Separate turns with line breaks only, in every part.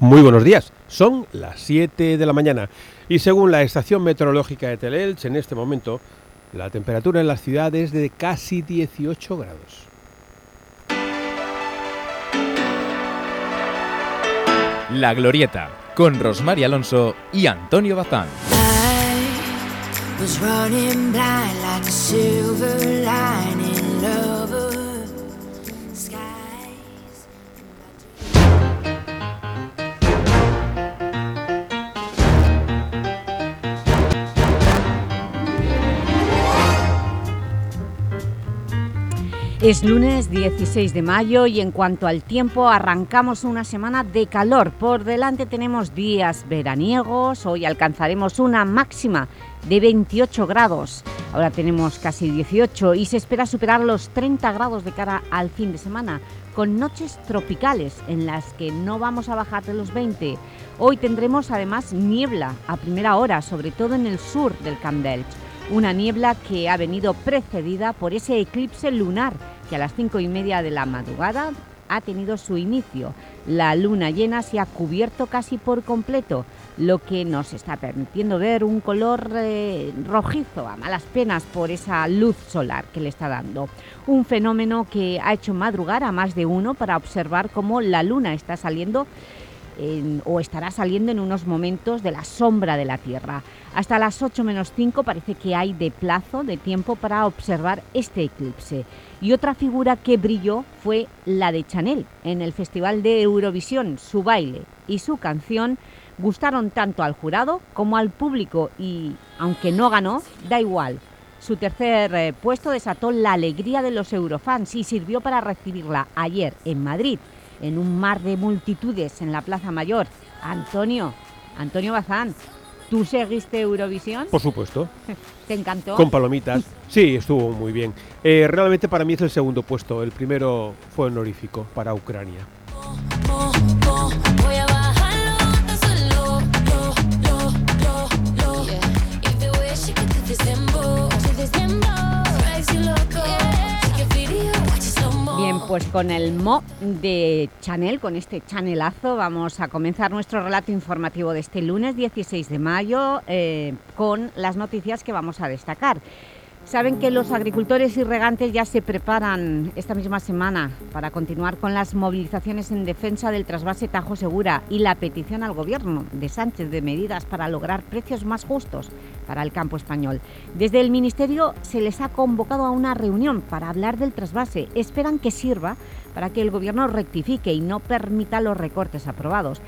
Muy buenos días, son las 7 de la mañana y según la estación meteorológica de Telelch, en este momento la temperatura en la ciudad es de casi 18 grados.
La Glorieta, con Rosmar Alonso y Antonio Bazán.
Es lunes 16 de mayo y en cuanto al tiempo arrancamos una semana de calor. Por delante tenemos días veraniegos, hoy alcanzaremos una máxima de 28 grados. Ahora tenemos casi 18 y se espera superar los 30 grados de cara al fin de semana, con noches tropicales en las que no vamos a bajar de los 20. Hoy tendremos además niebla a primera hora, sobre todo en el sur del Camp una niebla que ha venido precedida por ese eclipse lunar que a las cinco y media de la madrugada ha tenido su inicio. La luna llena se ha cubierto casi por completo, lo que nos está permitiendo ver un color eh, rojizo a malas penas por esa luz solar que le está dando. Un fenómeno que ha hecho madrugar a más de uno para observar cómo la luna está saliendo o estará saliendo en unos momentos de la sombra de la Tierra. Hasta las 8 menos 5 parece que hay de plazo, de tiempo para observar este eclipse. Y otra figura que brilló fue la de Chanel en el Festival de Eurovisión. Su baile y su canción gustaron tanto al jurado como al público y, aunque no ganó, da igual. Su tercer eh, puesto desató la alegría de los eurofans y sirvió para recibirla ayer en Madrid en un mar de multitudes en la Plaza Mayor. Antonio, Antonio Bazán, ¿tú seguiste Eurovisión?
Por supuesto.
¿Te encantó?
Con palomitas. Sí, estuvo muy bien. Eh, realmente para mí es el segundo puesto. El primero fue honorífico para Ucrania.
Pues con el Mo de Chanel, con este chanelazo, vamos a comenzar nuestro relato informativo de este lunes 16 de mayo eh, con las noticias que vamos a destacar. Saben que los agricultores y regantes ya se preparan esta misma semana para continuar con las movilizaciones en defensa del trasvase Tajo Segura y la petición al Gobierno de Sánchez de medidas para lograr precios más justos para el campo español. Desde el Ministerio se les ha convocado a una reunión para hablar del trasvase. Esperan que sirva para que el Gobierno rectifique y no permita los recortes aprobados.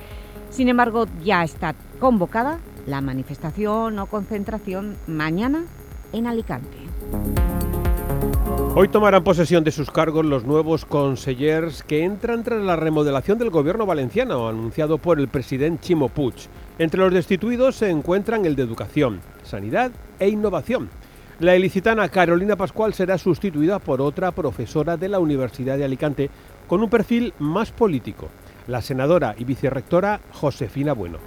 Sin embargo, ya está convocada la manifestación o concentración mañana en Alicante.
Hoy tomarán posesión de sus cargos los nuevos consellers que entran tras la remodelación del gobierno valenciano anunciado por el presidente Chimo Puig. Entre los destituidos se encuentran el de Educación, Sanidad e Innovación. La ilicitana Carolina Pascual será sustituida por otra profesora de la Universidad de Alicante con un perfil más político, la senadora y vicerrectora Josefina Bueno.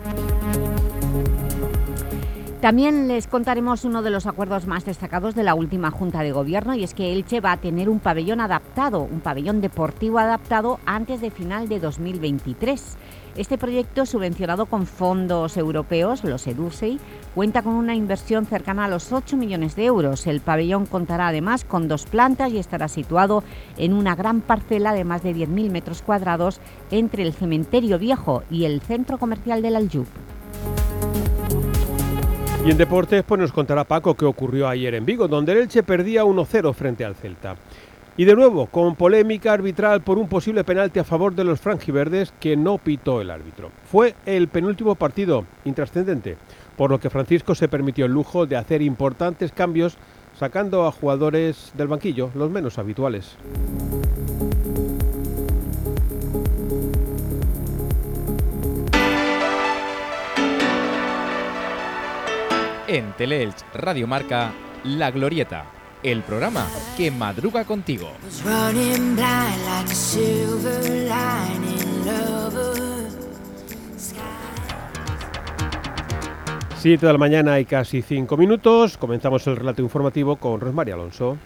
También les contaremos uno de los acuerdos más destacados de la última Junta de Gobierno y es que Elche va a tener un pabellón adaptado, un pabellón deportivo adaptado antes de final de 2023. Este proyecto, subvencionado con fondos europeos, los EDUSEI, cuenta con una inversión cercana a los 8 millones de euros. El pabellón contará además con dos plantas y estará situado en una gran parcela de más de 10.000 metros cuadrados entre el cementerio viejo y el centro comercial del Aljub.
Y en deportes pues nos contará Paco qué ocurrió ayer en Vigo, donde el Elche perdía 1-0 frente al Celta. Y de nuevo, con polémica arbitral por un posible penalti a favor de los franjiverdes que no pitó el árbitro. Fue el penúltimo partido intrascendente, por lo que Francisco se permitió el lujo de hacer importantes cambios sacando a jugadores del banquillo, los menos habituales.
En Teleelch Radio Marca, La Glorieta, el programa que madruga contigo.
Siete de la mañana y casi cinco minutos. Comenzamos el relato informativo con Rosmaria Alonso.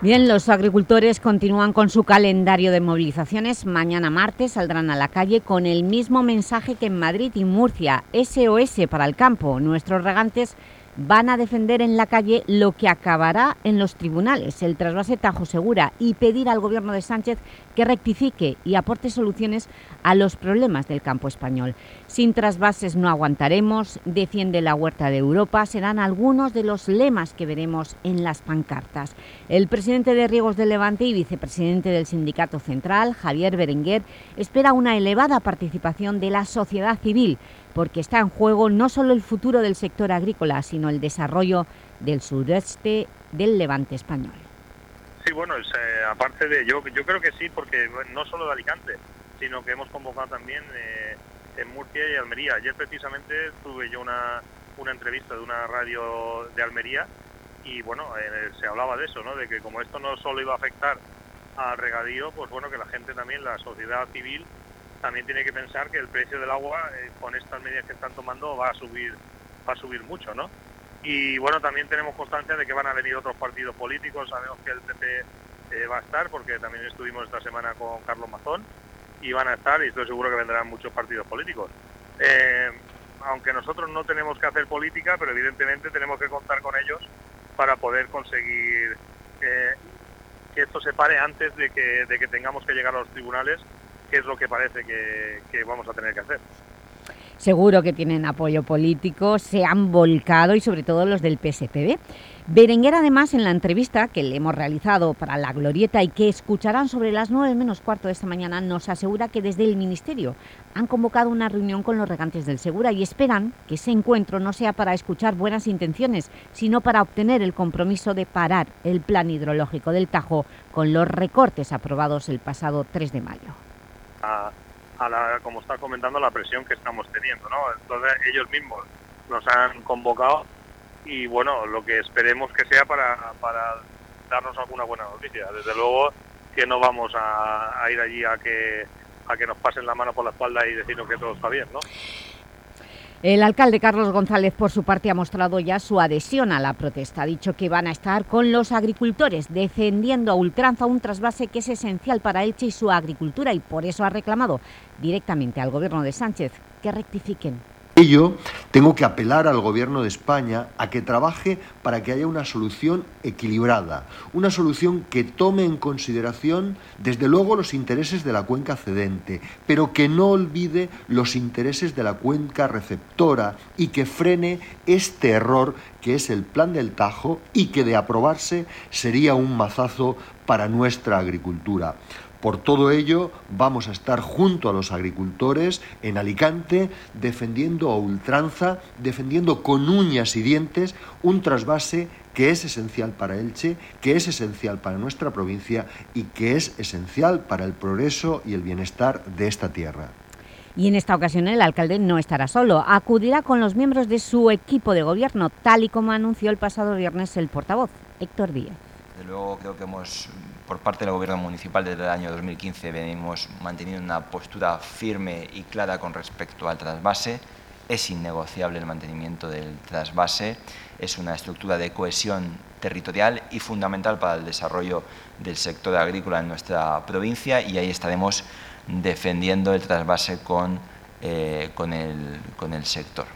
Bien, los agricultores continúan con su calendario de movilizaciones. Mañana martes saldrán a la calle con el mismo mensaje que en Madrid y Murcia, SOS para el campo. Nuestros regantes van a defender en la calle lo que acabará en los tribunales, el trasvase Tajo Segura, y pedir al Gobierno de Sánchez que rectifique y aporte soluciones a los problemas del campo español. Sin trasvases no aguantaremos, defiende la huerta de Europa, serán algunos de los lemas que veremos en las pancartas. El presidente de Riegos de Levante y vicepresidente del Sindicato Central, Javier Berenguer, espera una elevada participación de la sociedad civil, porque está en juego no solo el futuro del sector agrícola, sino el desarrollo del sureste del Levante español.
Sí, bueno, eh, aparte de yo, yo creo que sí, porque no solo de Alicante, sino que hemos convocado también eh, en Murcia y Almería. Ayer precisamente tuve yo una, una entrevista de una radio de Almería y bueno, eh, se hablaba de eso, ¿no? De que como esto no solo iba a afectar al regadío, pues bueno, que la gente también, la sociedad civil, también tiene que pensar que el precio del agua eh, con estas medidas que están tomando va a subir va a subir mucho, ¿no? Y bueno, también tenemos constancia de que van a venir otros partidos políticos, sabemos que el PP eh, va a estar, porque también estuvimos esta semana con Carlos Mazón, y van a estar, y estoy seguro que vendrán muchos partidos políticos. Eh, aunque nosotros no tenemos que hacer política, pero evidentemente tenemos que contar con ellos para poder conseguir que esto se pare antes de que, de que tengamos que llegar a los tribunales qué es lo que parece que, vamos a tener que hacer.
Seguro que tienen apoyo político, se han volcado y sobre todo los del PSPB. Berenguer, además, en la entrevista que le hemos realizado para La Glorieta y que escucharán sobre las nueve menos cuarto de esta mañana, nos asegura que desde el Ministerio han convocado una reunión con los regantes del Segura y esperan que ese encuentro no sea para escuchar buenas intenciones, sino para obtener el compromiso de parar el plan hidrológico del Tajo con los recortes aprobados el pasado 3 de mayo
a, la, como está comentando, la presión que estamos teniendo, ¿no? Entonces ellos mismos nos han convocado y bueno, lo que esperemos que sea para, para darnos alguna buena noticia. Desde luego que no vamos a, a ir allí a que a que nos pasen la mano por la espalda y decirnos que todo está bien, ¿no?
El alcalde Carlos González, por su parte, ha mostrado ya su adhesión a la protesta. Ha dicho que van a estar con los agricultores, defendiendo a ultranza un trasvase que es esencial para Elche y su agricultura, y por eso ha reclamado directamente al Gobierno de Sánchez que rectifiquen
ello, tengo que apelar al Gobierno de España a que trabaje para que haya una solución equilibrada, una solución que tome en consideración, desde luego, los intereses de la cuenca cedente, pero que no olvide los intereses de la cuenca receptora y que frene este error que es el plan del Tajo y que de aprobarse sería un mazazo para nuestra agricultura. Por todo ello, vamos a estar junto a los agricultores en Alicante defendiendo a ultranza, defendiendo con uñas y dientes un trasvase que es esencial para Elche, que es esencial para nuestra provincia y que es esencial para el progreso y el bienestar de esta tierra.
Y en esta ocasión el alcalde no estará solo, acudirá con los miembros de su equipo de gobierno, tal y como anunció el pasado viernes el portavoz, Héctor Díaz.
Desde luego creo que hemos por parte del Gobierno municipal desde el año 2015 venimos manteniendo una postura firme y clara con respecto al trasvase. Es innegociable el mantenimiento del trasvase, es una estructura de cohesión territorial y fundamental para el desarrollo del sector agrícola en nuestra provincia y ahí estaremos defendiendo el trasvase con, eh, con, el, con el sector.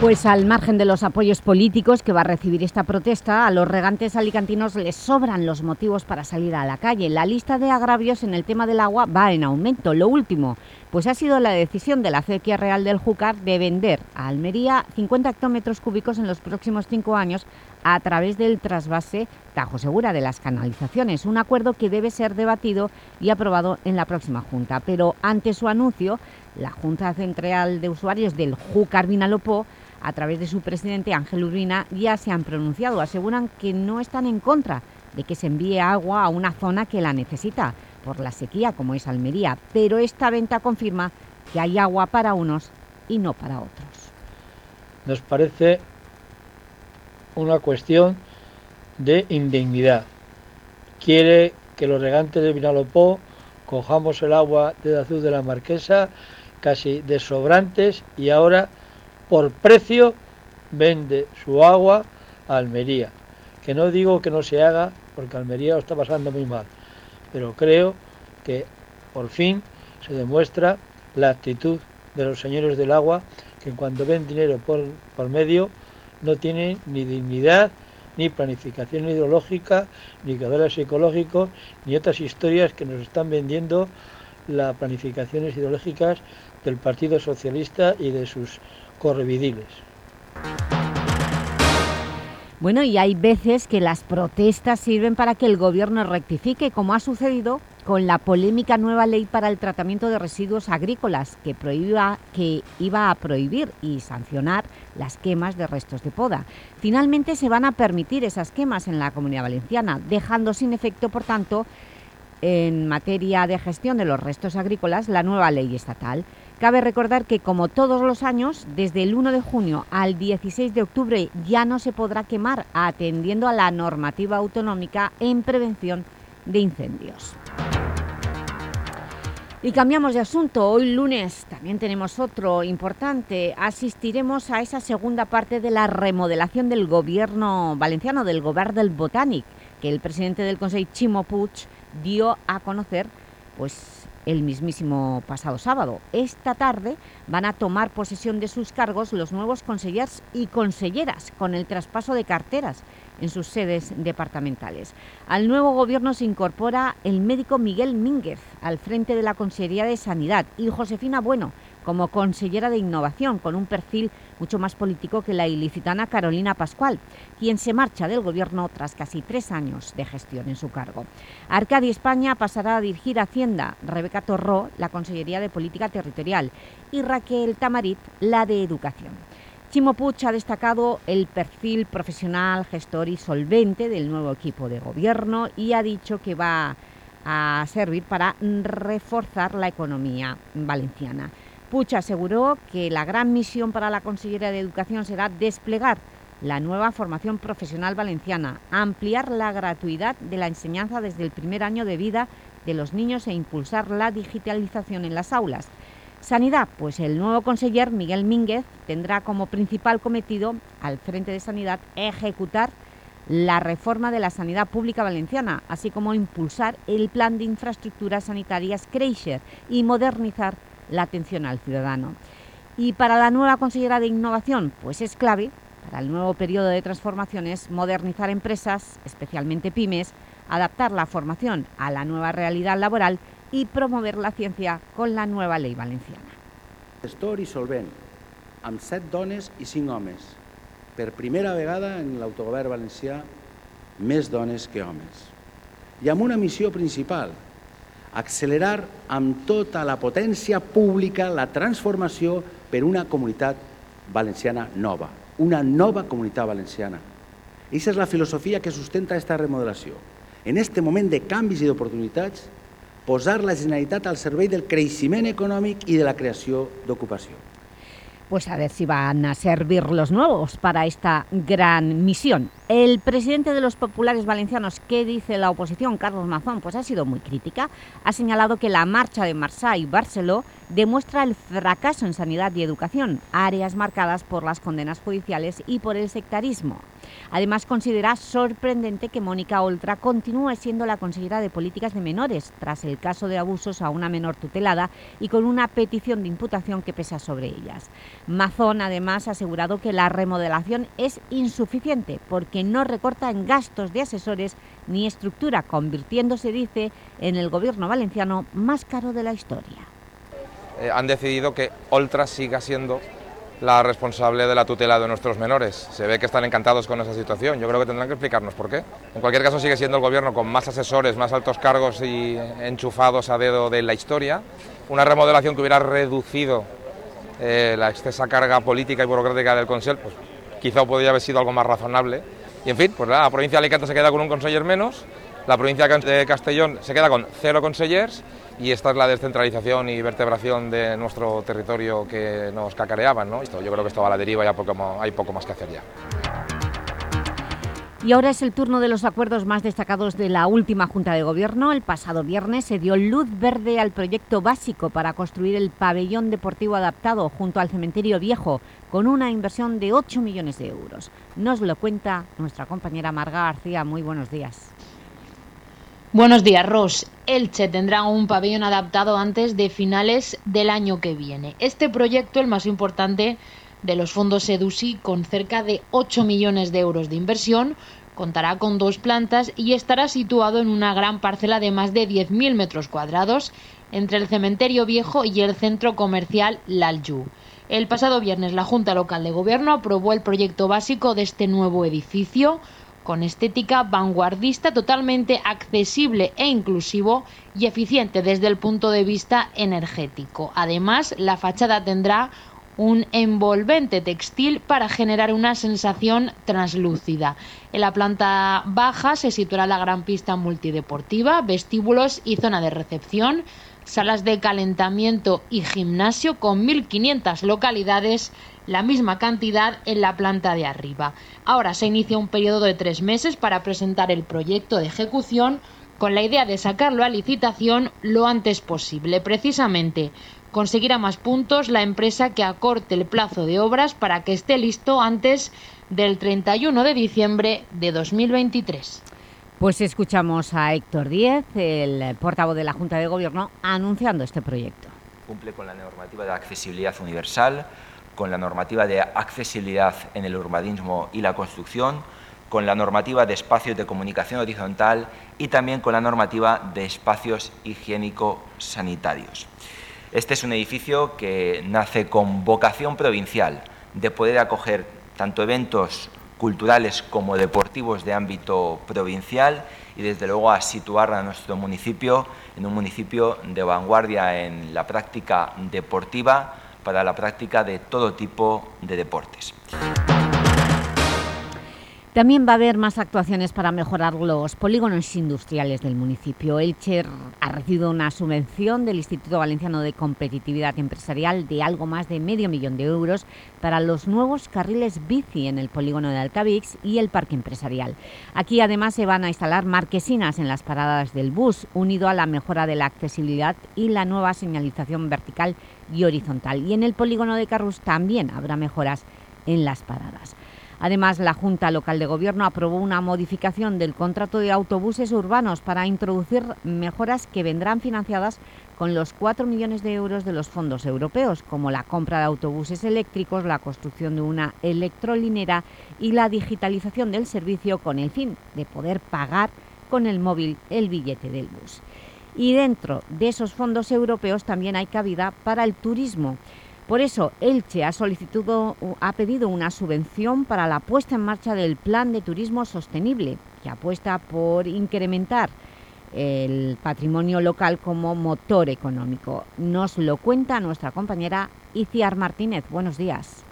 Pues al margen de los apoyos políticos que va a recibir esta protesta, a los regantes alicantinos les sobran los motivos para salir a la calle. La lista de agravios en el tema del agua va en aumento. Lo último, pues ha sido la decisión de la acequia real del Júcar de vender a Almería 50 hectómetros cúbicos en los próximos cinco años a través del trasvase Tajo Segura de las canalizaciones, un acuerdo que debe ser debatido y aprobado en la próxima Junta. Pero ante su anuncio, la Junta Central de Usuarios del Júcar Vinalopó a través de su presidente Ángel Urbina, ya se han pronunciado. Aseguran que no están en contra de que se envíe agua a una zona que la necesita por la sequía, como es Almería, pero esta venta confirma que hay agua para unos y no para otros.
Nos parece una cuestión de indignidad. Quiere que los regantes de Vinalopó cojamos el agua de Azul de la Marquesa casi de sobrantes y ahora por precio vende su agua a Almería. que no digo que no se haga, porque Almería lo está pasando muy mal, pero creo que por fin se demuestra la actitud de los señores del agua, que cuando ven dinero por, por medio no tienen ni dignidad, ni planificación ideológica, ni cadáveres psicológicos, ni otras historias que nos están vendiendo las planificaciones ideológicas del Partido Socialista y de sus correvidiles.
Bueno, y hay veces que las protestas sirven para que el Gobierno rectifique, como ha sucedido con la polémica nueva ley para el tratamiento de residuos agrícolas que, prohíba, que iba a prohibir y sancionar las quemas de restos de poda. Finalmente se van a permitir esas quemas en la Comunidad Valenciana, dejando sin efecto, por tanto, en materia de gestión de los restos agrícolas, la nueva ley estatal. Cabe recordar que, como todos los años, desde el 1 de junio al 16 de octubre ya no se podrá quemar, atendiendo a la normativa autonómica en prevención de incendios. Y cambiamos de asunto. Hoy lunes también tenemos otro importante. Asistiremos a esa segunda parte de la remodelación del gobierno valenciano, del Gobierno del que el presidente del Consejo, Chimo Puig, dio a conocer pues el mismísimo pasado sábado. Esta tarde van a tomar posesión de sus cargos los nuevos consellers y conselleras con el traspaso de carteras en sus sedes departamentales. Al nuevo gobierno se incorpora el médico Miguel Mínguez al frente de la Consellería de Sanidad y Josefina Bueno como consellera de Innovación, con un perfil mucho más político que la ilicitana Carolina Pascual, quien se marcha del Gobierno tras casi tres años de gestión en su cargo. Arcadi España pasará a dirigir Hacienda, Rebeca Torró, la Consellería de Política Territorial, y Raquel Tamarit, la de Educación. Chimo Puig ha destacado el perfil profesional, gestor y solvente del nuevo equipo de gobierno y ha dicho que va a servir para reforzar la economía valenciana. Pucha aseguró que la gran misión para la Consellería de Educación será desplegar la nueva formación profesional valenciana, ampliar la gratuidad de la enseñanza desde el primer año de vida de los niños e impulsar la digitalización en las aulas. Sanidad, pues el nuevo conseller Miguel Mínguez tendrá como principal cometido al frente de Sanidad ejecutar la reforma de la sanidad pública valenciana, así como impulsar el plan de infraestructuras sanitarias Creixer y modernizar la atención al ciudadano. Y para la nueva consellera de Innovación, pues es clave, para el nuevo periodo de transformaciones, modernizar empresas, especialmente pymes, adaptar la formación a la nueva realidad laboral y promover la ciencia con la nueva ley valenciana.
Gestor i solvent, amb set dones i cinc homes. Per primera vegada en l'autogovern valencià, més dones que homes. I amb una missió principal, accelerar amb tota la potència pública la transformació per una comunitat valenciana nova, una nova comunitat valenciana. Aquesta és la filosofia que sustenta aquesta remodelació. En aquest moment de canvis i d'oportunitats, posar la Generalitat al servei del creixement econòmic i de la creació d'ocupació.
Pues a ver si van a servir los nuevos para esta gran misión. El presidente de los populares valencianos, ¿qué dice la oposición? Carlos Mazón, pues ha sido muy crítica. Ha señalado que la marcha de Marsá y Barceló demuestra el fracaso en sanidad y educación, áreas marcadas por las condenas judiciales y por el sectarismo. Además, considera sorprendente que Mónica Oltra continúe siendo la consejera de Políticas de Menores, tras el caso de abusos a una menor tutelada y con una petición de imputación que pesa sobre ellas. Mazón, además, ha asegurado que la remodelación es insuficiente porque no recorta en gastos de asesores ni estructura, convirtiéndose, dice, en el gobierno valenciano más caro de la historia.
Eh, han decidido que Oltra siga siendo la responsable de la tutela de nuestros menores. Se ve que están encantados con esa situación. Yo creo que tendrán que explicarnos por qué. En cualquier caso sigue siendo el gobierno con más asesores, más altos cargos y enchufados a dedo de la historia. Una remodelación que hubiera reducido eh, la excesa carga política y burocrática del Consell, pues quizá podría haber sido algo más razonable. Y en fin, pues la provincia de Alicante se queda con un conseller menos, la provincia de Castellón se queda con cero consellers y esta es la descentralización y vertebración de nuestro territorio que nos cacareaban. Esto, yo creo que esto va a la deriva y hay poco, hay poco más que hacer ya.
Y ahora es el turno de los acuerdos más destacados de la última Junta de Gobierno. El pasado viernes se dio luz verde al proyecto básico para construir el pabellón deportivo adaptado junto al cementerio viejo, con una inversión de 8 millones de euros. Nos lo cuenta nuestra compañera Marga García. Muy buenos días.
Buenos días, Ros. Elche tendrá un pabellón adaptado antes de finales del año que viene. Este proyecto, el más importante, de los fondos EDUSI con cerca de 8 millones de euros de inversión, contará con dos plantas y estará situado en una gran parcela de más de 10.000 metros cuadrados entre el cementerio viejo y el centro comercial Lalju. El pasado viernes la Junta Local de Gobierno aprobó el proyecto básico de este nuevo edificio con estética vanguardista totalmente accesible e inclusivo y eficiente desde el punto de vista energético. Además, la fachada tendrá un envolvente textil para generar una sensación translúcida. En la planta baja se situará la gran pista multideportiva, vestíbulos y zona de recepción, salas de calentamiento y gimnasio con 1.500 localidades, la misma cantidad en la planta de arriba. Ahora se inicia un periodo de tres meses para presentar el proyecto de ejecución con la idea de sacarlo a licitación lo antes posible. Precisamente conseguirá más puntos la empresa que acorte el plazo de obras para que esté listo antes del 31 de diciembre de 2023.
Pues escuchamos a Héctor Díez, el portavoz de la Junta de Gobierno, anunciando este proyecto.
Cumple con la normativa de accesibilidad universal, con la normativa de accesibilidad en el urbanismo y la construcción, con la normativa de espacios de comunicación horizontal y también con la normativa de espacios higiénico-sanitarios. Este es un edificio que nace con vocación provincial de poder acoger tanto eventos culturales como deportivos de ámbito provincial y desde luego a situar a nuestro municipio en un municipio de vanguardia en la práctica deportiva para la práctica de todo tipo de deportes.
También va a haber más actuaciones para mejorar los polígonos industriales del municipio. Elche ha recibido una subvención del Instituto Valenciano de Competitividad Empresarial de algo más de medio millón de euros para los nuevos carriles bici en el polígono de Altavix y el parque empresarial. Aquí además se van a instalar marquesinas en las paradas del bus, unido a la mejora de la accesibilidad y la nueva señalización vertical y horizontal. Y en el polígono de Carrus también habrá mejoras en las paradas. Además, la Junta Local de Gobierno aprobó una modificación del contrato de autobuses urbanos para introducir mejoras que vendrán financiadas con los 4 millones de euros de los fondos europeos, como la compra de autobuses eléctricos, la construcción de una electrolinera y la digitalización del servicio con el fin de poder pagar con el móvil el billete del bus. Y dentro de esos fondos europeos también hay cabida para el turismo. Por eso, Elche ha, solicitado, ha pedido una subvención para la puesta en marcha del Plan de Turismo Sostenible, que apuesta por incrementar el patrimonio local como motor económico. Nos lo cuenta nuestra compañera Iciar Martínez. Buenos días.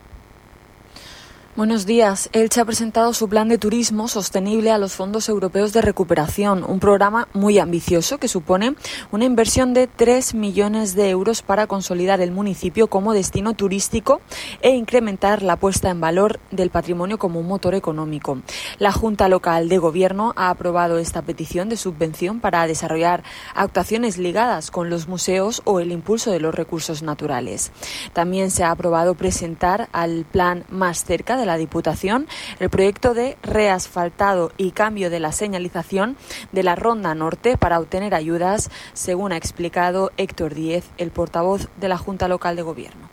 Buenos días. Elche ha presentado su plan de turismo sostenible a los fondos europeos de recuperación, un programa muy ambicioso que supone una inversión de 3 millones de euros para consolidar el municipio como destino turístico e incrementar la puesta en valor del patrimonio como un motor económico. La Junta Local de Gobierno ha aprobado esta petición de subvención para desarrollar actuaciones ligadas con los museos o el impulso de los recursos naturales. También se ha aprobado presentar al plan más cerca de la Diputación el proyecto de reasfaltado y cambio de la señalización de la Ronda Norte para obtener ayudas, según ha explicado Héctor Díez, el portavoz de la Junta Local de Gobierno.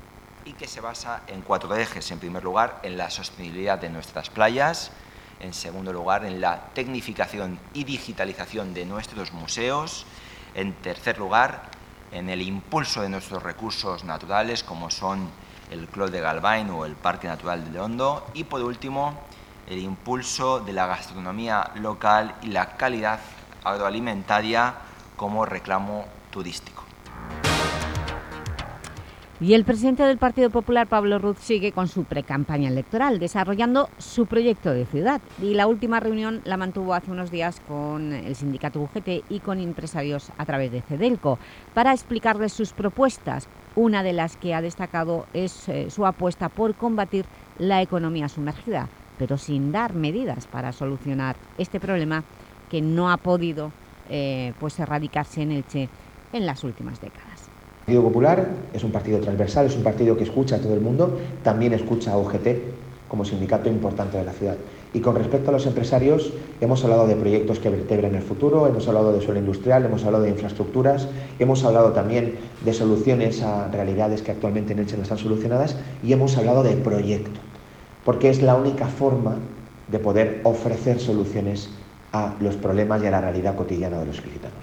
Y que se basa en cuatro ejes. En primer lugar, en la sostenibilidad de nuestras playas. En segundo lugar, en la tecnificación y digitalización de nuestros museos. En tercer lugar, en el impulso de nuestros recursos naturales, como son el Club de Galvain o el Parque Natural de Leondo y por último el impulso de la gastronomía local y la calidad agroalimentaria como reclamo turístico.
Y el presidente del Partido Popular, Pablo Ruz, sigue con su precampaña electoral, desarrollando su proyecto de ciudad. Y la última reunión la mantuvo hace unos días con el sindicato UGT y con empresarios a través de CEDELCO para explicarles sus propuestas. Una de las que ha destacado es eh, su apuesta por combatir la economía sumergida. pero sin dar medidas para solucionar este problema que no ha podido eh, pues erradicarse en Elche en las últimas décadas.
Partido Popular es un partido transversal, es un partido que escucha a todo el mundo, también escucha a UGT como sindicato importante de la ciudad. Y con respecto a los empresarios, hemos hablado de proyectos que vertebren el futuro, hemos hablado de suelo industrial, hemos hablado de infraestructuras, hemos hablado también de soluciones a realidades que actualmente en Elche no están solucionadas y hemos hablado de proyecto, porque es la única forma de poder ofrecer soluciones a los problemas y a la realidad cotidiana de los ilicitanos.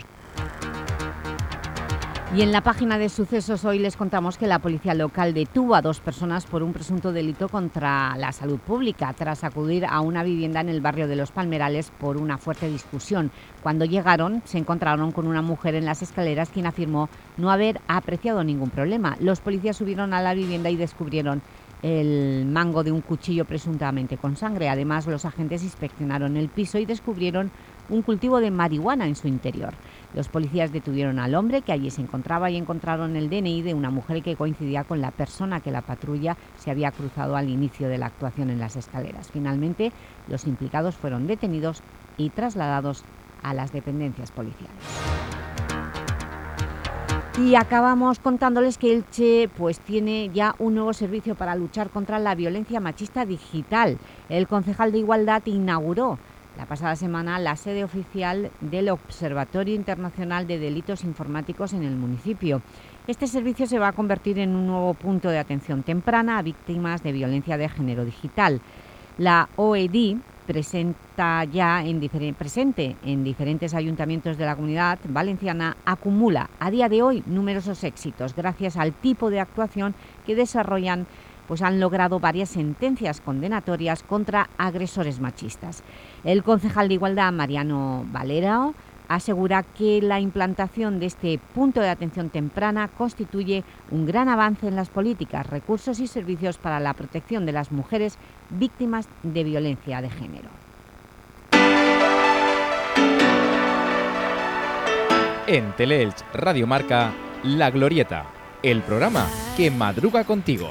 Y en la página de sucesos hoy les contamos que la policía local detuvo a dos personas por un presunto delito contra la salud pública tras acudir a una vivienda en el barrio de Los Palmerales por una fuerte discusión. Cuando llegaron se encontraron con una mujer en las escaleras quien afirmó no haber apreciado ningún problema. Los policías subieron a la vivienda y descubrieron el mango de un cuchillo presuntamente con sangre. Además, los agentes inspeccionaron el piso y descubrieron un cultivo de marihuana en su interior. Los policías detuvieron al hombre que allí se encontraba y encontraron el DNI de una mujer que coincidía con la persona que la patrulla se había cruzado al inicio de la actuación en las escaleras. Finalmente, los implicados fueron detenidos y trasladados a las dependencias policiales. Y acabamos contándoles que Elche pues, tiene ya un nuevo servicio para luchar contra la violencia machista digital. El concejal de Igualdad inauguró la pasada semana la sede oficial del Observatorio Internacional de Delitos Informáticos en el municipio. Este servicio se va a convertir en un nuevo punto de atención temprana a víctimas de violencia de género digital. La OED presenta ya en presente en diferentes ayuntamientos de la comunidad valenciana acumula a día de hoy numerosos éxitos gracias al tipo de actuación que desarrollan pues han logrado varias sentencias condenatorias contra agresores machistas. El concejal de Igualdad, Mariano Valera, asegura que la implantación de este punto de atención temprana constituye un gran avance en las políticas, recursos y servicios para la protección de las mujeres víctimas de violencia de género.
En Teleelch Radio Marca, La Glorieta, el programa que madruga contigo.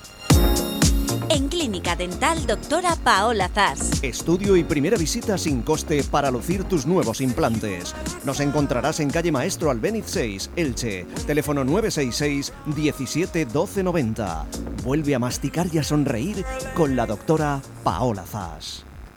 En Clínica Dental Doctora Paola Zas.
Estudio y primera visita sin coste para lucir tus nuevos implantes. Nos encontrarás en calle Maestro Albéniz 6, Elche. Teléfono 966 17 12 90. Vuelve a masticar y a sonreír con la doctora Paola Zas.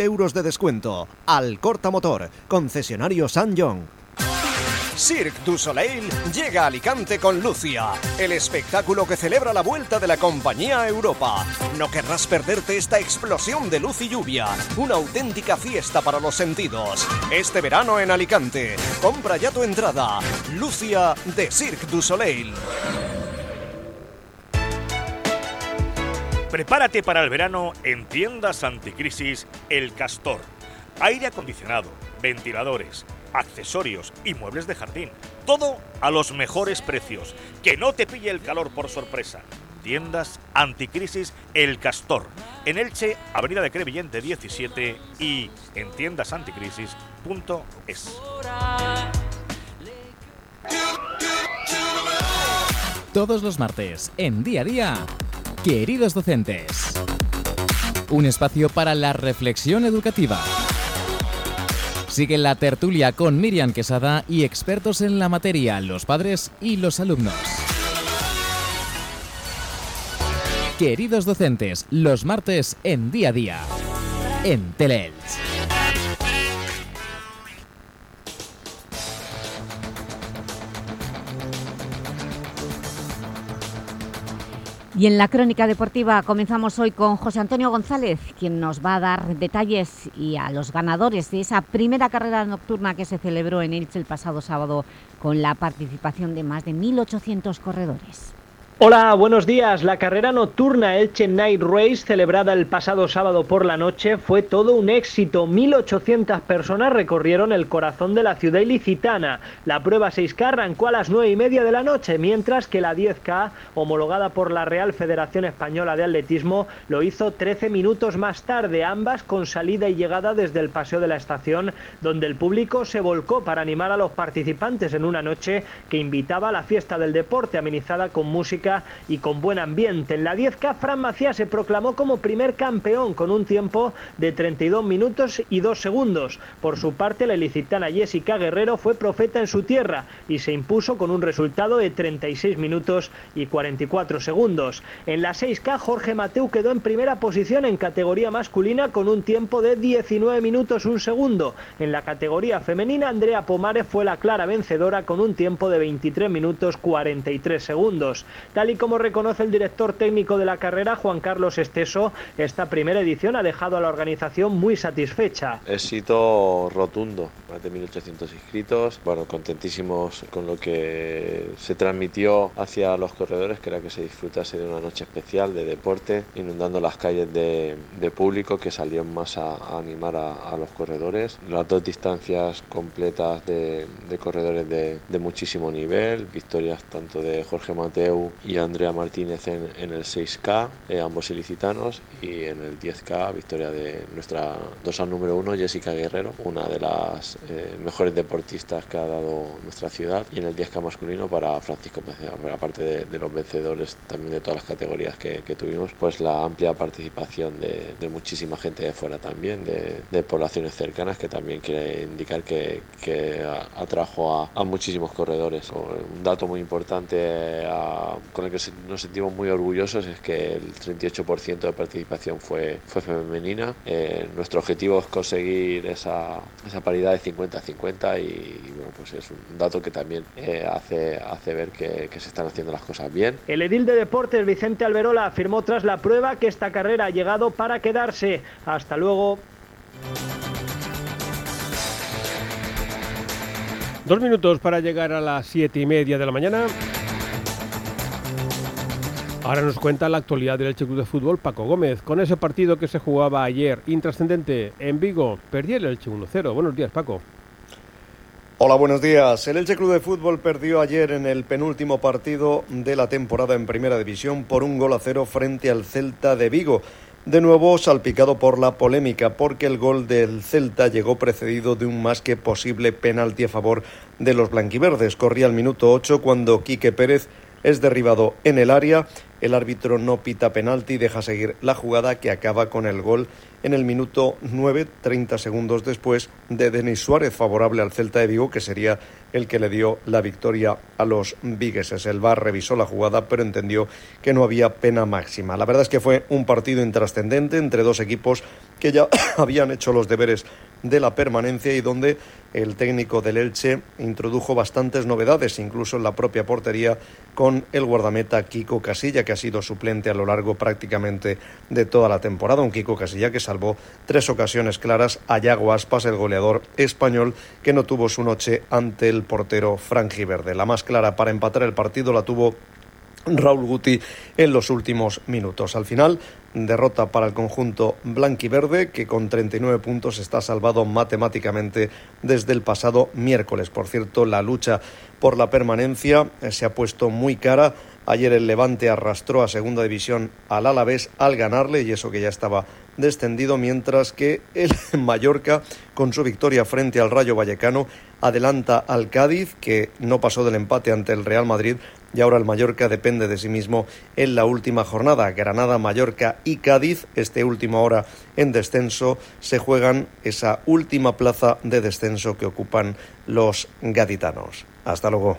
euros de descuento. Al Corta Motor, concesionario San John. Cirque du Soleil llega a Alicante con Lucia, el espectáculo que celebra la vuelta de la compañía a Europa. No querrás perderte esta explosión de luz y lluvia, una auténtica fiesta para los sentidos. Este verano en Alicante, compra ya tu entrada. Lucia de Cirque du Soleil.
Prepárate para el verano en tiendas anticrisis El Castor. Aire acondicionado, ventiladores, accesorios y muebles de jardín. Todo a los mejores precios. Que no te pille el calor por sorpresa. tiendas anticrisis El Castor, en Elche, Avenida de Crevillente 17 y en tiendasanticrisis.es.
Todos los martes, en día a día, queridos docentes. Un espacio para la reflexión educativa. Sigue la tertulia con Miriam Quesada y expertos en la materia, los padres y los alumnos. Queridos docentes, los martes en día a día, en Teleelch.
Y en la crónica deportiva comenzamos hoy con José Antonio González, quien nos va a dar detalles y a los ganadores de esa primera carrera nocturna que se celebró en Elche el pasado sábado con la participación de más de 1.800 corredores.
Hola, buenos días. La carrera nocturna Elche Night Race, celebrada el pasado sábado por la noche, fue todo un éxito. 1.800 personas recorrieron el corazón de la ciudad ilicitana. La prueba 6K arrancó a las 9 y media de la noche, mientras que la 10K, homologada por la Real Federación Española de Atletismo, lo hizo 13 minutos más tarde, ambas con salida y llegada desde el Paseo de la Estación, donde el público se volcó para animar a los participantes en una noche que invitaba a la fiesta del deporte, amenizada con música y con buen ambiente. En la 10K, Fran Macías se proclamó como primer campeón con un tiempo de 32 minutos y 2 segundos. Por su parte, la ilicitana Jessica Guerrero fue profeta en su tierra y se impuso con un resultado de 36 minutos y 44 segundos. En la 6K, Jorge Mateu quedó en primera posición en categoría masculina con un tiempo de 19 minutos un segundo. En la categoría femenina, Andrea Pomares fue la clara vencedora con un tiempo de 23 minutos 43 segundos. Tal y como reconoce el director técnico de la carrera, Juan Carlos Esteso, esta primera edición ha dejado a la organización muy satisfecha.
Éxito rotundo, más de 1.800 inscritos, bueno, contentísimos con lo que se transmitió hacia los corredores, que era que se disfrutase de una noche especial de deporte, inundando las calles de, público que salían más a, animar a, los corredores. Las dos distancias completas de, corredores de muchísimo nivel, victorias tanto de Jorge Mateu y Andrea Martínez en, el 6K, eh, ambos ilicitanos, y en el 10K, victoria de nuestra dorsal número uno, Jessica Guerrero, una de las eh, mejores deportistas que ha dado nuestra ciudad, y en el 10K masculino para Francisco Pecea, aparte de, los vencedores también de todas las categorías que, tuvimos, pues la amplia participación de, muchísima gente de fuera también, de, poblaciones cercanas, que también quiere indicar que, atrajo a, muchísimos corredores. Un dato muy importante a con el que nos sentimos muy orgullosos es que el 38% de participación fue, fue femenina. Eh, nuestro objetivo es conseguir esa, esa paridad de 50-50 y, bueno, pues es un dato que también eh, hace, hace ver que, que se están haciendo las cosas bien.
El edil de deportes Vicente Alberola afirmó tras la prueba que esta carrera ha llegado para quedarse. Hasta luego.
Dos minutos para llegar a las siete y media de la mañana. Ahora nos cuenta la actualidad del Elche Club de Fútbol Paco Gómez, con ese partido que se jugaba ayer, intrascendente, en Vigo. Perdió el Elche 1-0. Buenos días, Paco.
Hola, buenos días. El Elche Club de Fútbol perdió ayer en el penúltimo partido de la temporada en Primera División por un gol a cero frente al Celta de Vigo. De nuevo salpicado por la polémica, porque el gol del Celta llegó precedido de un más que posible penalti a favor de los blanquiverdes. Corría el minuto 8 cuando Quique Pérez es derribado en el área el árbitro no pita penalti y deja seguir la jugada que acaba con el gol en el minuto 9, 30 segundos después de Denis Suárez, favorable al Celta de Vigo, que sería el que le dio la victoria a los vigueses. El VAR revisó la jugada, pero entendió que no había pena máxima. La verdad es que fue un partido intrascendente entre dos equipos que ya habían hecho los deberes de la permanencia y donde el técnico del Elche introdujo bastantes novedades, incluso en la propia portería, con el guardameta Kiko Casilla, que ha sido suplente a lo largo prácticamente de toda la temporada. Un Kiko Casilla que salvó tres ocasiones claras a Yago Aspas, el goleador español, que no tuvo su noche ante el portero Verde. La más clara para empatar el partido la tuvo Raúl Guti en los últimos minutos. Al final, derrota para el conjunto blanquiverde que con 39 puntos está salvado matemáticamente desde el pasado miércoles. Por cierto, la lucha por la permanencia se ha puesto muy cara Ayer el Levante arrastró a Segunda División al Alavés al ganarle y eso que ya estaba descendido, mientras que el Mallorca, con su victoria frente al Rayo Vallecano, adelanta al Cádiz, que no pasó del empate ante el Real Madrid, y ahora el Mallorca depende de sí mismo en la última jornada. Granada, Mallorca y Cádiz, este último ahora en descenso, se juegan esa última plaza de descenso que ocupan los gaditanos. Hasta luego.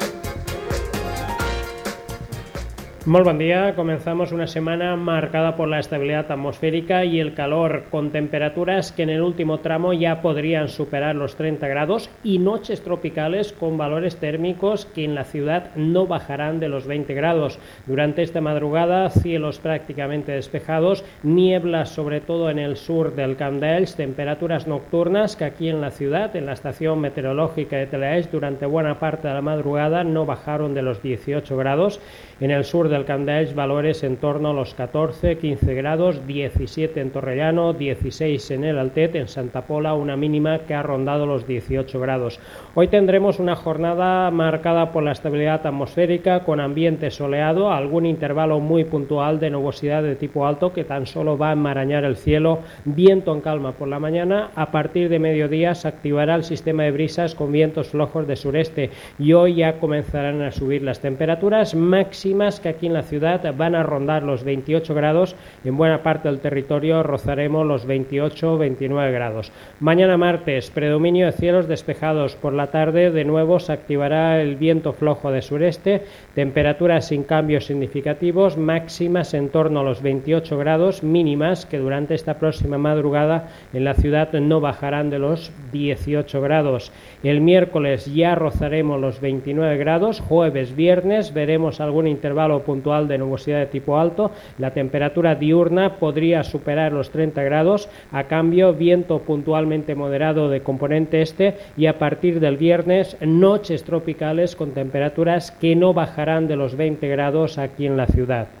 Muy buen día, comenzamos una semana marcada por la estabilidad atmosférica y el calor, con temperaturas que en el último tramo ya podrían superar los 30 grados y noches tropicales con valores térmicos que en la ciudad no bajarán de los 20 grados. Durante esta madrugada, cielos prácticamente despejados, nieblas sobre todo en el sur del Camp temperaturas nocturnas que aquí en la ciudad, en la estación meteorológica de Telaes, durante buena parte de la madrugada no bajaron de los 18 grados. En el sur del Candaels valores en torno a los 14, 15 grados, 17 en Torrellano, 16 en el Altet, en Santa Pola una mínima que ha rondado los 18 grados. Hoy tendremos una jornada marcada por la estabilidad atmosférica con ambiente soleado, algún intervalo muy puntual de nubosidad de tipo alto que tan solo va a enmarañar el cielo, viento en calma por la mañana, a partir de mediodía se activará el sistema de brisas con vientos flojos de sureste y hoy ya comenzarán a subir las temperaturas máximas que aquí en la ciudad van a rondar los 28 grados, en buena parte del territorio rozaremos los 28-29 grados. Mañana martes, predominio de cielos despejados. Por la tarde, de nuevo, se activará el viento flojo de sureste, temperaturas sin cambios significativos, máximas en torno a los 28 grados, mínimas que durante esta próxima madrugada en la ciudad no bajarán de los 18 grados. El miércoles ya rozaremos los 29 grados, jueves, viernes veremos algún intervalo puntual de nubosidad de tipo alto, la temperatura diurna podría superar los 30 grados, a cambio viento puntualmente moderado de componente este y a partir del viernes noches tropicales con temperaturas que no bajarán de los 20 grados aquí en la ciudad.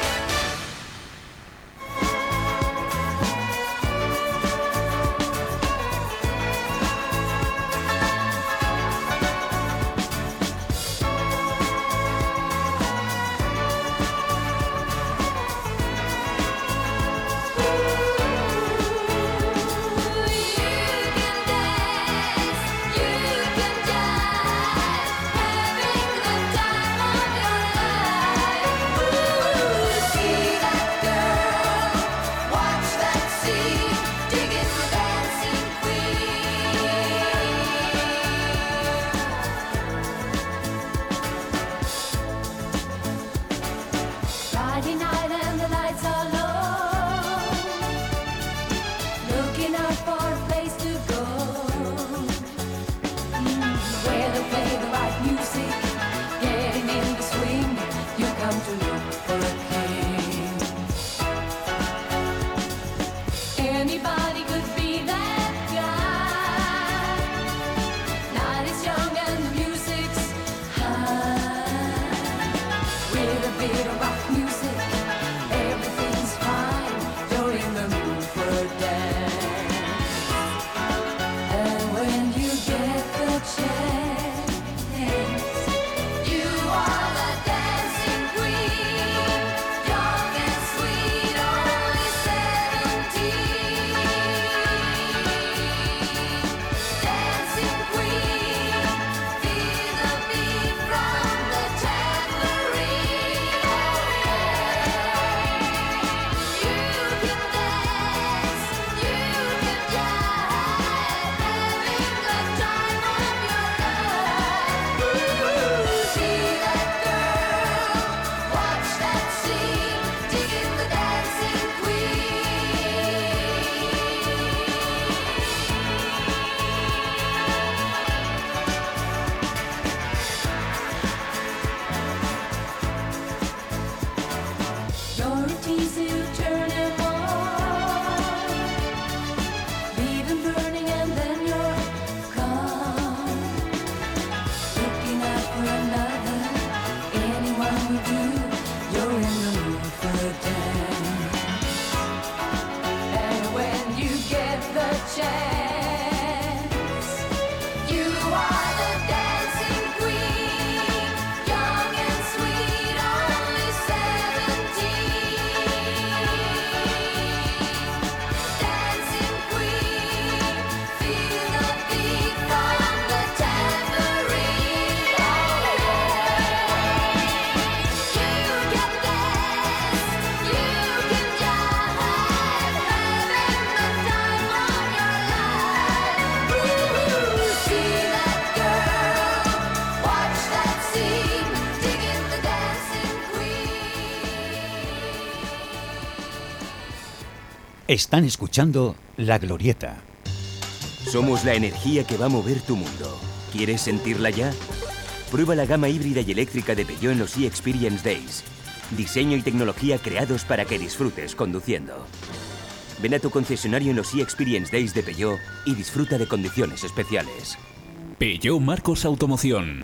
vieron Están escuchando La Glorieta.
Somos la energía que va a mover tu mundo. ¿Quieres sentirla ya? Prueba la gama híbrida y eléctrica de Peugeot en los e-Experience Days. Diseño y tecnología creados para que disfrutes conduciendo. Ven a tu concesionario en los e-Experience Days de Peugeot y disfruta de condiciones especiales.
Peugeot Marcos Automoción.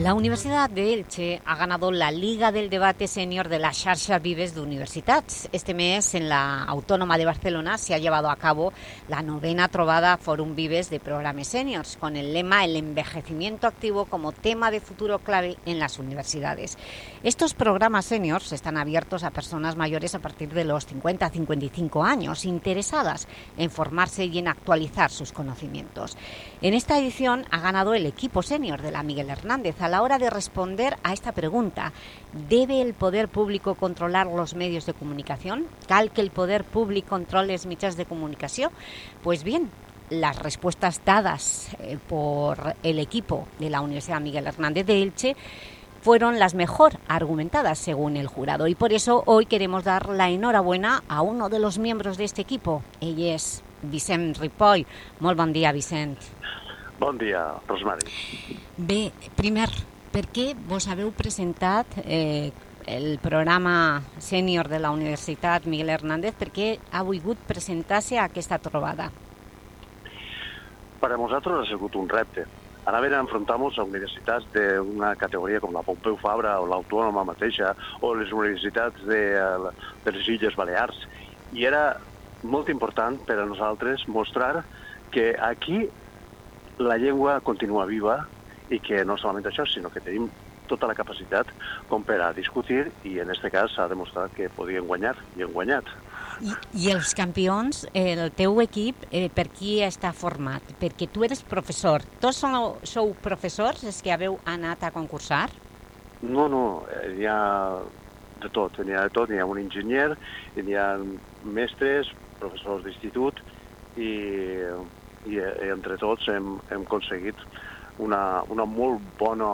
La Universidad de Elche ha ganado la Liga del Debate Senior de la Xarxa Vives de Universitats. Este mes, en la Autónoma de Barcelona, se ha llevado a cabo la novena trobada Forum Vives de Programas Seniors, con el lema El envejecimiento activo como tema de futuro clave en las universidades. Estos programas seniors están abiertos a personas mayores a partir de los 50 a 55 años, interesadas en formarse y en actualizar sus conocimientos. En esta edición ha ganado el equipo senior de la Miguel Hernández, a la hora de responder a esta pregunta. ¿Debe el poder público controlar los medios de comunicación? ¿Cal que el poder público controle los de comunicación? Pues bien, las respuestas dadas eh, por el equipo de la Universidad Miguel Hernández de Elche fueron las mejor argumentadas según el jurado y por eso hoy queremos dar la enhorabuena a uno de los miembros de este equipo. Ell és Vicent Ripoll. Molt bon dia, Vicent.
Bon dia, Rosmari.
Bé, primer, per què vos haveu presentat eh, el programa sènior de la Universitat Miguel Hernández? Per què ha volgut presentar-se a aquesta trobada?
Per a nosaltres ha sigut un repte. Ara ben enfrontar-nos a universitats d'una categoria com la Pompeu Fabra o l'Autònoma mateixa o les universitats de, de les Illes Balears. I era molt important per a nosaltres mostrar que aquí la llengua continua viva i que no solament això, sinó que tenim tota la capacitat com per a discutir i en aquest cas s'ha demostrat que podien guanyar i hem guanyat.
I, I els campions, el teu equip, eh, per qui està format? Perquè tu eres professor. Tots sou, sou professors, els que haveu anat a concursar?
No, no, eh, hi ha de tot, n'hi ha de tot, n'hi ha un enginyer, n'hi ha mestres, professors d'institut i, i, i entre tots hem, hem aconseguit una, una molt bona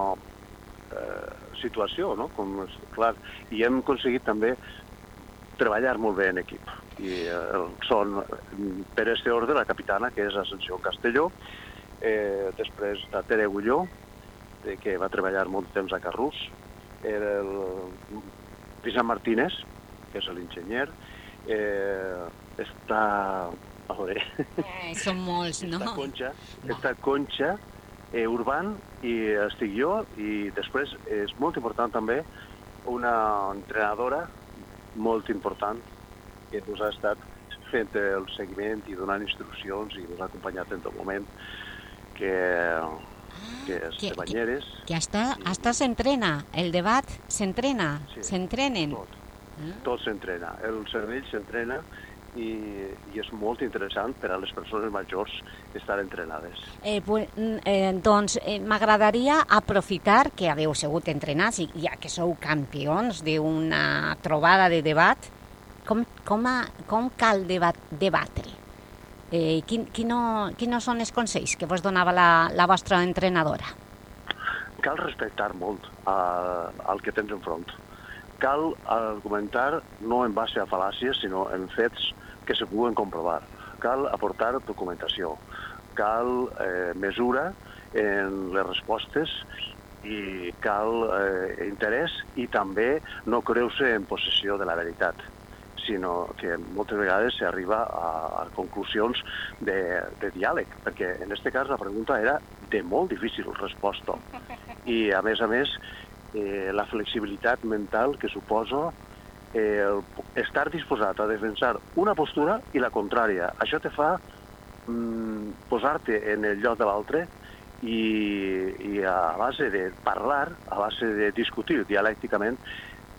eh, situació, no? Com, és clar, i hem aconseguit també treballar molt bé en equip. I eh, són, per este ordre, la capitana, que és Ascensió Castelló, eh, després de Tere Gulló, eh, que va treballar molt temps a Carrús, era el Vicent Martínez, que és l'enginyer, eh, està... A veure...
Eh, són molts, no?
Està Conxa, no. està Conxa, eh, Urban i estic jo i després és molt important també una entrenadora molt important que ens ha estat fent el seguiment i donant instruccions i ens ha acompanyat en tot moment que, que és
que,
de Banyeres.
Que, que hasta, hasta s'entrena, el debat s'entrena,
Sí,
s'entrenen.
Tot, tot s'entrena, el cervell s'entrena i, i és molt interessant per a les persones majors estar entrenades.
Eh, pues, eh, doncs eh, m'agradaria aprofitar que haveu sigut entrenats i ja que sou campions d'una trobada de debat, com, com, a, com cal debat, debatre? Eh, quin, quino, quins són els consells que vos donava la, la vostra entrenadora?
Cal respectar molt a, al que tens enfront. Cal argumentar no en base a fal·làcies, sinó en fets que se puguen comprovar. Cal aportar documentació. Cal eh, mesura en les respostes i cal eh, interès i també no creu-se en possessió de la veritat sinó que moltes vegades s'arriba a, a conclusions de, de diàleg, perquè en aquest cas la pregunta era de molt difícil resposta. I, a més a més, eh, la flexibilitat mental que suposa eh, el, estar disposat a defensar una postura i la contrària. Això te fa mm, posar-te en el lloc de l'altre i, i a base de parlar, a base de discutir dialècticament,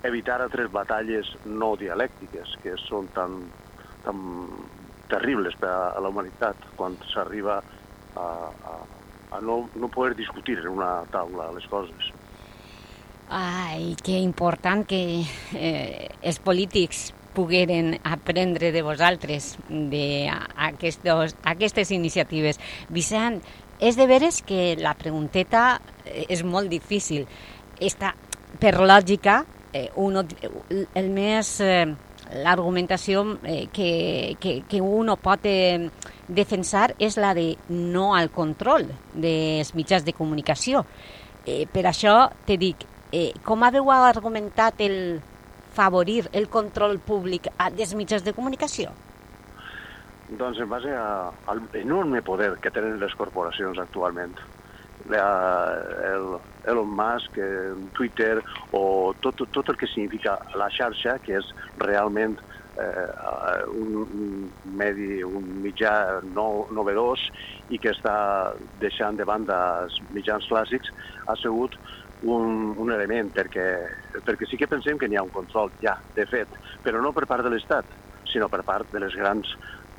evitar altres batalles no dialèctiques que són tan, tan terribles per a la humanitat quan s'arriba a, a, a no, no poder discutir en una taula les coses.
Ai, que important que eh, els polítics pogueren aprendre de vosaltres d'aquestes aquestes iniciatives. Vicent, és de veres que la pregunteta és molt difícil. Està, per lògica, eh, uno, el més... Eh, l'argumentació eh, que, que, que uno pot eh, defensar és la de no al control dels mitjans de comunicació. Eh, per això te dic, eh, com haveu argumentat el favorir el control públic dels mitjans de comunicació?
Doncs en base a, al enorme poder que tenen les corporacions actualment el Elon Musk, Twitter o tot, tot el que significa la xarxa, que és realment eh, un, medi, un mitjà no, novedós i que està deixant de banda els mitjans clàssics, ha sigut un, un element, perquè, perquè sí que pensem que n'hi ha un control, ja, de fet, però no per part de l'Estat, sinó per part de les grans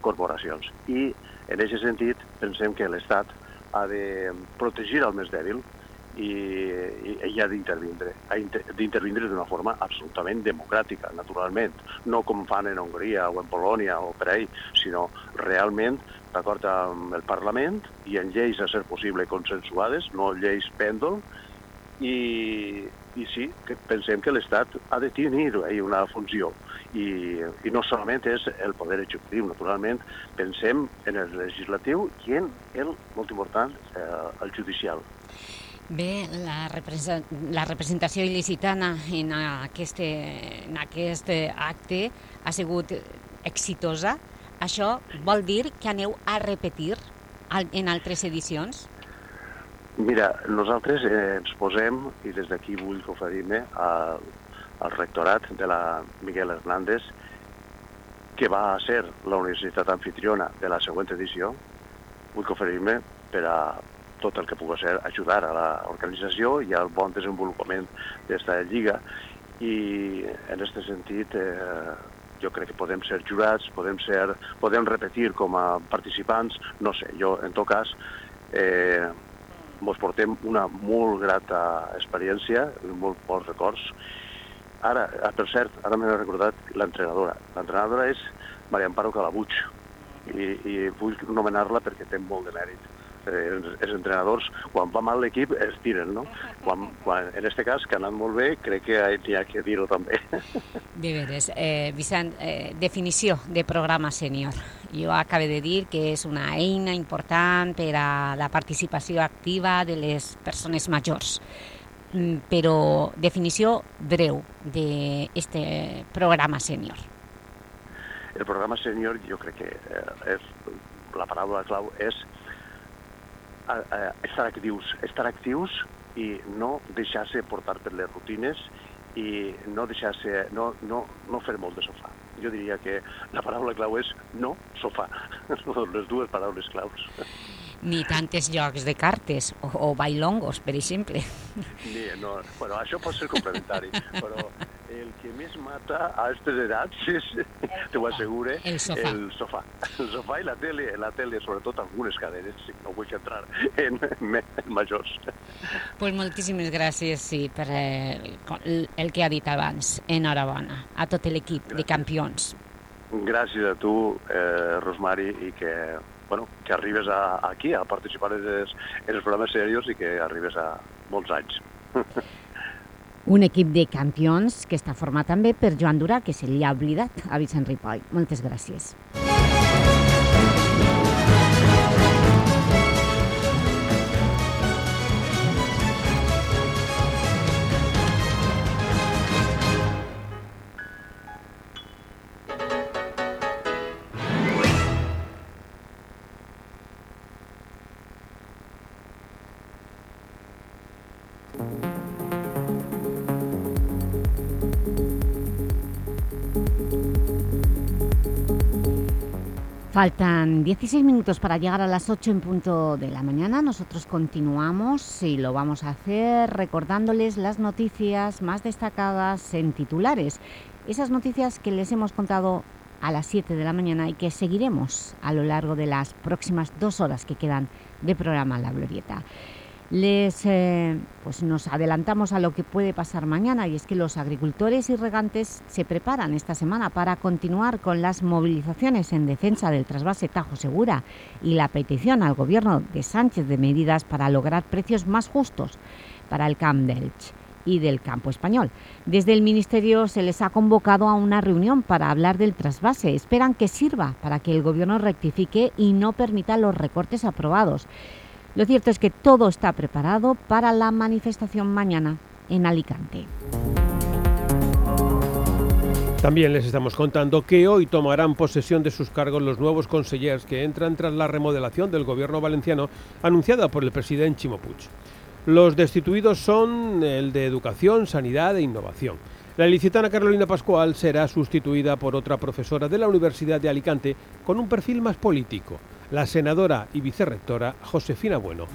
corporacions. I en aquest sentit pensem que l'Estat ha de protegir el més dèbil i, i, i ha d'intervindre, d'intervindre d'una forma absolutament democràtica, naturalment, no com fan en Hongria o en Polònia o per ahí, sinó realment d'acord amb el Parlament i en lleis a ser possible consensuades, no lleis pèndol, i, i sí, que pensem que l'Estat ha de tenir una funció i, i no solament és el poder executiu, naturalment pensem en el legislatiu i en el, molt important, eh, el judicial.
Bé, la, la representació il·licitana en, aquest, en aquest acte ha sigut exitosa. Això vol dir que aneu a repetir en altres edicions?
Mira, nosaltres eh, ens posem, i des d'aquí vull oferir-me al al rectorat de la Miguel Hernández, que va a ser la universitat anfitriona de la següent edició. Vull oferir-me per a tot el que pugui ser ajudar a l'organització i al bon desenvolupament d'esta lliga i en aquest sentit eh, jo crec que podem ser jurats, podem, ser, podem repetir com a participants, no sé, jo en tot cas eh, mos portem una molt grata experiència, molt bons records Ara, ah, per cert, ara m'he recordat l'entrenadora. L'entrenadora és Maria Amparo Calabuig i, i vull nomenar-la perquè té molt de mèrit. Eh, els entrenadors, quan va mal l'equip, es tiren, no? Quan, quan, en aquest cas, que ha anat molt bé, crec que hi ha que dir-ho també.
De veres. Eh, Vicent, eh, definició de programa sènior. Jo acabo de dir que és una eina important per a la participació activa de les persones majors. Mm, però definició breu d'aquest programa sènior.
El programa sènior jo crec que eh, és, la paraula clau és eh, estar actius, estar actius i no deixar-se portar per les rutines i no deixar-se, no, no, no fer molt de sofà. Jo diria que la paraula clau és no sofà, les dues paraules claus
ni tantes jocs de cartes o, o bailongos, per exemple.
Ni, no, bueno, això pot ser complementari, però el que més mata a aquestes edats és, t'ho assegure,
el sofà.
el sofà. El sofà i la tele, la tele sobretot algunes cadenes, no vull entrar en, en majors.
Pues moltíssimes gràcies sí, per eh, el que ha dit abans. Enhorabona a tot l'equip de campions.
Gràcies a tu, eh, Rosmari, i que bueno, que arribes a, aquí a participar en els, en els programes serios i que arribes a molts anys.
Un equip de campions que està format també per Joan Durà, que se li ha oblidat a Vicent Ripoll. Moltes gràcies. Faltan 16 minutos para llegar a las 8 en punto de la mañana. Nosotros continuamos y lo vamos a hacer recordándoles las noticias más destacadas en titulares. Esas noticias que les hemos contado a las 7 de la mañana y que seguiremos a lo largo de las próximas dos horas que quedan de programa La Glorieta. Les, eh, pues nos adelantamos a lo que puede pasar mañana y es que los agricultores y regantes se preparan esta semana para continuar con las movilizaciones en defensa del trasvase Tajo Segura y la petición al Gobierno de Sánchez de medidas para lograr precios más justos para el Camp Delch y del campo español. Desde el Ministerio se les ha convocado a una reunión para hablar del trasvase. Esperan que sirva para que el Gobierno rectifique y no permita los recortes aprobados. Lo cierto es que todo está preparado para la manifestación mañana en Alicante.
También les estamos contando que hoy tomarán posesión de sus cargos los nuevos consellers que entran tras la remodelación del gobierno valenciano anunciada por el presidente Chimo Puig. Los destituidos son el de Educación, Sanidad e Innovación. La ilicitana Carolina Pascual será sustituida por otra profesora de la Universidad de Alicante con un perfil más político la senadora y vicerrectora Josefina Bueno.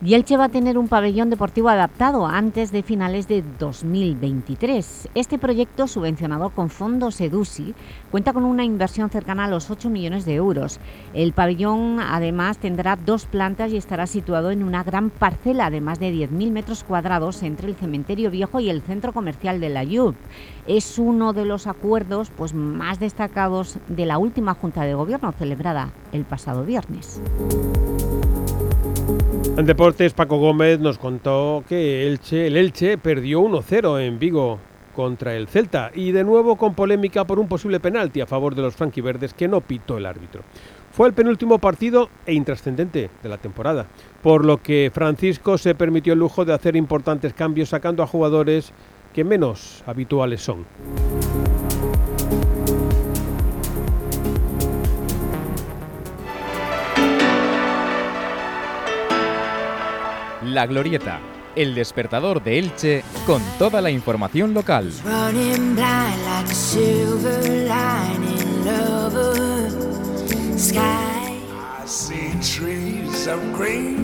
Y Elche va a tener un pabellón deportivo adaptado antes de finales de 2023. Este proyecto, subvencionado con fondos EDUSI, cuenta con una inversión cercana a los 8 millones de euros. El pabellón, además, tendrá dos plantas y estará situado en una gran parcela de más de 10.000 metros cuadrados entre el cementerio viejo y el centro comercial de la YUB. Es uno de los acuerdos pues, más destacados de la última Junta de Gobierno celebrada el pasado viernes.
En deportes, Paco Gómez nos contó que Elche, el Elche perdió 1-0 en Vigo contra el Celta y de nuevo con polémica por un posible penalti a favor de los franquiverdes que no pitó el árbitro. Fue el penúltimo partido e intrascendente de la temporada, por lo que Francisco se permitió el lujo de hacer importantes cambios sacando a jugadores que menos habituales son.
La Glorieta, el despertador de Elche con toda la información local.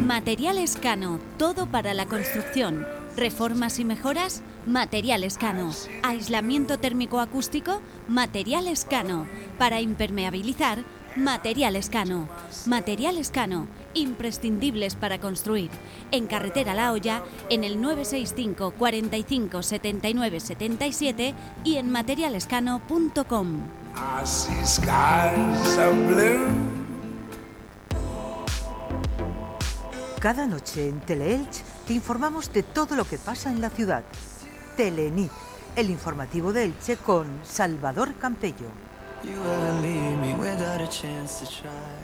Materiales Cano, todo para la construcción. Reformas y mejoras, Materiales Cano. Aislamiento térmico acústico, Materiales Cano. Para impermeabilizar, Materiales Cano. Materiales Cano, imprescindibles para construir. En Carretera La Hoya, en el 965 45 79 77 y en materialescano.com.
Cada noche en Teleelch te informamos de todo lo que pasa en la ciudad. Telenit, el informativo de Elche con Salvador Campello. You ever leave me without a chance to try?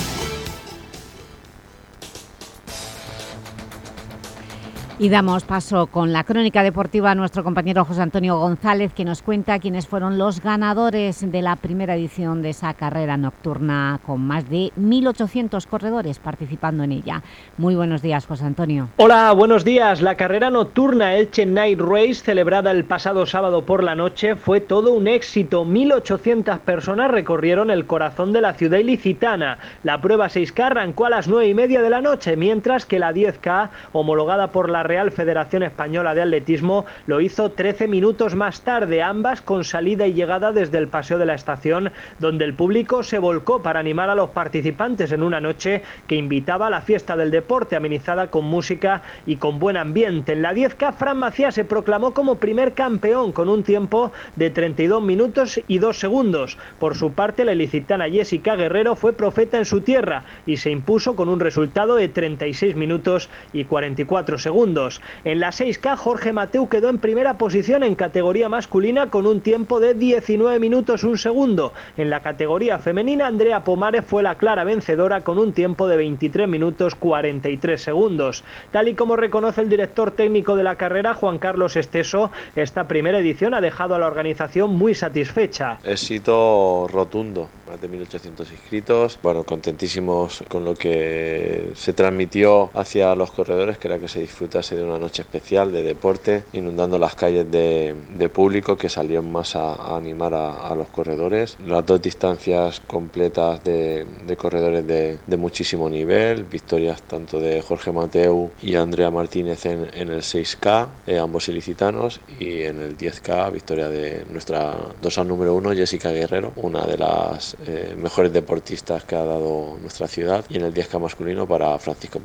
Y damos paso con la crónica deportiva a nuestro compañero José Antonio González, que nos cuenta quiénes fueron los ganadores de la primera edición de esa carrera nocturna, con más de 1.800 corredores participando en ella. Muy buenos días, José Antonio.
Hola, buenos días. La carrera nocturna Elche Night Race, celebrada el pasado sábado por la noche, fue todo un éxito. 1.800 personas recorrieron el corazón de la ciudad ilicitana. La prueba 6K arrancó a las 9 y media de la noche, mientras que la 10K, homologada por la Real Federación Española de Atletismo lo hizo 13 minutos más tarde, ambas con salida y llegada desde el paseo de la estación, donde el público se volcó para animar a los participantes en una noche que invitaba a la fiesta del deporte, amenizada con música y con buen ambiente. En la 10K, Fran Macías se proclamó como primer campeón con un tiempo de 32 minutos y 2 segundos. Por su parte, la ilicitana Jessica Guerrero fue profeta en su tierra y se impuso con un resultado de 36 minutos y 44 segundos. En la 6K, Jorge Mateu quedó en primera posición en categoría masculina con un tiempo de 19 minutos un segundo. En la categoría femenina, Andrea Pomares fue la clara vencedora con un tiempo de 23 minutos 43 segundos. Tal y como reconoce el director técnico de la carrera, Juan Carlos Esteso, esta primera edición ha dejado a la organización muy satisfecha.
Éxito rotundo, más de 1.800 inscritos. Bueno, contentísimos con lo que se transmitió hacia los corredores, que era que se disfrutase de una noche especial de deporte, inundando las calles de, público que salieron más a, animar a, los corredores. Las dos distancias completas de, corredores de, muchísimo nivel, victorias tanto de Jorge Mateu y Andrea Martínez en, el 6K, eh, ambos ilicitanos, y en el 10K, victoria de nuestra dosa número uno, Jessica Guerrero, una de las eh, mejores deportistas que ha dado nuestra ciudad, y en el 10K masculino para Francisco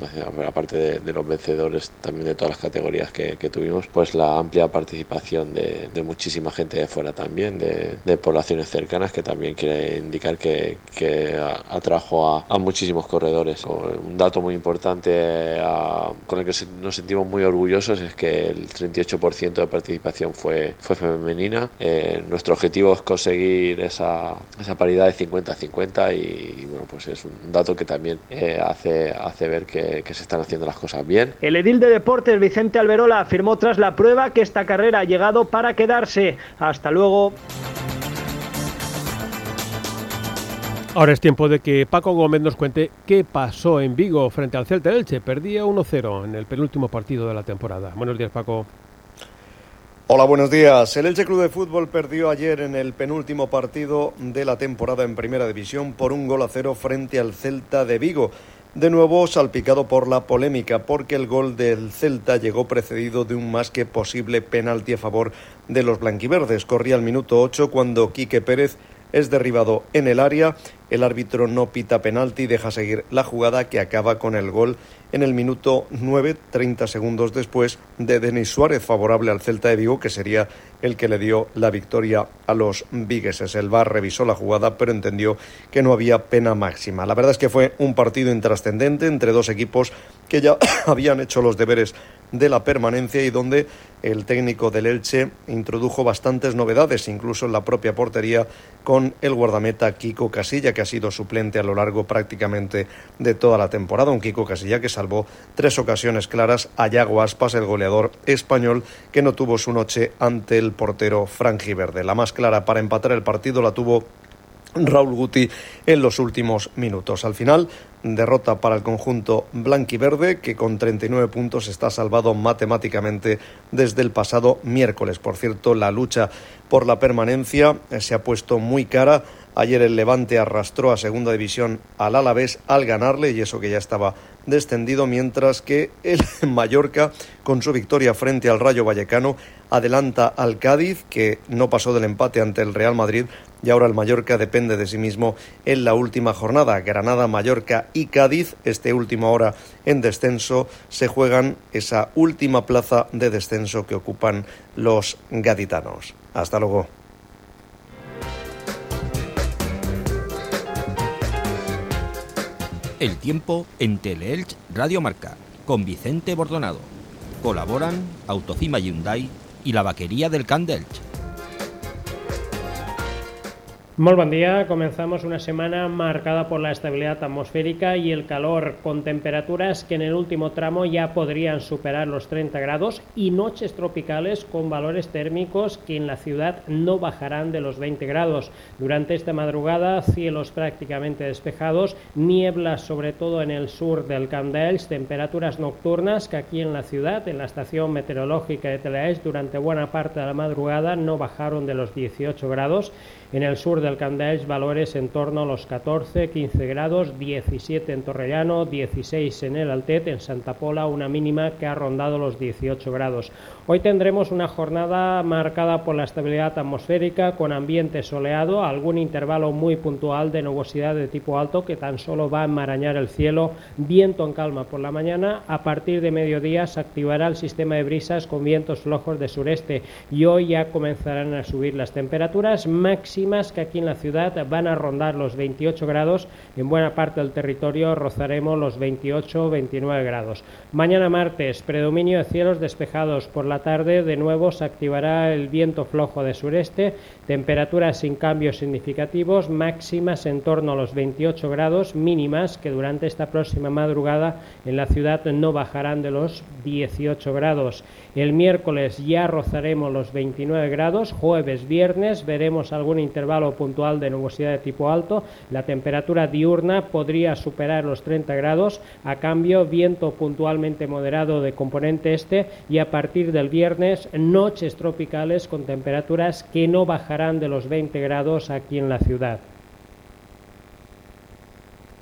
aparte de, los vencedores también de todas las categorías que, tuvimos, pues la amplia participación de, muchísima gente de fuera también, de, poblaciones cercanas, que también quiere indicar que, atrajo a, muchísimos corredores. Un dato muy importante con el que nos sentimos muy orgullosos es que el 38% de participación fue, fue femenina. Eh, nuestro objetivo es conseguir esa, esa paridad de 50-50 y, bueno, pues es un dato que también eh, hace, hace ver que, que se están haciendo las cosas bien.
El edil de deportes Vicente Alberola afirmó tras la prueba que esta carrera ha llegado para quedarse. Hasta luego.
Ahora es tiempo de que Paco Gómez nos cuente qué pasó en Vigo frente al Celta Elche. Perdía 1-0 en el penúltimo partido de la temporada. Buenos días, Paco.
Hola, buenos días. El Elche Club de Fútbol perdió ayer en el penúltimo partido de la temporada en Primera División por un gol a cero frente al Celta de Vigo. De nuevo salpicado por la polémica porque el gol del Celta llegó precedido de un más que posible penalti a favor de los blanquiverdes. Corría el minuto 8 cuando Quique Pérez es derribado en el área el árbitro no pita penalti y deja seguir la jugada que acaba con el gol en el minuto 9, 30 segundos después de Denis Suárez, favorable al Celta de Vigo, que sería el que le dio la victoria a los vigueses. El VAR revisó la jugada, pero entendió que no había pena máxima. La verdad es que fue un partido intrascendente entre dos equipos que ya habían hecho los deberes de la permanencia y donde el técnico del Elche introdujo bastantes novedades, incluso en la propia portería, con el guardameta Kiko Casilla, que ha sido suplente a lo largo prácticamente de toda la temporada. Un Kiko Casilla que salvó tres ocasiones claras a Yago Aspas, el goleador español, que no tuvo su noche ante el portero Verde. La más clara para empatar el partido la tuvo Raúl Guti en los últimos minutos. Al final, derrota para el conjunto blanquiverde que con 39 puntos está salvado matemáticamente desde el pasado miércoles. Por cierto, la lucha por la permanencia se ha puesto muy cara Ayer el Levante arrastró a Segunda División al Alavés al ganarle y eso que ya estaba descendido, mientras que el Mallorca, con su victoria frente al Rayo Vallecano, adelanta al Cádiz, que no pasó del empate ante el Real Madrid, y ahora el Mallorca depende de sí mismo en la última jornada. Granada, Mallorca y Cádiz, este último ahora en descenso, se juegan esa última plaza de descenso que ocupan los gaditanos. Hasta luego.
El tiempo en Teleelch Radio Marca con Vicente Bordonado. Colaboran Autocima Hyundai y la vaquería del Candelch.
Muy buen día, comenzamos una semana marcada por la estabilidad atmosférica y el calor, con temperaturas que en el último tramo ya podrían superar los 30 grados y noches tropicales con valores térmicos que en la ciudad no bajarán de los 20 grados. Durante esta madrugada, cielos prácticamente despejados, nieblas sobre todo en el sur del Camp temperaturas nocturnas que aquí en la ciudad, en la estación meteorológica de Telaes, durante buena parte de la madrugada no bajaron de los 18 grados En el sur del Candelch valores en torno a los 14, 15 grados, 17 en Torrellano, 16 en el Altet, en Santa Pola una mínima que ha rondado los 18 grados. Hoy tendremos una jornada marcada por la estabilidad atmosférica con ambiente soleado, algún intervalo muy puntual de nubosidad de tipo alto que tan solo va a enmarañar el cielo, viento en calma por la mañana. A partir de mediodía se activará el sistema de brisas con vientos flojos de sureste y hoy ya comenzarán a subir las temperaturas máximas que aquí en la ciudad van a rondar los 28 grados. En buena parte del territorio rozaremos los 28-29 grados. Mañana martes, predominio de cielos despejados por la tarde de nuevo se activará el viento flojo de sureste, temperaturas sin cambios significativos, máximas en torno a los 28 grados, mínimas que durante esta próxima madrugada en la ciudad no bajarán de los 18 grados. El miércoles ya rozaremos los 29 grados, jueves, viernes veremos algún intervalo puntual de nubosidad de tipo alto, la temperatura diurna podría superar los 30 grados, a cambio viento puntualmente moderado de componente este y a partir del viernes noches tropicales con temperaturas que no bajarán de los 20 grados aquí en la ciudad.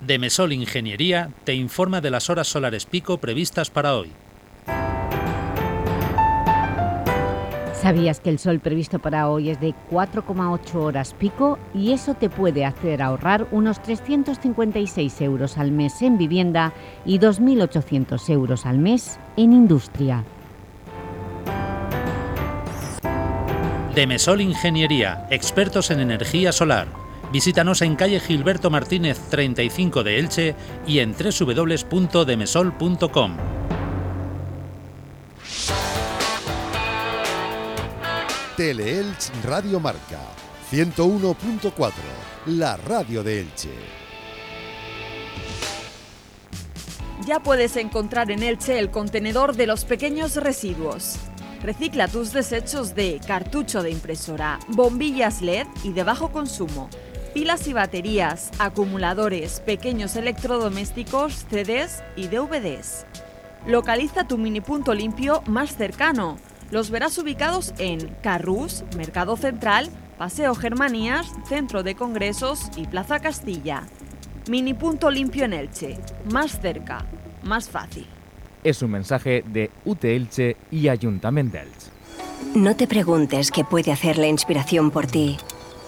Demesol Ingeniería te informa de las horas solares pico previstas para hoy.
¿Sabías que el sol previsto para hoy es de 4,8 horas pico y eso te puede hacer ahorrar unos 356 euros al mes en vivienda y 2.800 euros al mes en industria?
Demesol Ingeniería, expertos en energía solar Visítanos en calle Gilberto Martínez 35 de Elche y en www.demesol.com.
Teleelch Radio Marca 101.4, la radio de Elche.
Ya puedes encontrar en Elche el contenedor de los pequeños residuos. Recicla tus desechos de cartucho de impresora, bombillas LED y de bajo consumo pilas y baterías, acumuladores, pequeños electrodomésticos, CDs y DVDs. Localiza tu mini punto limpio más cercano. Los verás ubicados en Carrús, Mercado Central, Paseo Germanías, Centro de Congresos y Plaza Castilla. Mini punto limpio en Elche. Más cerca, más fácil.
Es un mensaje de UT Elche y Ayuntamiento de Elche.
No te preguntes qué puede hacer la inspiración por ti.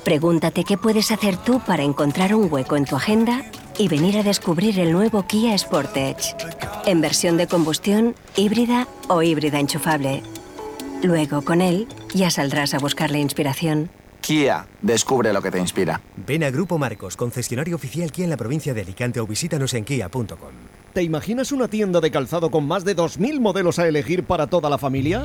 Pregúntate qué puedes hacer tú para encontrar un hueco en tu agenda y venir a descubrir el nuevo Kia Sportage, en versión de combustión, híbrida o híbrida enchufable. Luego, con él, ya saldrás a buscar la inspiración.
Kia, descubre lo que te inspira.
Ven a Grupo Marcos, concesionario oficial Kia en la provincia de Alicante o visítanos en kia.com.
¿Te imaginas una tienda de calzado con más de 2.000 modelos a elegir para toda la familia?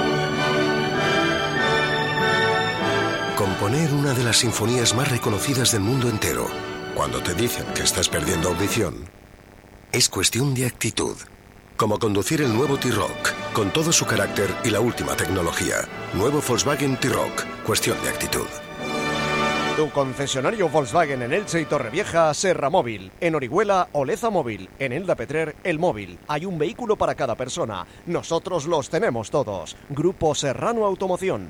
Componer una de las sinfonías más reconocidas del mundo entero, cuando te dicen que estás perdiendo audición, es cuestión de actitud. Como conducir el nuevo T-Rock, con todo su carácter y la última tecnología. Nuevo Volkswagen T-Rock, cuestión de actitud.
Tu concesionario Volkswagen en Elche y Torrevieja, Serra Móvil. En Orihuela, Oleza Móvil. En Elda Petrer, El Móvil. Hay un vehículo para cada persona. Nosotros los tenemos todos. Grupo Serrano Automoción.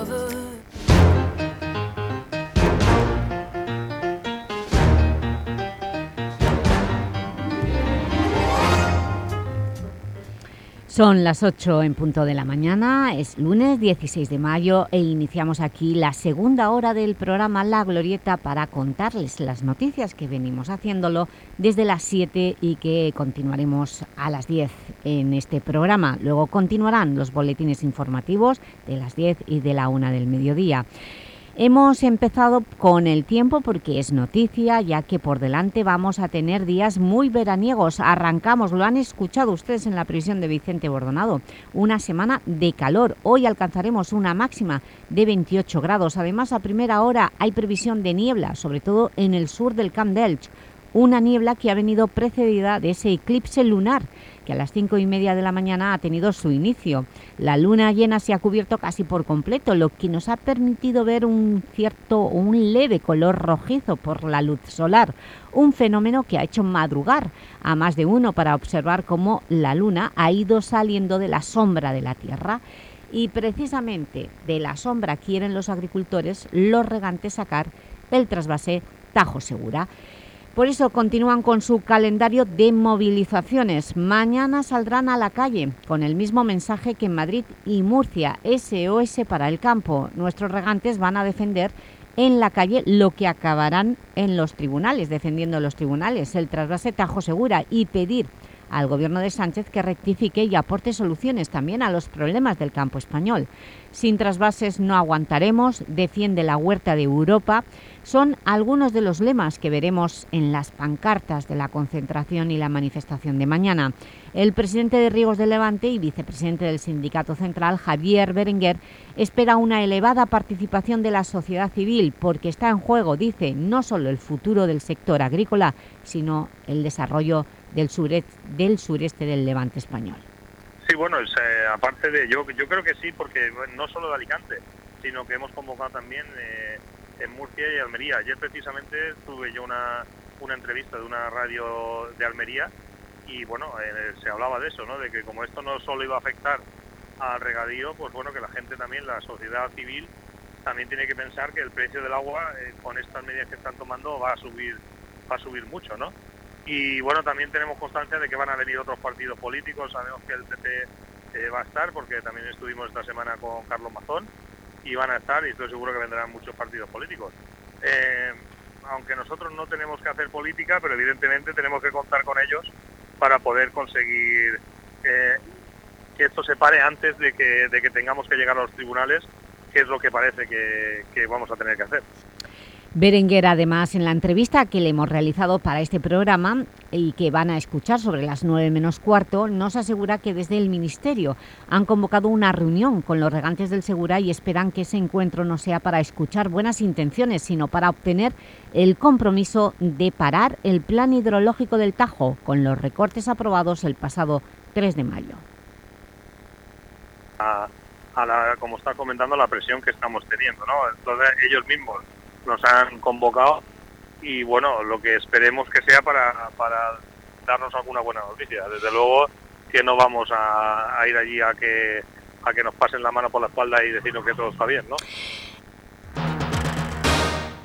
Son las 8 en punto de la mañana, es lunes 16 de mayo e iniciamos aquí la segunda hora del programa La Glorieta para contarles las noticias que venimos haciéndolo desde las 7 y que continuaremos a las 10 en este programa. Luego continuarán los boletines informativos de las 10 y de la 1 del mediodía. Hemos empezado con el tiempo porque es noticia, ya que por delante vamos a tener días muy veraniegos. Arrancamos, lo han escuchado ustedes en la previsión de Vicente Bordonado, una semana de calor. Hoy alcanzaremos una máxima de 28 grados. Además, a primera hora hay previsión de niebla, sobre todo en el sur del Camp d'Elch. Una niebla que ha venido precedida de ese eclipse lunar que a las cinco y media de la mañana ha tenido su inicio. La luna llena se ha cubierto casi por completo, lo que nos ha permitido ver un cierto, un leve color rojizo por la luz solar, un fenómeno que ha hecho madrugar a más de uno para observar cómo la luna ha ido saliendo de la sombra de la Tierra y precisamente de la sombra quieren los agricultores, los regantes sacar el trasvase Tajo Segura. Por eso continúan con su calendario de movilizaciones. Mañana saldrán a la calle con el mismo mensaje que en Madrid y Murcia, SOS para el campo. Nuestros regantes van a defender en la calle lo que acabarán en los tribunales, defendiendo los tribunales, el trasvase Tajo Segura y pedir al Gobierno de Sánchez que rectifique y aporte soluciones también a los problemas del campo español. Sin trasvases no aguantaremos, defiende la huerta de Europa. Son algunos de los lemas que veremos en las pancartas de la concentración y la manifestación de mañana. El presidente de Riegos de Levante y vicepresidente del Sindicato Central, Javier Berenguer, espera una elevada participación de la sociedad civil porque está en juego, dice, no solo el futuro del sector agrícola, sino el desarrollo del sureste del, sureste del Levante español.
Sí, bueno, eh, aparte de yo, yo creo que sí, porque no solo de Alicante, sino que hemos convocado también eh, en Murcia y Almería. Ayer precisamente tuve yo una, una entrevista de una radio de Almería y bueno, eh, se hablaba de eso, ¿no? De que como esto no solo iba a afectar al regadío, pues bueno, que la gente también, la sociedad civil, también tiene que pensar que el precio del agua con estas medidas que están tomando va a subir, va a subir mucho, ¿no? Y bueno, también tenemos constancia de que van a venir otros partidos políticos. Sabemos que el PP eh, va a estar, porque también estuvimos esta semana con Carlos Mazón, y van a estar, y estoy seguro que vendrán muchos partidos políticos. Eh, aunque nosotros no tenemos que hacer política, pero evidentemente tenemos que contar con ellos para poder conseguir eh, que esto se pare antes de que, de que tengamos que llegar a los tribunales, que es lo que parece que vamos a tener que hacer.
Berenguer, además, en la entrevista que le hemos realizado para este programa y que van a escuchar sobre las 9 menos cuarto, nos asegura que desde el Ministerio han convocado una reunión con los regantes del Segura y esperan que ese encuentro no sea para escuchar buenas intenciones, sino para obtener el compromiso de parar el plan hidrológico del Tajo con los recortes aprobados el pasado 3 de mayo.
A, la, como está comentando, la presión que estamos teniendo, ¿no? Entonces ellos mismos nos han convocado y bueno, lo que esperemos que sea para, para darnos alguna buena noticia. Desde luego que no vamos a, a ir allí a que a que nos pasen la mano por la espalda y decirnos que todo está bien, ¿no?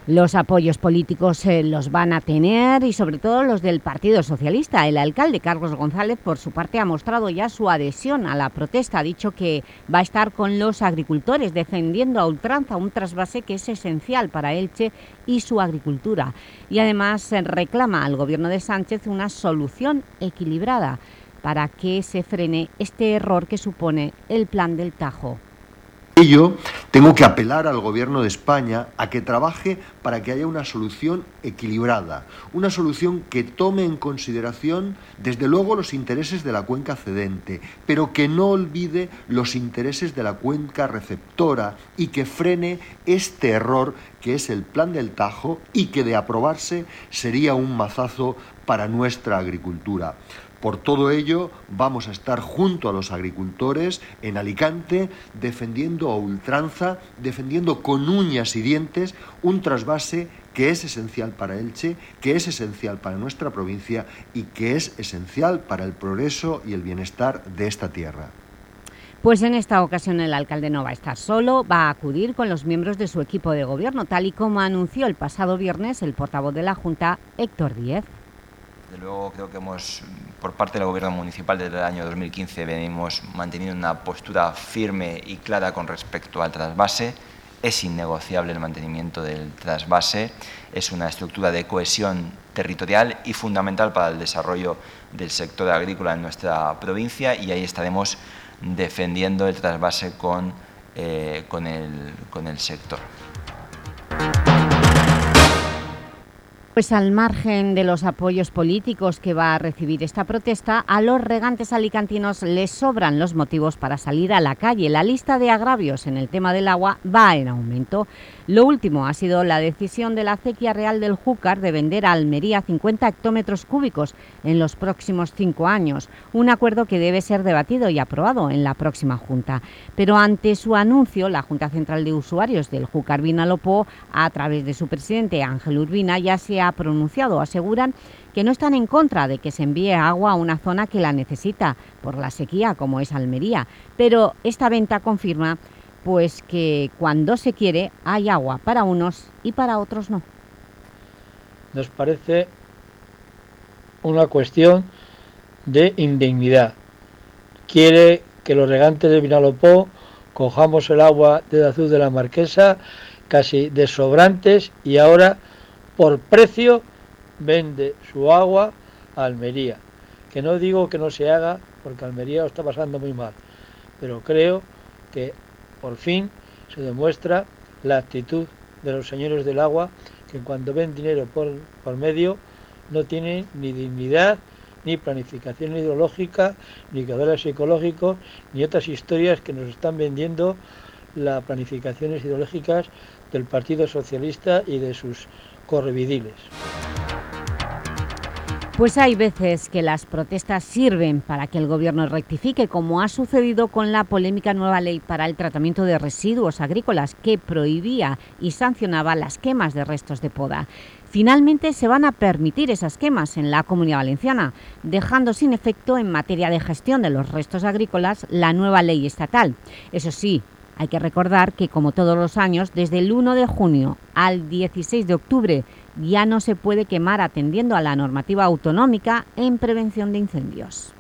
Los apoyos políticos eh, los van a tener y sobre todo los del Partido Socialista. El alcalde Carlos González, por su parte, ha mostrado ya su adhesión a la protesta. Ha dicho que va a estar con los agricultores defendiendo a ultranza un trasvase que es esencial para Elche y su agricultura. Y además eh, reclama al Gobierno de Sánchez una solución equilibrada para que se frene este error que supone el plan del Tajo
ello, tengo que apelar al Gobierno de España a que trabaje para que haya una solución equilibrada, una solución que tome en consideración, desde luego, los intereses de la cuenca cedente, pero que no olvide los intereses de la cuenca receptora y que frene este error que es el plan del Tajo y que de aprobarse sería un mazazo para nuestra agricultura. Por todo ello, vamos a estar junto a los agricultores en Alicante defendiendo a ultranza, defendiendo con uñas y dientes un trasvase que es esencial para Elche, que es esencial para nuestra provincia y que es esencial para el progreso y el bienestar de esta tierra.
Pues en esta ocasión el alcalde no va a estar solo, va a acudir con los miembros de su equipo de gobierno, tal y como anunció el pasado viernes el portavoz de la Junta, Héctor Díez.
De luego creo que hemos, por parte del Gobierno Municipal desde el año 2015, venimos manteniendo una postura firme y clara con respecto al trasvase. Es innegociable el mantenimiento del trasvase, es una estructura de cohesión territorial y fundamental para el desarrollo del sector agrícola en nuestra provincia y ahí estaremos defendiendo el trasvase con, eh, con, el, con el sector.
Pues al margen de los apoyos políticos que va a recibir esta protesta, a los regantes alicantinos les sobran los motivos para salir a la calle. La lista de agravios en el tema del agua va en aumento. Lo último ha sido la decisión de la acequia real del Júcar de vender a Almería 50 hectómetros cúbicos en los próximos cinco años, un acuerdo que debe ser debatido y aprobado en la próxima Junta. Pero ante su anuncio, la Junta Central de Usuarios del Júcar Vinalopó, a través de su presidente Ángel Urbina, ya se ha pronunciado. Aseguran que no están en contra de que se envíe agua a una zona que la necesita por la sequía, como es Almería, pero esta venta confirma pues que cuando se quiere hay agua para unos y para otros no.
Nos parece una cuestión de indignidad. Quiere que los regantes de Vinalopó cojamos el agua de azul de la Marquesa casi de sobrantes y ahora por precio vende su agua a Almería. Que no digo que no se haga porque Almería lo está pasando muy mal, pero creo que por fin se demuestra la actitud de los señores del agua que cuando ven dinero por, medio no tienen ni dignidad, ni planificación hidrológica, ni caudales psicológicos, ni otras historias que nos están vendiendo las planificaciones hidrológicas del Partido Socialista y de sus correvidiles.
Pues hay veces que las protestas sirven para que el Gobierno rectifique, como ha sucedido con la polémica nueva ley para el tratamiento de residuos agrícolas que prohibía y sancionaba las quemas de restos de poda. Finalmente se van a permitir esas quemas en la Comunidad Valenciana, dejando sin efecto en materia de gestión de los restos agrícolas la nueva ley estatal. Eso sí, hay que recordar que, como todos los años, desde el 1 de junio al 16 de octubre ya no se puede quemar atendiendo a la normativa autonómica en prevención de incendios.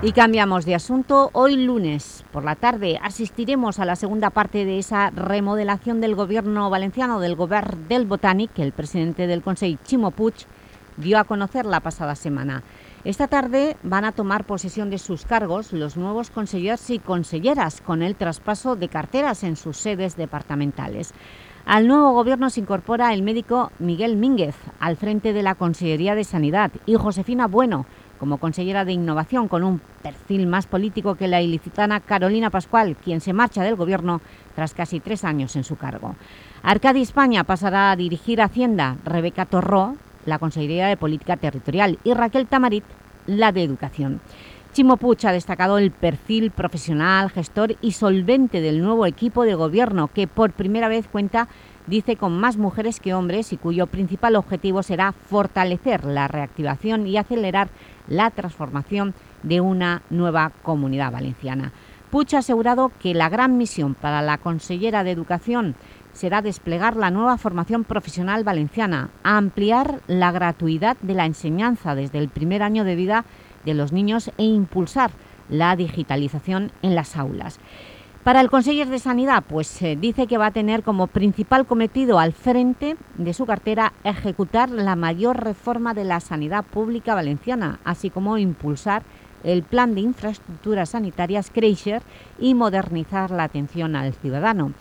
Y cambiamos de asunto. Hoy lunes por la tarde asistiremos a la segunda parte de esa remodelación del gobierno valenciano, del gobierno del Botánic, que el presidente del Consejo, Chimo Puig, dio a conocer la pasada semana. Esta tarde van a tomar posesión de sus cargos los nuevos consejeros y conselleras con el traspaso de carteras en sus sedes departamentales. Al nuevo gobierno se incorpora el médico Miguel Mínguez al frente de la Consellería de Sanidad y Josefina Bueno como consellera de Innovación con un perfil más político que la ilicitana Carolina Pascual, quien se marcha del gobierno tras casi tres años en su cargo. Arcadi España pasará a dirigir Hacienda, Rebeca Torró, la Consellería de Política Territorial y Raquel Tamarit, la de Educación. Chimo Puig ha destacado el perfil profesional, gestor y solvente del nuevo equipo de gobierno que por primera vez cuenta, dice, con más mujeres que hombres y cuyo principal objetivo será fortalecer la reactivación y acelerar la transformación de una nueva comunidad valenciana. Puig ha asegurado que la gran misión para la consellera de Educación será desplegar la nueva formación profesional valenciana, ampliar la gratuidad de la enseñanza desde el primer año de vida de los niños e impulsar la digitalización en las aulas. Para el conseller de Sanidad, pues eh, dice que va a tener como principal cometido al frente de su cartera ejecutar la mayor reforma de la sanidad pública valenciana, así como impulsar el plan de infraestructuras sanitarias Kreischer y modernizar la atención al ciudadano.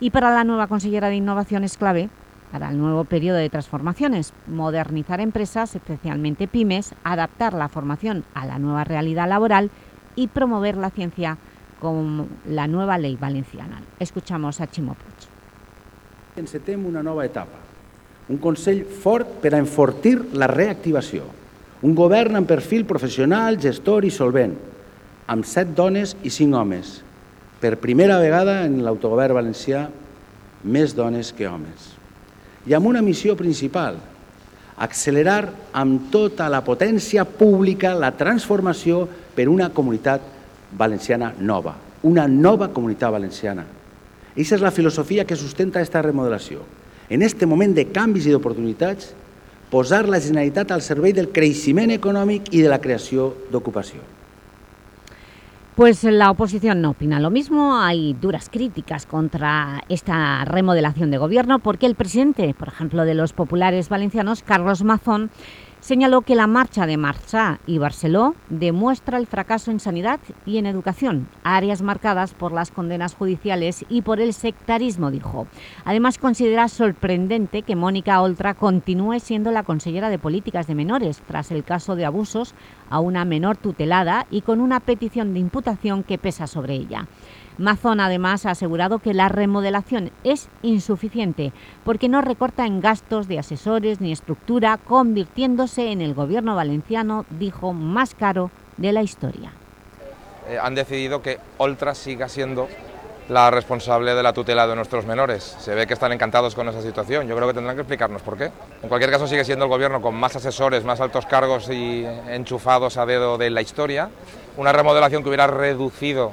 Y para la nueva consellera de Innovación es clave para el nuevo periodo de transformaciones, modernizar empresas, especialmente pymes, adaptar la formación a la nueva realidad laboral y promover la ciencia con la nueva ley valenciana. Escuchamos a Ximo Puig.
Encetem una nova etapa, un Consell fort per a enfortir la reactivació, un govern amb perfil professional, gestor i solvent, amb set dones i cinc homes, per primera vegada en l'autogovern valencià, més dones que homes. I amb una missió principal, accelerar amb tota la potència pública la transformació per una comunitat valenciana nova, una nova comunitat valenciana. Aquesta és la filosofia que sustenta aquesta remodelació. En este moment de canvis i d'oportunitats, posar la Generalitat al servei del creixement econòmic i de la creació d'ocupació.
Pues la oposición no opina lo mismo. Hay duras críticas contra esta remodelación de gobierno porque el presidente, por ejemplo, de los populares valencianos, Carlos Mazón, señaló que la marcha de Marchá y Barceló demuestra el fracaso en sanidad y en educación, áreas marcadas por las condenas judiciales y por el sectarismo, dijo. Además, considera sorprendente que Mónica Oltra continúe siendo la consellera de Políticas de Menores tras el caso de abusos a una menor tutelada y con una petición de imputación que pesa sobre ella. Mazón además ha asegurado que la remodelación es insuficiente porque no recorta en gastos de asesores ni estructura, convirtiéndose en el gobierno valenciano, dijo, más caro de la historia.
Eh, han decidido que Oltra siga siendo la responsable de la tutela de nuestros menores. Se ve que están encantados con esa situación. Yo creo que tendrán que explicarnos por qué. En cualquier caso sigue siendo el gobierno con más asesores, más altos cargos y enchufados a dedo de la historia. Una remodelación que hubiera reducido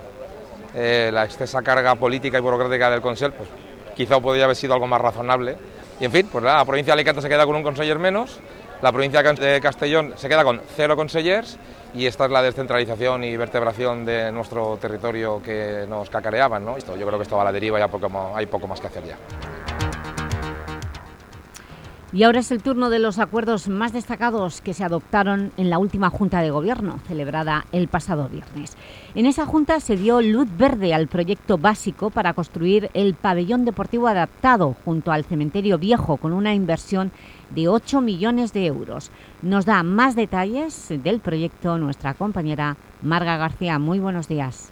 eh, la excesa carga política y burocrática del Consell, pues quizá podría haber sido algo más razonable. Y en fin, pues la provincia de Alicante se queda con un conseller menos, la provincia de Castellón se queda con cero consellers y esta es la descentralización y vertebración de nuestro territorio que nos cacareaban. ¿no? Esto, yo creo que esto va a la deriva, ya hay poco más que hacer ya.
Y ahora es el turno de los acuerdos más destacados que se adoptaron en la última Junta de Gobierno, celebrada el pasado viernes. En esa Junta se dio luz verde al proyecto básico para construir el pabellón deportivo adaptado junto al cementerio viejo con una inversión de 8 millones de euros. Nos da más detalles del proyecto nuestra compañera Marga García. Muy buenos días.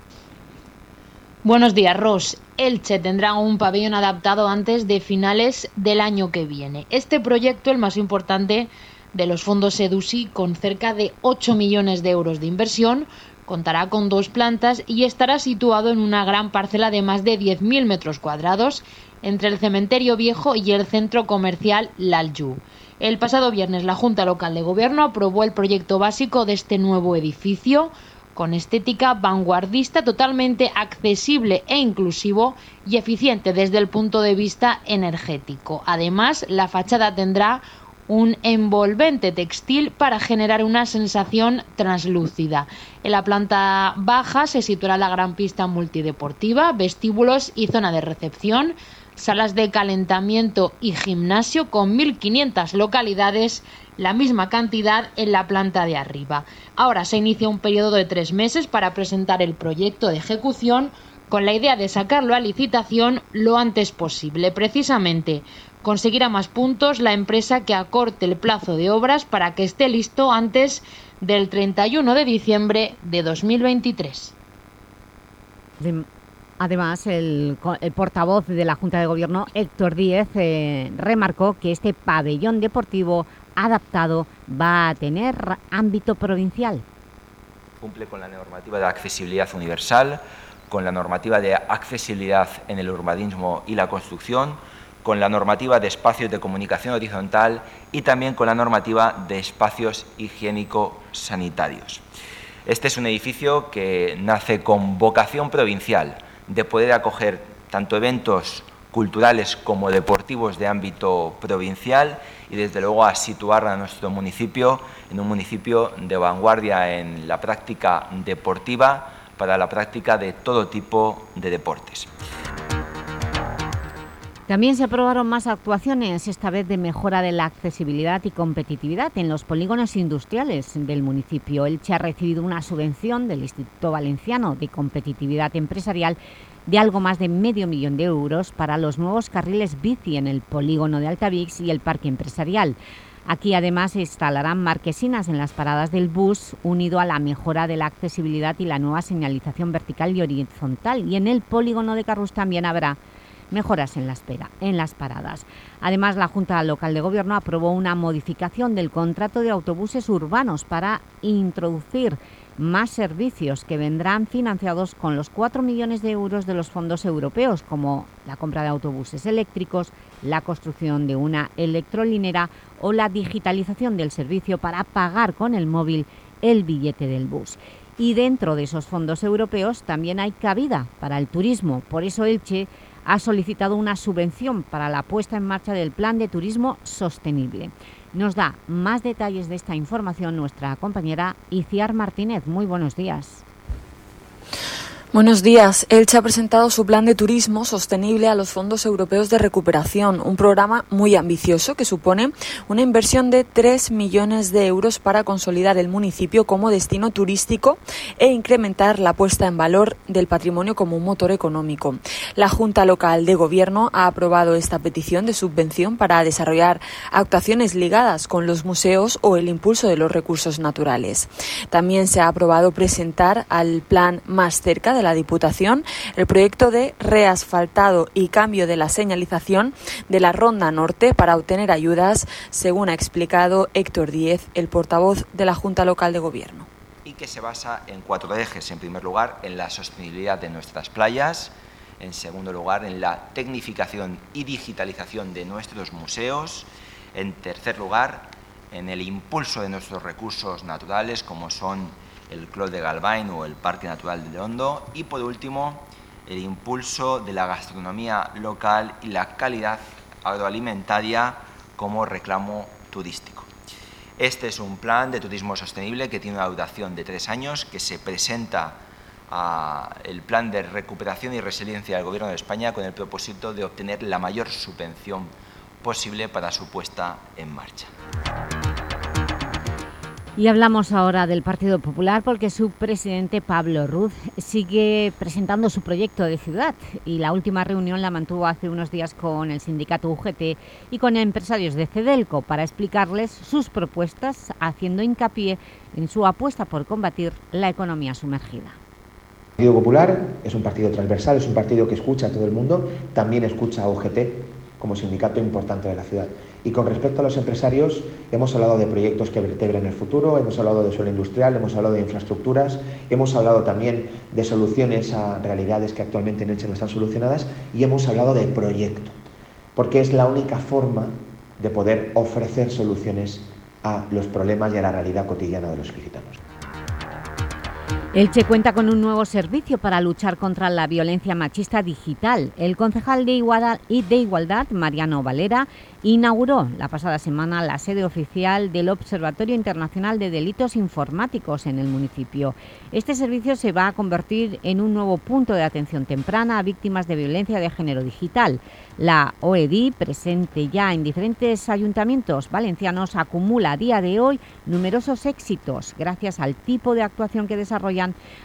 Buenos días, Ros. Elche tendrá un pabellón adaptado antes de finales del año que viene. Este proyecto, el más importante de los fondos EDUSI, con cerca de 8 millones de euros de inversión, contará con dos plantas y estará situado en una gran parcela de más de 10.000 metros cuadrados entre el cementerio viejo y el centro comercial Lalju. El pasado viernes la Junta Local de Gobierno aprobó el proyecto básico de este nuevo edificio con estética vanguardista totalmente accesible e inclusivo y eficiente desde el punto de vista energético. Además, la fachada tendrá un envolvente textil para generar una sensación translúcida. En la planta baja se situará la gran pista multideportiva, vestíbulos y zona de recepción, salas de calentamiento y gimnasio con 1.500 localidades la misma cantidad en la planta de arriba. Ahora se inicia un periodo de tres meses para presentar el proyecto de ejecución con la idea de sacarlo a licitación lo antes posible. Precisamente conseguirá más puntos la empresa que acorte el plazo de obras para que esté listo antes del 31 de diciembre de 2023.
Además, el, portavoz de la Junta de Gobierno, Héctor Díez, eh, remarcó que este pabellón deportivo adaptado va a tener ámbito provincial.
Cumple con la normativa de accesibilidad universal, con la normativa de accesibilidad en el urbanismo y la construcción, con la normativa de espacios de comunicación horizontal y también con la normativa de espacios higiénico-sanitarios. Este es un edificio que nace con vocación provincial de poder acoger tanto eventos culturales como deportivos de ámbito provincial y desde luego a situar a nuestro municipio en un municipio de vanguardia en la práctica deportiva para la práctica de todo tipo de deportes.
También se aprobaron más actuaciones, esta vez de mejora de la accesibilidad y competitividad en los polígonos industriales del municipio. Elche ha recibido una subvención del Instituto Valenciano de Competitividad Empresarial de algo más de medio millón de euros para los nuevos carriles bici en el polígono de Altavix y el parque empresarial. Aquí además se instalarán marquesinas en las paradas del bus, unido a la mejora de la accesibilidad y la nueva señalización vertical y horizontal. Y en el polígono de Carrus también habrá mejoras en la espera, en las paradas. Además, la Junta Local de Gobierno aprobó una modificación del contrato de autobuses urbanos para introducir más servicios que vendrán financiados con los 4 millones de euros de los fondos europeos, como la compra de autobuses eléctricos, la construcción de una electrolinera o la digitalización del servicio para pagar con el móvil el billete del bus. Y dentro de esos fondos europeos también hay cabida para el turismo. Por eso Elche ha solicitado una subvención para la puesta en marcha del Plan de Turismo Sostenible. Nos da más detalles de esta información nuestra compañera Iciar Martínez. Muy buenos días.
Buenos días. Elche ha presentado su plan de turismo sostenible a los fondos europeos de recuperación, un programa muy ambicioso que supone una inversión de 3 millones de euros para consolidar el municipio como destino turístico e incrementar la puesta en valor del patrimonio como un motor económico. La Junta Local de Gobierno ha aprobado esta petición de subvención para desarrollar actuaciones ligadas con los museos o el impulso de los recursos naturales. También se ha aprobado presentar al plan más cerca de la Diputación el proyecto de reasfaltado y cambio de la señalización de la Ronda Norte para obtener ayudas, según ha explicado Héctor Díez, el portavoz de la Junta Local de Gobierno.
Y que se basa en cuatro ejes. En primer lugar, en la sostenibilidad de nuestras playas. En segundo lugar, en la tecnificación y digitalización de nuestros museos. En tercer lugar, en el impulso de nuestros recursos naturales, como son el Clos de Galvain o el Parque Natural de Leondo y por último el impulso de la gastronomía local y la calidad agroalimentaria como reclamo turístico. Este es un plan de turismo sostenible que tiene una duración de tres años, que se presenta a el plan de recuperación y resiliencia del Gobierno de España con el propósito de obtener la mayor subvención posible para su puesta en marcha.
Y hablamos ahora del Partido Popular porque su presidente Pablo Ruz sigue presentando su proyecto de ciudad y la última reunión la mantuvo hace unos días con el sindicato UGT y con empresarios de Cedelco para explicarles sus propuestas haciendo hincapié en su apuesta por combatir la economía sumergida.
El Partido Popular es un partido transversal, es un partido que escucha a todo el mundo, también escucha a UGT como sindicato importante de la ciudad. Y con respecto a los empresarios, hemos hablado de proyectos que vertebran el futuro, hemos hablado de suelo industrial, hemos hablado de infraestructuras, hemos hablado también de soluciones a realidades que actualmente en Elche no están solucionadas y hemos hablado de proyecto, porque es la única forma de poder ofrecer soluciones a los problemas y a la realidad cotidiana de los ilicitanos.
Elche cuenta con un nuevo servicio para luchar contra la violencia machista digital. El concejal de Igualdad, de Igualdad, Mariano Valera, inauguró la pasada semana la sede oficial del Observatorio Internacional de Delitos Informáticos en el municipio. Este servicio se va a convertir en un nuevo punto de atención temprana a víctimas de violencia de género digital. La OEDI, presente ya en diferentes ayuntamientos valencianos, acumula a día de hoy numerosos éxitos. Gracias al tipo de actuación que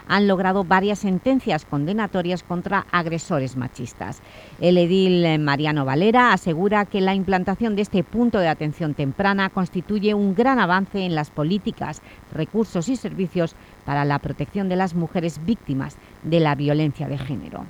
han logrado varias sentencias condenatorias contra agresores machistas. El edil Mariano Valera asegura que la implantación de este punto de atención temprana constituye un gran avance en las políticas, recursos y servicios para la protección de las mujeres víctimas de la violencia de género.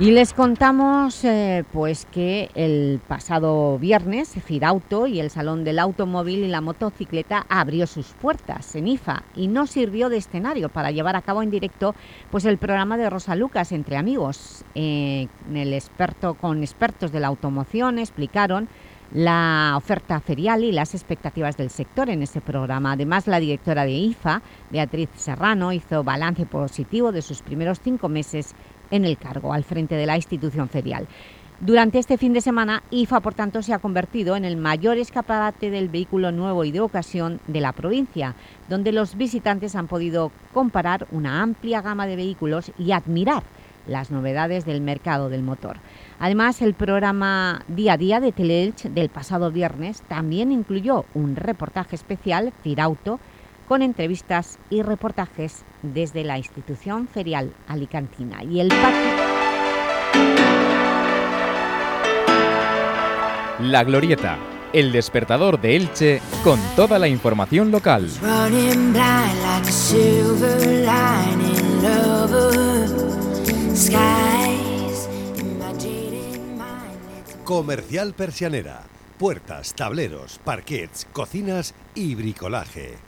Y les contamos eh, pues que el pasado viernes Firauto y el Salón del Automóvil y la Motocicleta abrió sus puertas en IFA y no sirvió de escenario para llevar a cabo en directo pues el programa de Rosa Lucas entre amigos. Eh, el experto, con expertos de la automoción explicaron la oferta ferial y las expectativas del sector en ese programa. Además, la directora de IFA, Beatriz Serrano, hizo balance positivo de sus primeros cinco meses en el cargo al frente de la institución ferial. Durante este fin de semana, IFA, por tanto, se ha convertido en el mayor escaparate del vehículo nuevo y de ocasión de la provincia, donde los visitantes han podido comparar una amplia gama de vehículos y admirar las novedades del mercado del motor. Además, el programa Día a Día de Teleelch del pasado viernes también incluyó un reportaje especial, Firauto, con entrevistas y reportajes desde la institución ferial alicantina. Y el
La Glorieta, el despertador de Elche con toda la información local.
Comercial Persianera. Puertas, tableros, parquets, cocinas y bricolaje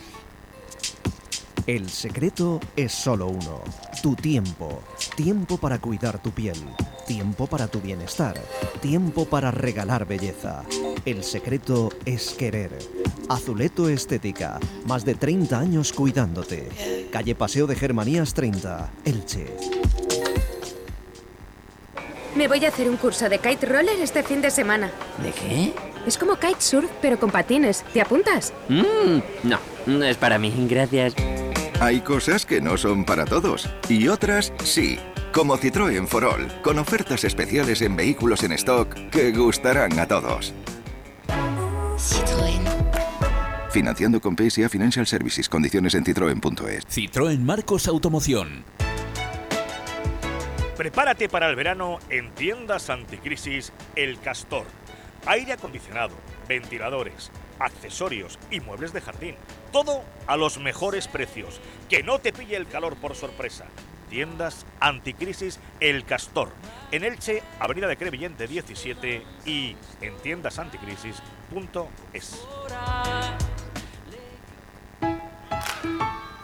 El secreto es solo uno, tu tiempo. Tiempo para cuidar tu piel, tiempo para tu bienestar, tiempo para regalar belleza. El secreto es querer. Azuleto Estética, más de 30 años cuidándote. Calle Paseo de Germanías 30, Elche.
Me voy a hacer un curso de kite roller este fin de semana.
¿De qué?
Es como kitesurf, pero con patines. ¿Te apuntas?
Mm, no, no es para mí, gracias.
Hay cosas que no son para todos y otras sí. Como Citroën for All, con ofertas especiales en vehículos en stock que gustarán a todos.
Citroën.
Financiando con PSA Financial Services. Condiciones en citroen.es.
Citroën Marcos Automoción.
Prepárate para el verano en tiendas anticrisis El Castor. Aire acondicionado, ventiladores, accesorios y muebles de jardín. Todo a los mejores precios. Que no te pille el calor por sorpresa. Tiendas Anticrisis El Castor. En Elche, Avenida de Crevillente 17 y en tiendasanticrisis.es.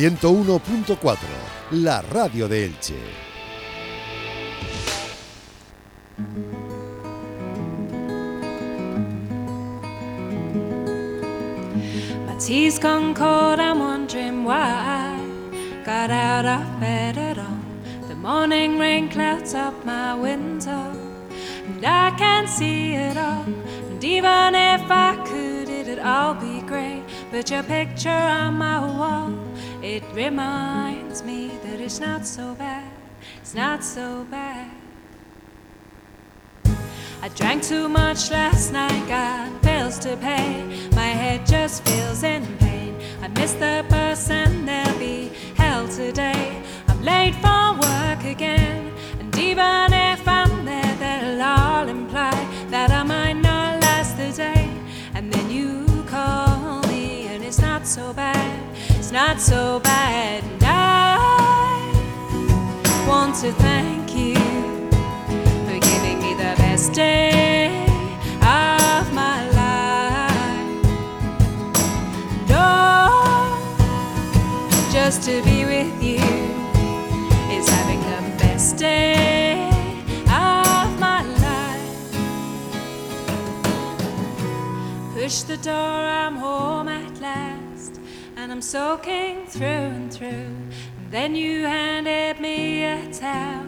101.4, la radio de Elche.
Tea's gone cold, I'm wondering why got out of bed at all. The morning rain clouds up my window, and I can't see it all. And even if I could, it'd all be great. But your picture on my wall, it reminds me that it's not so bad. It's not so bad. I drank too much last night, got bills to pay. My head just feels in pain. I missed the bus and there'll be hell today. I'm late for work again, and even if I'm there, they'll all imply that so bad. It's not so bad. And I want to thank you for giving me the best day of my life. And oh, just to be with you is having the best day of my life. Push the door, I'm home at last, and I'm soaking through and through. And then you handed me a towel,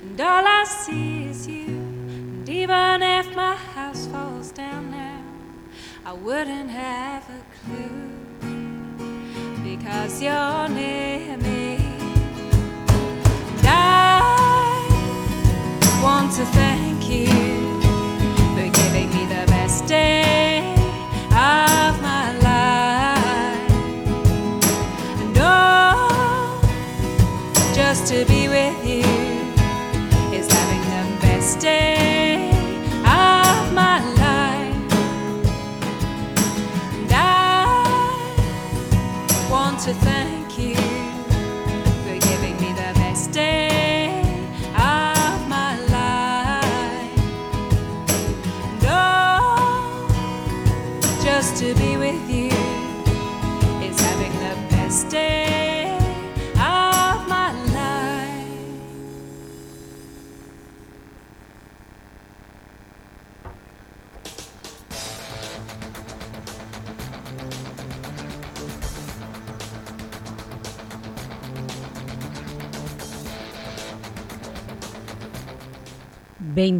and all I see is you. And even if my house falls down now, I wouldn't have a clue because you're near me. And I want to thank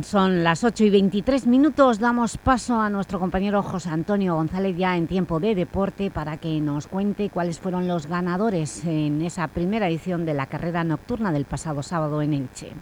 Son las 8 y 23 minutos. Damos paso a nuestro compañero José Antonio González ya en tiempo de deporte para que nos cuente cuáles fueron los ganadores en esa primera edición de la carrera nocturna del pasado sábado en Elche.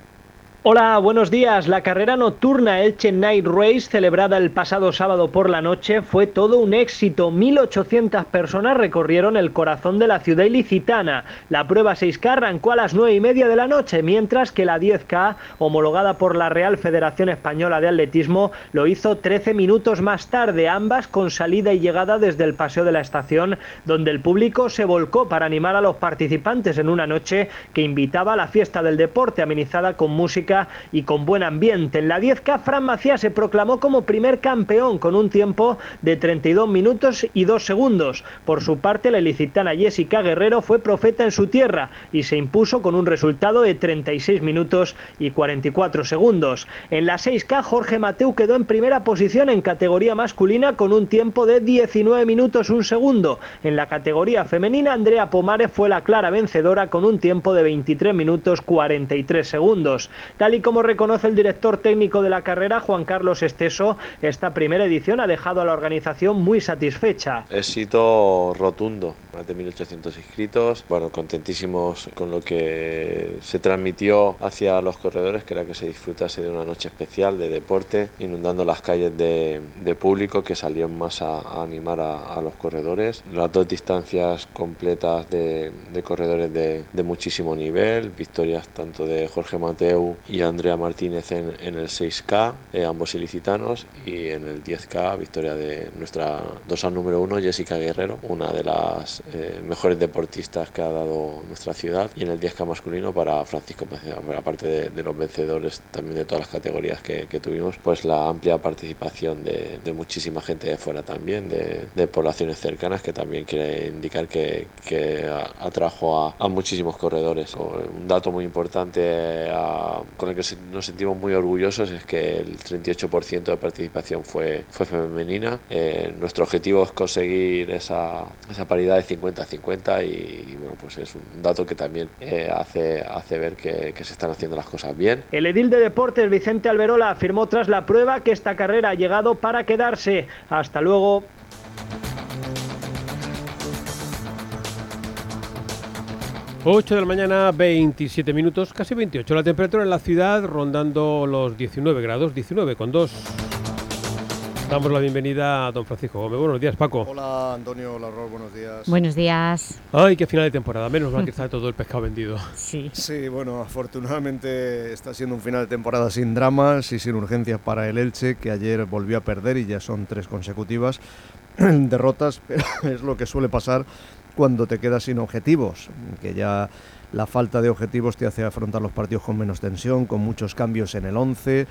Hola, buenos días. La carrera nocturna Elche Night Race, celebrada el pasado sábado por la noche, fue todo un éxito. 1.800 personas recorrieron el corazón de la ciudad ilicitana. La prueba 6K arrancó a las 9 y media de la noche, mientras que la 10K, homologada por la Real Federación Española de Atletismo, lo hizo 13 minutos más tarde, ambas con salida y llegada desde el Paseo de la Estación, donde el público se volcó para animar a los participantes en una noche que invitaba a la fiesta del deporte, amenizada con música y con buen ambiente. En la 10K, Fran Macías se proclamó como primer campeón con un tiempo de 32 minutos y 2 segundos. Por su parte, la ilicitana Jessica Guerrero fue profeta en su tierra y se impuso con un resultado de 36 minutos y 44 segundos. En la 6K, Jorge Mateu quedó en primera posición en categoría masculina con un tiempo de 19 minutos 1 segundo. En la categoría femenina, Andrea Pomares fue la clara vencedora con un tiempo de 23 minutos 43 segundos. Tal y como reconoce el director técnico de la carrera, Juan Carlos Esteso, esta primera edición ha dejado a la organización muy satisfecha.
Éxito rotundo, más de 1.800 inscritos. Bueno, contentísimos con lo que se transmitió hacia los corredores, que era que se disfrutase de una noche especial de deporte, inundando las calles de, público que salían más a, a animar a, los corredores. Las dos distancias completas de, de corredores de, de muchísimo nivel, victorias tanto de Jorge Mateu y Andrea Martínez en, en el 6K, eh, ambos ilicitanos, y en el 10K, victoria de nuestra dorsal número uno, Jessica Guerrero, una de las eh, mejores deportistas que ha dado nuestra ciudad, y en el 10K masculino para Francisco Maceda, aparte de, los vencedores también de todas las categorías que, tuvimos, pues la amplia participación de, muchísima gente de fuera también, de, poblaciones cercanas, que también quiere indicar que, atrajo a, a muchísimos corredores. Un dato muy importante a- con el que nos sentimos muy orgullosos es que el 38% de participación fue, fue femenina. Eh, nuestro objetivo es conseguir esa, esa paridad de 50-50 y, y, bueno, pues es un dato que también eh, hace, hace ver que, que se están haciendo las cosas bien.
El edil de deportes Vicente Alberola afirmó tras la prueba que esta carrera ha llegado para quedarse. Hasta luego.
8 de la mañana, 27 minutos, casi 28. La temperatura en la ciudad rondando los 19 grados, 19 con 2. Damos la bienvenida a don Francisco Gómez. Buenos días, Paco.
Hola Antonio, Rol, buenos días.
Buenos días.
Ay, qué final de temporada. Menos mal que está todo el pescado vendido.
Sí.
Sí, bueno, afortunadamente está siendo un final de temporada sin dramas y sin urgencias para el Elche, que ayer volvió a perder y ya son tres consecutivas derrotas, pero es lo que suele pasar cuando te quedas sin objetivos, que ya la falta de objetivos te hace afrontar los partidos con menos tensión, con muchos cambios en el 11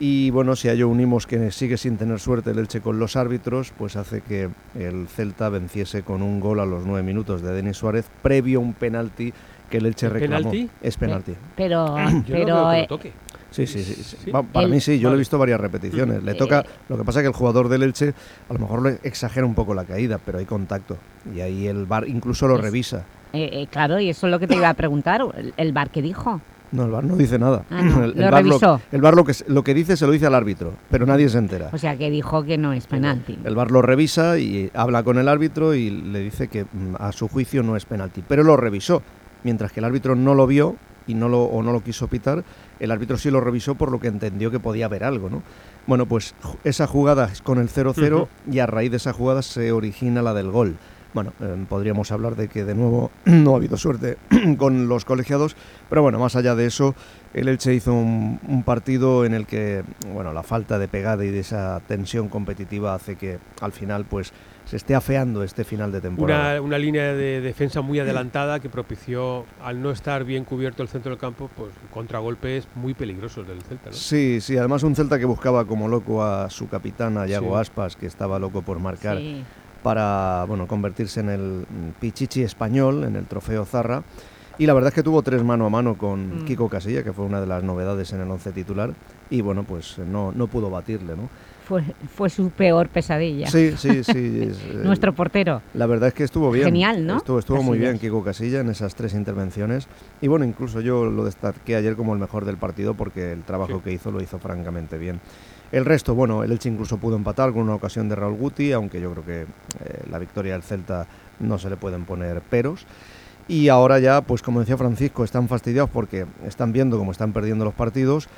y bueno, si a ello unimos que sigue sin tener suerte el Elche con los árbitros, pues hace que el Celta venciese con un gol a los nueve minutos de Denis Suárez, previo a un penalti que el Elche
¿Es
reclamó.
penalti?
Es penalti.
Pero,
Yo no
pero
veo que lo
eh,
toque.
Sí, sí, sí. sí. Para
El-
mí sí, yo lo
Vale.
he visto varias repeticiones. Le
Eh,
toca, lo que pasa es que el jugador del Elche a lo mejor le exagera un poco la caída, pero hay contacto. Y ahí el VAR incluso lo
Es-
revisa.
eh, eh, claro, y eso es lo que te iba a preguntar. ¿El, el bar que dijo?
No, el VAR no dice nada.
Ah, no,
el,
lo
VAR
revisó.
el VAR lo que, lo que dice se lo dice al árbitro, pero nadie se entera.
O sea, que dijo que no es penalti.
El VAR lo revisa y habla con el árbitro y le dice que mm, a su juicio no es penalti, pero lo revisó, mientras que el árbitro no lo vio y no lo, o no lo quiso pitar, el árbitro sí lo revisó por lo que entendió que podía haber algo, ¿no? Bueno, pues esa jugada es con el 0-0
Ujú.
y a raíz de esa jugada se origina la del gol. Bueno, eh, podríamos hablar de que de nuevo no ha habido suerte con los colegiados, pero bueno, más allá de eso, el Elche hizo un, un partido en el que, bueno, la falta de pegada y de esa tensión competitiva hace que al final, pues, se esté afeando este final de temporada.
Una, una línea de defensa muy adelantada que propició, al no estar bien cubierto el centro del campo, pues contragolpes muy peligrosos del Celta. ¿no?
Sí, sí, además un Celta que buscaba como loco a su capitán, a Yago
Sí.
Aspas, que estaba loco por marcar
Sí.
para bueno, convertirse en el Pichichi español, en el trofeo Zarra. Y la verdad es que tuvo tres mano a mano con
Mm.
Kiko Casilla, que fue una de las novedades en el once titular, y bueno, pues no, no pudo batirle, ¿no?
Fue, fue su peor pesadilla.
Sí, sí, sí.
Nuestro portero.
La verdad es que estuvo bien.
Genial, ¿no?
Estuvo, estuvo muy bien Kiko Casilla en esas tres intervenciones. Y bueno, incluso yo lo destaqué ayer como el mejor del partido porque el trabajo que hizo lo hizo francamente bien. El resto, bueno, el Elche incluso pudo empatar con una ocasión de Raúl Guti, aunque yo creo que eh, la victoria del Celta no se le pueden poner peros. Y ahora ya, pues como decía Francisco, están fastidiados porque están viendo cómo están perdiendo los partidos,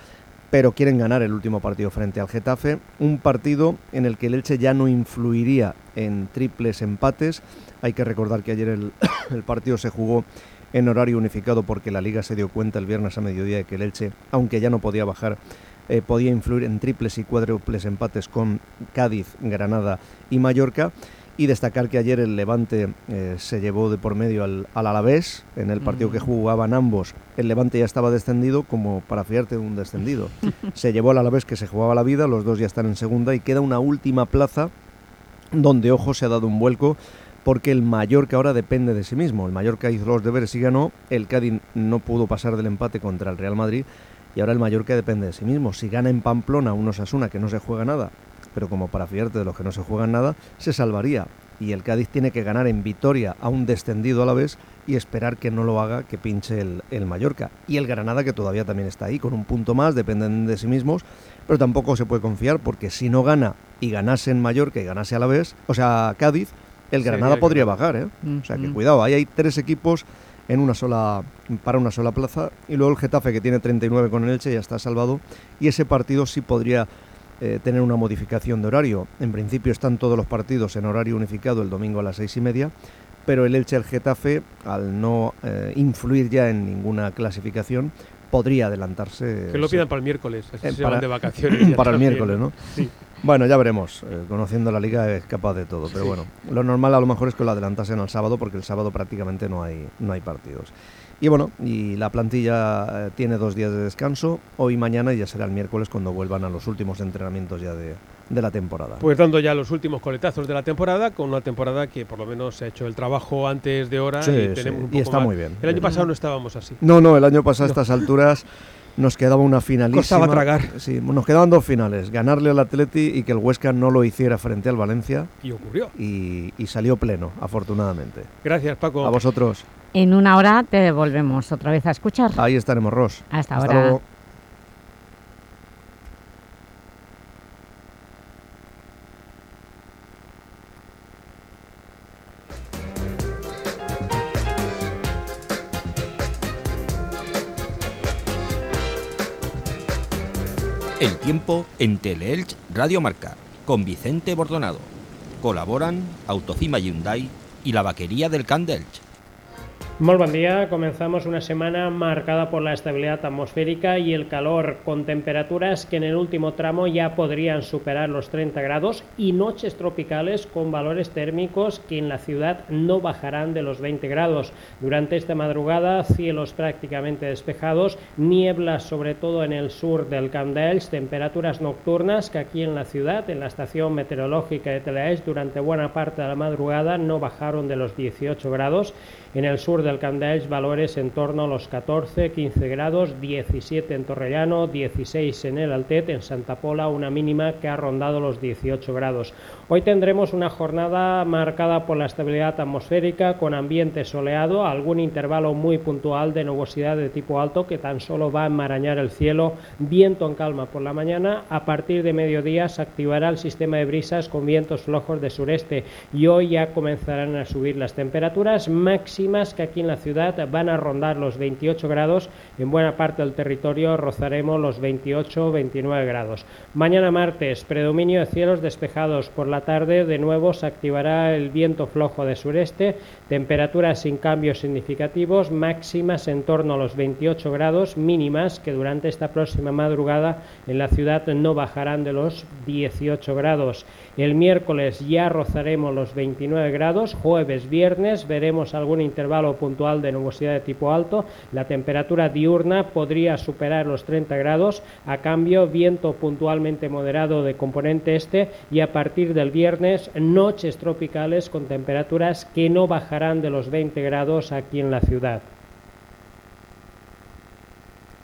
pero quieren ganar el último partido frente al Getafe. Un partido en el que el Elche ya no influiría en triples empates. Hay que recordar que ayer el, partido se jugó en horario unificado porque la liga se dio cuenta el viernes a mediodía de que el Elche, aunque ya no podía bajar eh, podía influir en triples y cuádruples empates con Cádiz, Granada y Mallorca. Y destacar que ayer el Levante eh, se llevó de por medio al, Alavés, en el partido que jugaban ambos. El Levante ya estaba descendido, como para fiarte de un descendido. se llevó al Alavés que se jugaba la vida, los dos ya están en segunda y queda una última plaza donde, ojo, se ha dado un vuelco porque el Mallorca ahora depende de sí mismo. El Mallorca hizo los deberes y ganó, el Cádiz no pudo pasar del empate contra el Real Madrid y ahora el Mallorca depende de sí mismo. Si gana en Pamplona un Osasuna que no se juega nada, pero como para fiarte de los que no se juegan nada, se salvaría. Y el Cádiz tiene que ganar en Vitoria a un descendido a la vez y esperar que no lo haga, que pinche el, el, Mallorca. Y el Granada, que todavía también está ahí, con un punto más, dependen de sí mismos, pero tampoco se puede confiar, porque si no gana y ganase en Mallorca y ganase a la vez, o sea, Cádiz, el Granada podría bajar, ¿eh? O sea que cuidado, ahí hay tres equipos en una sola para una sola plaza y luego el Getafe que tiene 39 con el Elche ya está salvado y ese partido sí podría eh, tener una modificación de horario. En principio están todos los partidos en horario unificado el domingo a las seis y media, pero el Elche el Getafe al no eh, influir ya en ninguna clasificación podría adelantarse.
Que lo pidan para el miércoles, así eh, se van de vacaciones.
para el miércoles, ¿no? Sí. Bueno, ya veremos. Eh, conociendo la liga es capaz de todo, pero bueno, lo normal a lo mejor es que lo adelantasen al sábado porque el sábado prácticamente no hay, no hay partidos. Y bueno, y la plantilla eh, tiene dos días de descanso, hoy y mañana, y ya será el miércoles cuando vuelvan a los últimos entrenamientos ya de, de la temporada.
Pues dando ya los últimos coletazos de la temporada, con una temporada que por lo menos se ha hecho el trabajo antes de hora y tenemos un poco
y está muy bien.
El año pasado no estábamos así.
No, no, el año pasado a estas alturas nos quedaba una finalísima.
Costaba tragar.
Sí, nos quedaban dos finales, ganarle al Atleti y que el Huesca no lo hiciera frente al Valencia.
Y ocurrió.
Y, salió pleno, afortunadamente.
Gracias, Paco.
A vosotros.
En una hora te volvemos otra vez a escuchar.
Ahí estaremos, Ros.
Hasta, ahora.
El tiempo en Teleelch Radio Marca, con Vicente Bordonado. Colaboran Autocima Hyundai y la vaquería del Candelch.
Muy buen día, comenzamos una semana marcada por la estabilidad atmosférica y el calor, con temperaturas que en el último tramo ya podrían superar los 30 grados y noches tropicales con valores térmicos que en la ciudad no bajarán de los 20 grados. Durante esta madrugada, cielos prácticamente despejados, nieblas sobre todo en el sur del Camp temperaturas nocturnas que aquí en la ciudad, en la estación meteorológica de Telaes, durante buena parte de la madrugada no bajaron de los 18 grados. En el sur del Candelch valores en torno a los 14, 15 grados, 17 en Torrellano, 16 en el Altet, en Santa Pola una mínima que ha rondado los 18 grados. Hoy tendremos una jornada marcada por la estabilidad atmosférica con ambiente soleado, algún intervalo muy puntual de nubosidad de tipo alto que tan solo va a enmarañar el cielo, viento en calma por la mañana, a partir de mediodía se activará el sistema de brisas con vientos flojos de sureste y hoy ya comenzarán a subir las temperaturas máximas que aquí en la ciudad van a rondar los 28 grados, en buena parte del territorio rozaremos los 28-29 grados. Mañana martes, predominio de cielos despejados. Por la tarde de nuevo se activará el viento flojo de sureste, temperaturas sin cambios significativos, máximas en torno a los 28 grados, mínimas que durante esta próxima madrugada en la ciudad no bajarán de los 18 grados. El miércoles ya rozaremos los 29 grados, jueves, viernes veremos algún intervalo puntual de nubosidad de tipo alto, la temperatura diurna podría superar los 30 grados, a cambio viento puntualmente moderado de componente este y a partir del viernes noches tropicales con temperaturas que no bajarán de los 20 grados aquí en la ciudad.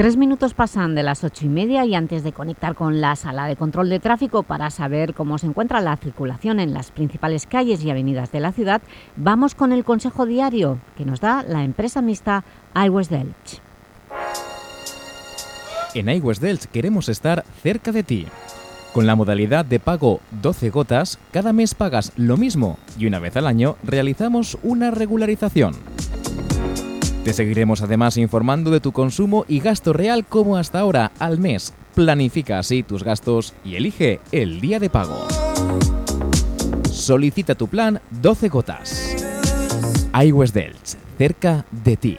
Tres minutos pasan de las ocho y media y antes de conectar con la sala de control de tráfico para saber cómo se encuentra la circulación en las principales calles y avenidas de la ciudad, vamos con el consejo diario que nos da la empresa mixta iWest Delch.
En iWest Delch queremos estar cerca de ti. Con la modalidad de pago 12 gotas, cada mes pagas lo mismo y una vez al año realizamos una regularización. Te seguiremos además informando de tu consumo y gasto real como hasta ahora al mes. Planifica así tus gastos y elige el día de pago. Solicita tu plan 12 gotas. iWest Delch, cerca de ti.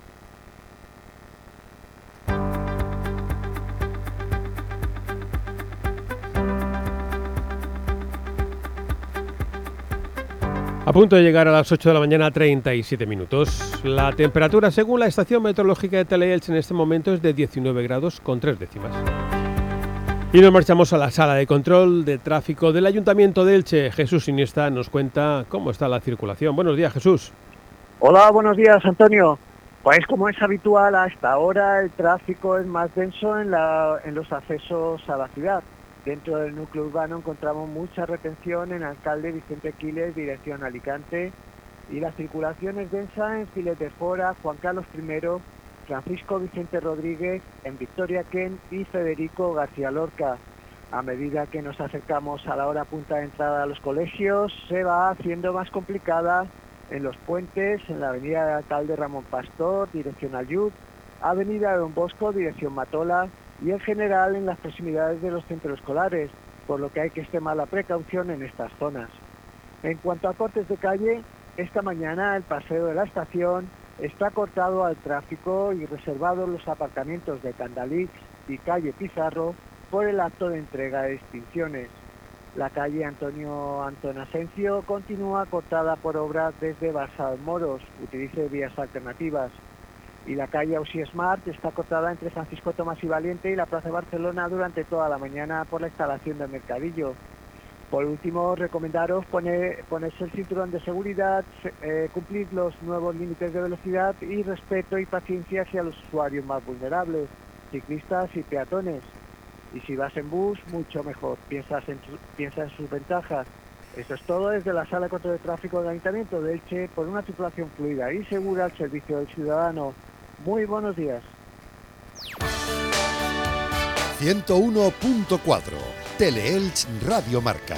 A punto de llegar a las 8 de la mañana, 37 minutos. La temperatura, según la estación meteorológica de Teleelch, en este momento es de 19 grados con 3 décimas. Y nos marchamos a la sala de control de tráfico del Ayuntamiento de Elche. Jesús Iniesta nos cuenta cómo está la circulación. Buenos días, Jesús.
Hola, buenos días, Antonio. Pues como es habitual, hasta ahora el tráfico es más denso en los accesos a la ciudad. Dentro del núcleo urbano encontramos mucha retención en Alcalde Vicente Quiles, dirección Alicante, y la circulación es densa en Files de Fora, Juan Carlos I, Francisco Vicente Rodríguez, en Victoria Ken y Federico García Lorca. A medida que nos acercamos a la hora punta de entrada a los colegios, se va haciendo más complicada en los puentes, en la avenida de Alcalde Ramón Pastor, dirección Ayud, avenida Don Bosco, dirección Matola, y en general en las proximidades de los centros escolares, por lo que hay que extremar la precaución en estas zonas. En cuanto a cortes de calle, esta mañana el paseo de la estación está cortado al tráfico y reservados los aparcamientos de Candalix y calle Pizarro por el acto de entrega de distinciones. La calle Antonio Antón Asencio continúa cortada por obras desde Barça Moros, utilice vías alternativas. Y la calle Ausi Smart está cortada entre Francisco Tomás y Valiente y la Plaza Barcelona durante toda la mañana por la instalación del mercadillo. Por último, recomendaros poner, ponerse el cinturón de seguridad, se- eh, cumplir los nuevos límites de velocidad y respeto y paciencia hacia los usuarios más vulnerables, ciclistas y peatones. Y si vas en bus, mucho mejor. Piensas en, piensa en sus ventajas. Eso es todo desde la Sala de Control de Tráfico del Ayuntamiento de Elche por una circulación fluida y segura al servicio del ciudadano. Muy buenos días.
101.4 Teleelch Radio Marca.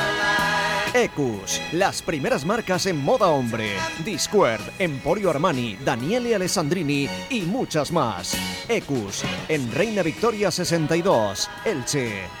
Ecus, las primeras marcas en moda hombre. Discord, Emporio Armani, Daniele Alessandrini y muchas más. Ecus, en Reina Victoria 62, Elche.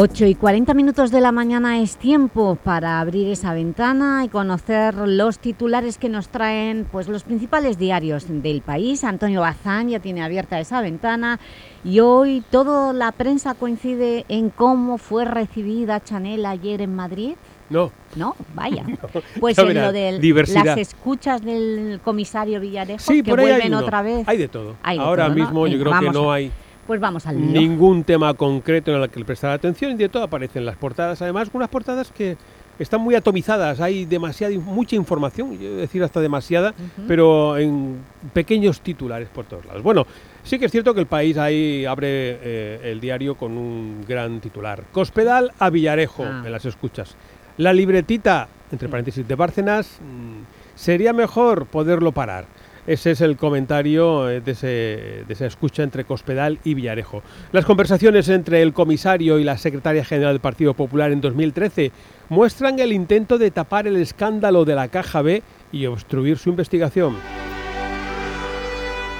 8 y 40 minutos de la mañana es tiempo para abrir esa ventana y conocer los titulares que nos traen pues, los principales diarios del país. Antonio Bazán ya tiene abierta esa ventana y hoy toda la prensa coincide en cómo fue recibida Chanel ayer en Madrid.
No.
No, vaya. Pues en lo de las escuchas del comisario Villarejo
Sí,
que vuelven otra vez.
Hay de todo.
Hay de
Ahora
todo, ¿no?
mismo yo creo que no
a-
hay
Pues vamos al lío.
ningún tema concreto en el que prestar atención y de todo aparecen las portadas. Además, unas portadas que están muy atomizadas, hay demasiada, mucha información, yo decir hasta demasiada, pero en pequeños titulares por todos lados. Bueno, sí que es cierto que el país ahí abre eh, el diario con un gran titular. Cospedal a Villarejo,
Ah.
en las escuchas. La libretita, entre paréntesis, de Bárcenas, mm, sería mejor poderlo parar. Ese es el comentario eh, de, esa escucha entre Cospedal y Villarejo. Las conversaciones entre el comisario y la secretaria general del Partido Popular en 2013 muestran el intento de tapar el escándalo de la Caja B y obstruir su investigación.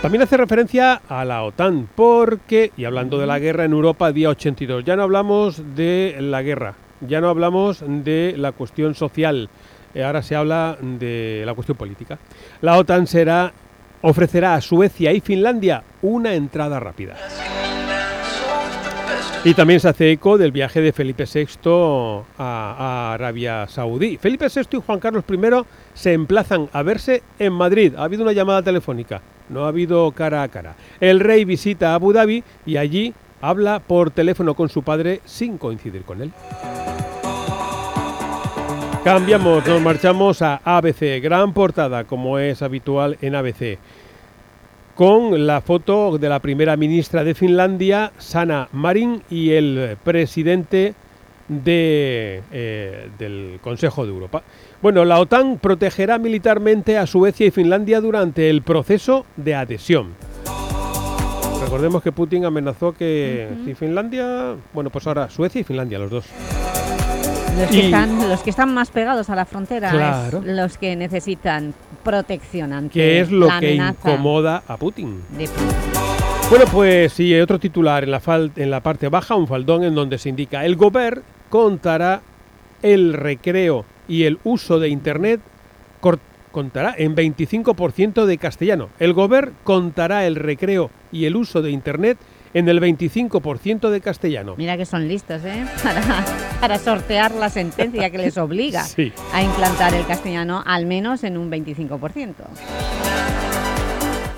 También hace referencia a la OTAN, porque, y hablando de la guerra en Europa, día 82, ya no hablamos de la guerra, ya no hablamos de la cuestión social, ahora se habla de la cuestión política. La OTAN será, ofrecerá a Suecia y Finlandia una entrada rápida. Y también se hace eco del viaje de Felipe VI a, a Arabia Saudí. Felipe VI y Juan Carlos I se emplazan a verse en Madrid. Ha habido una llamada telefónica, no ha habido cara a cara. El rey visita Abu Dhabi y allí habla por teléfono con su padre sin coincidir con él. Cambiamos, nos marchamos a ABC, gran portada como es habitual en ABC con la foto de la primera ministra de Finlandia, Sanna Marin, y el presidente de, eh, del Consejo de Europa. Bueno, la OTAN protegerá militarmente a Suecia y Finlandia durante el proceso de adhesión. Recordemos que Putin amenazó que si Finlandia, bueno, pues ahora Suecia y Finlandia, los dos.
Los que, están, los que están más pegados a la frontera,
Claro.
es los que necesitan protección ante
que es lo
la
que incomoda a Putin.
de
Bueno, pues sí, otro titular en la, fal- en la parte baja, un faldón en donde se indica el Gobierno contará el recreo y el uso de Internet contará en 25% de castellano. El Gobierno contará el recreo y el uso de Internet en el 25% de castellano.
Mira que son listos, ¿eh? Para, para sortear la sentencia que les obliga
Sí.
a implantar el castellano al menos en un 25%.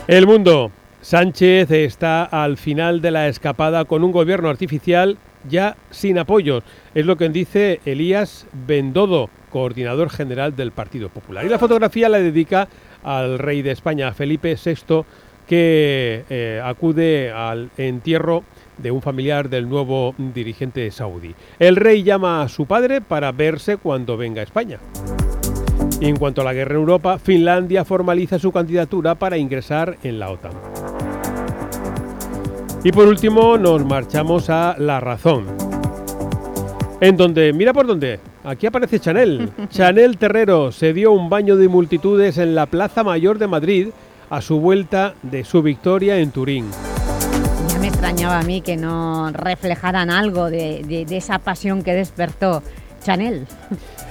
El mundo. Sánchez está al final de la escapada con un gobierno artificial ya sin apoyos. Es lo que dice Elías Bendodo, coordinador general del Partido Popular. Y la fotografía la dedica al rey de España, Felipe VI, que eh, acude al entierro de un familiar del nuevo dirigente saudí. El rey llama a su padre para verse cuando venga a España. Y en cuanto a la guerra en Europa, Finlandia formaliza su candidatura para ingresar en la OTAN. Y por último nos marchamos a La Razón. En donde, mira por dónde, aquí aparece Chanel. Chanel Terrero se dio un baño de multitudes en la Plaza Mayor de Madrid a su vuelta de su victoria en Turín.
Ya me extrañaba a mí que no reflejaran algo de, de- de esa pasión que despertó Chanel.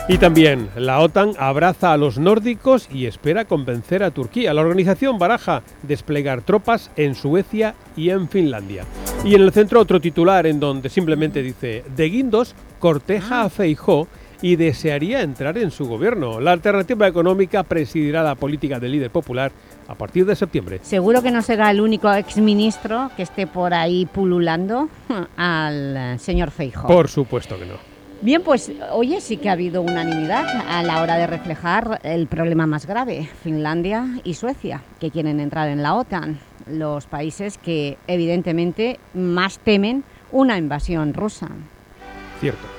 Y también la OTAN abraza a los nórdicos y espera convencer a Turquía. La organización baraja desplegar tropas en Suecia y en Finlandia. Y en el centro otro titular en donde simplemente dice De Guindos corteja a Feijó y desearía entrar en su gobierno. La alternativa económica presidirá la política del líder popular a partir de septiembre.
Seguro que no será el único exministro que esté por ahí pululando al eh, señor Feijóo.
Por supuesto que no.
Bien, pues oye, sí que ha habido unanimidad a la hora de reflejar el problema más grave, Finlandia y Suecia, que quieren entrar en la OTAN. los países que evidentemente más temen una invasión rusa.
Cierto.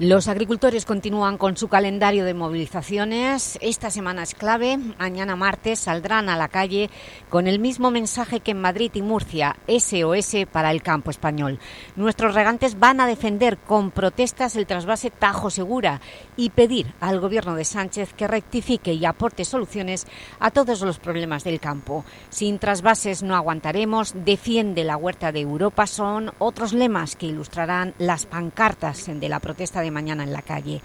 Los agricultores continúan con su calendario de movilizaciones. Esta semana es clave. Mañana martes saldrán a la calle con el mismo mensaje que en Madrid y Murcia, SOS para el campo español. Nuestros regantes van a defender con protestas el trasvase Tajo Segura y pedir al Gobierno de Sánchez que rectifique y aporte soluciones a todos los problemas del campo. Sin trasvases no aguantaremos, defiende la huerta de Europa, son otros lemas que ilustrarán las pancartas de la protesta de mañana en la calle.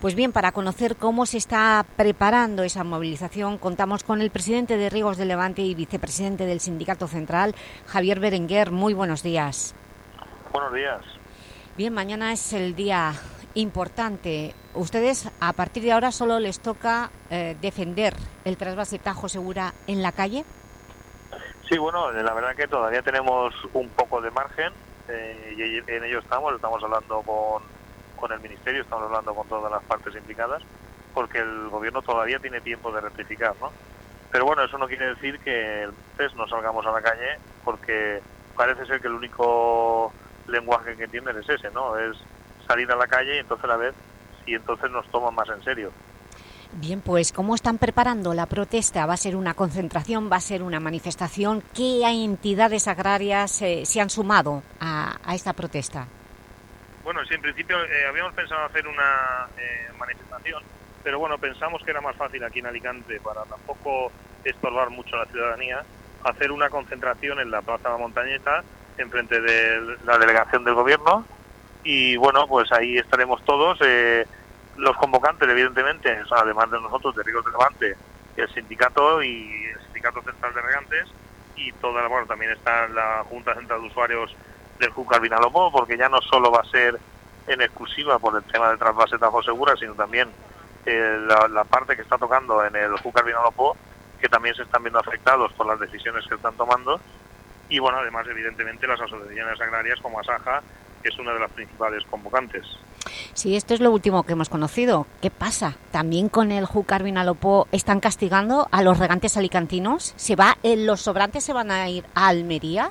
Pues bien, para conocer cómo se está preparando esa movilización, contamos con el presidente de Riegos de Levante y vicepresidente del Sindicato Central, Javier Berenguer. Muy buenos días.
Buenos días.
Bien, mañana es el día importante. Ustedes, a partir de ahora, solo les toca eh, defender el trasvase Tajo Segura en la calle.
Sí, bueno, la verdad que todavía tenemos un poco de margen eh, y en ello estamos, estamos hablando con, con el Ministerio, estamos hablando con todas las partes implicadas, porque el Gobierno todavía tiene tiempo de rectificar, ¿no? Pero bueno, eso no quiere decir que entonces no salgamos a la calle, porque parece ser que el único lenguaje que entienden es ese, ¿no? Es salir a la calle y entonces a ver si entonces nos toman más en serio.
Bien, pues ¿cómo están preparando la protesta? ¿Va a ser una concentración? ¿Va a ser una manifestación? ¿Qué entidades agrarias eh, se han sumado a, esta protesta?
Bueno, sí, en principio eh, habíamos pensado hacer una eh, manifestación, pero bueno, pensamos que era más fácil aquí en Alicante, para tampoco estorbar mucho a la ciudadanía, hacer una concentración en la Plaza de la Montañeta, enfrente de la delegación del Gobierno, y bueno, pues ahí estaremos todos. Eh, los convocantes, evidentemente, además de nosotros, de Ríos de Levante, el sindicato y el Sindicato Central de Regantes, y toda la, bueno, también está la Junta Central de Usuarios del Júcar Vinalopó, porque ya no solo va a ser en exclusiva por el tema del trasvase Tajo Segura, sino también eh, la, la, parte que está tocando en el Júcar Vinalopó, que también se están viendo afectados por las decisiones que están tomando, y bueno, además, evidentemente, las asociaciones agrarias como Asaja, que es una de las principales convocantes.
Sí, esto es lo último que hemos conocido. ¿Qué pasa? ¿También con el Júcar Vinalopó están castigando a los regantes alicantinos? ¿Se va, eh, ¿Los sobrantes se van a ir a Almería?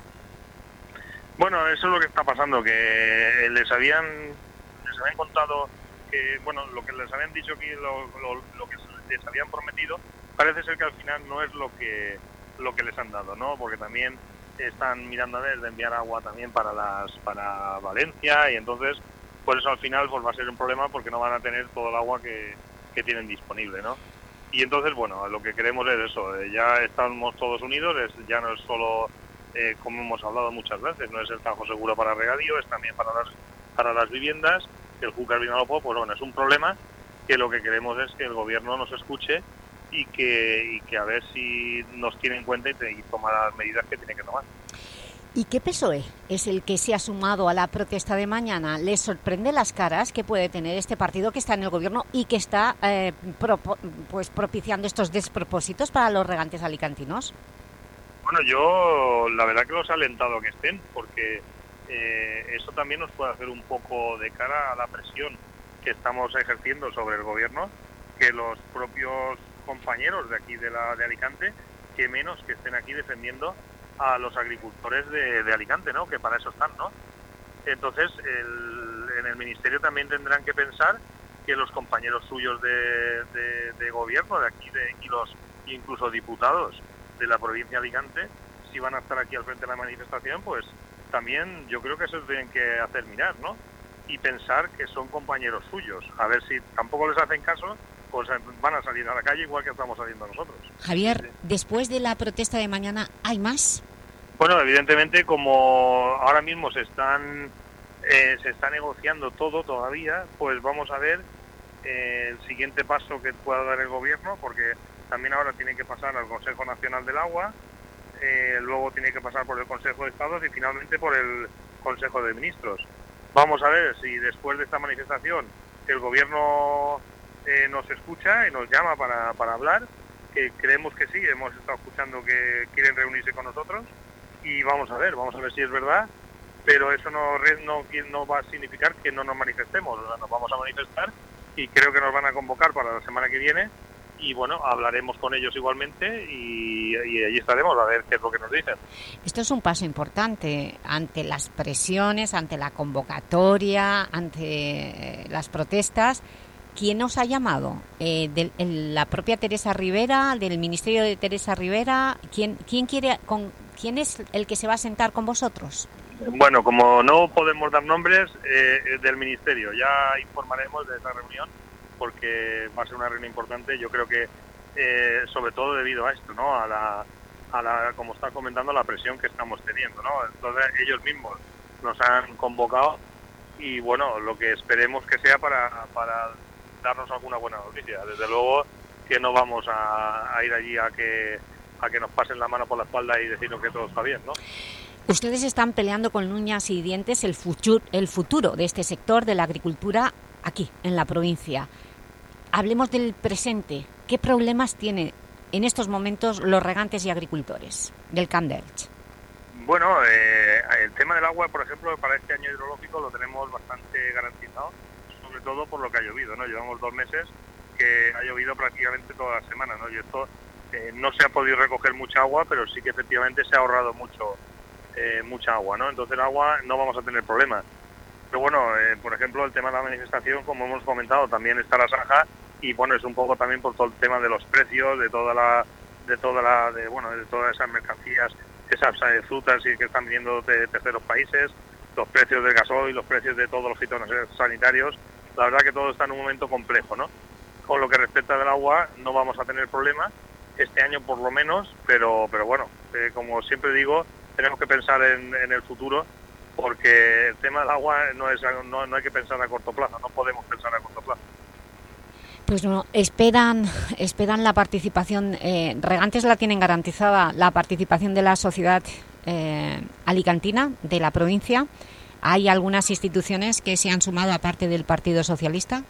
Bueno, eso es lo que está pasando, que les habían, les habían contado que, bueno, lo que les habían dicho que lo, lo, que les habían prometido, parece ser que al final no es lo que, lo que les han dado, ¿no? Porque también están mirando a ver de enviar agua también para las para Valencia y entonces por eso al final pues va a ser un problema porque no van a tener todo el agua que, que tienen disponible, ¿no? Y entonces, bueno, lo que queremos es eso, eh, ya estamos todos unidos, es, ya no es solo, eh, como hemos hablado muchas veces, no es el Tajo Seguro para regadío, es también para las, para las viviendas, el Júcar Vinalopó, pues bueno, es un problema que lo que queremos es que el gobierno nos escuche y que, y que a ver si nos tiene en cuenta y, y toma las medidas que tiene que tomar.
¿Y qué PSOE es el que se ha sumado a la protesta de mañana? ¿Les sorprende las caras que puede tener este partido que está en el gobierno y que está eh, pro, pues propiciando estos despropósitos para los regantes alicantinos?
Bueno, yo la verdad que los he alentado que estén, porque eh, eso también nos puede hacer un poco de cara a la presión que estamos ejerciendo sobre el gobierno, que los propios compañeros de aquí de, Alicante, que menos que estén aquí defendiendo a los agricultores de, Alicante, ¿no? Que para eso están, ¿no? Entonces, en el ministerio también tendrán que pensar que los compañeros suyos de, de, de gobierno de aquí de, y los incluso diputados de la provincia de Alicante, si van a estar aquí al frente de la manifestación, pues también yo creo que eso tienen que hacer mirar, ¿no? Y pensar que son compañeros suyos. A ver si tampoco les hacen caso pues van a salir a la calle igual que estamos saliendo nosotros.
Javier, sí. después de la protesta de mañana, ¿hay más?
Bueno, evidentemente, como ahora mismo se están eh, se está negociando todo todavía, pues vamos a ver eh, el siguiente paso que pueda dar el gobierno, porque también ahora tiene que pasar al Consejo Nacional del Agua, eh, luego tiene que pasar por el Consejo de Estados y finalmente por el Consejo de Ministros. Vamos a ver si después de esta manifestación el gobierno eh, nos escucha y nos llama para, hablar, que creemos que sí, hemos estado escuchando que quieren reunirse con nosotros y vamos a ver, vamos a ver si es verdad, pero eso no, va a significar que no nos manifestemos, nos vamos a manifestar y creo que nos van a convocar para la semana que viene y bueno, hablaremos con ellos igualmente y, y allí estaremos a ver qué es lo que nos dicen.
Esto es un paso importante ante las presiones, ante la convocatoria, ante eh, las protestas. ¿Quién os ha llamado? Eh, el- ¿La propia Teresa Rivera, del Ministerio de Teresa Rivera? ¿Quién, quién, quiere, con, ¿Quién es el que se va a sentar con vosotros?
Bueno, como no podemos dar nombres eh, del Ministerio, ya informaremos de esa reunión porque va a ser una reunión importante. Yo creo que, eh, sobre todo debido a esto, ¿no? A la, a la, como está comentando, la presión que estamos teniendo, ¿no? Entonces ellos mismos nos han convocado y, bueno, lo que esperemos que sea para, para darnos alguna buena noticia. Desde luego que no vamos a, ir allí a que a que nos pasen la mano por la espalda y decirnos que todo está bien, ¿no?
Ustedes están peleando con uñas y dientes el futuro, el futuro de este sector de la agricultura aquí, en la provincia. Hablemos del presente. ¿Qué problemas tienen en estos momentos los regantes y agricultores del Camp?
Bueno, eh, el tema del agua, por ejemplo, para este año hidrológico lo tenemos bastante garantizado, sobre todo por lo que ha llovido, ¿no? Llevamos dos meses que ha llovido prácticamente toda la semana, ¿no? Y esto eh, no se ha podido recoger mucha agua, pero sí que efectivamente se ha ahorrado mucho eh, mucha agua, ¿no? Entonces el agua no vamos a tener problemas. Pero bueno, eh, por ejemplo, el tema de la manifestación, como hemos comentado, también está la Saja y bueno, es un poco también por todo el tema de los precios, de toda la, de toda la, de, bueno, de todas esas mercancías, esas eh, frutas y que están viniendo de terceros países, los precios del gasoil, los precios de todos los fitosanitarios. La verdad que todo está en un momento complejo, ¿no? Con lo que respecta del agua, no vamos a tener problemas este año por lo menos, pero, pero bueno, eh, como siempre digo, tenemos que pensar en, en el futuro porque el tema del agua no, es, no, no hay que pensar a corto plazo, no podemos pensar a corto plazo.
Pues no, esperan, esperan la participación, eh, Regantes la tienen garantizada, la participación de la sociedad eh, alicantina de la provincia. ¿Hay algunas instituciones que se han sumado aparte del Partido Socialista?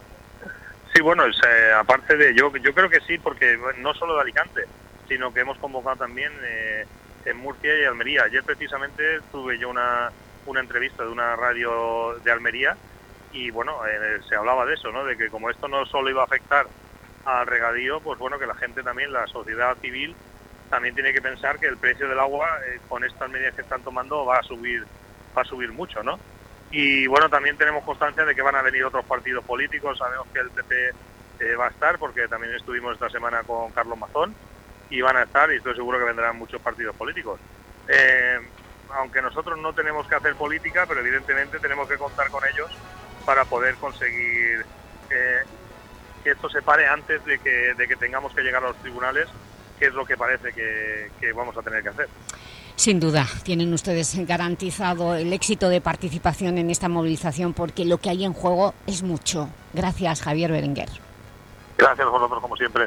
Sí, bueno, es, eh, aparte de, yo, yo creo que sí, porque no solo de Alicante, sino que hemos convocado también eh, en Murcia y Almería. Ayer precisamente tuve yo una, una entrevista de una radio de Almería y bueno, eh, se hablaba de eso, ¿no? De que como esto no solo iba a afectar al regadío, pues bueno, que la gente también, la sociedad civil, también tiene que pensar que el precio del agua eh, con estas medidas que están tomando va a subir, va a subir mucho, ¿no? Y bueno, también tenemos constancia de que van a venir otros partidos políticos. Sabemos que el PP eh, va a estar, porque también estuvimos esta semana con Carlos Mazón, y van a estar, y estoy seguro que vendrán muchos partidos políticos. Aunque nosotros no tenemos que hacer política, pero evidentemente tenemos que contar con ellos para poder conseguir eh, que esto se pare antes de que, de que tengamos que llegar a los tribunales, que es lo que parece que- que vamos a tener que hacer.
Sin duda, tienen ustedes garantizado el éxito de participación en esta movilización porque lo que hay en juego es mucho. Gracias, Javier Berenguer.
Gracias a vosotros, como siempre.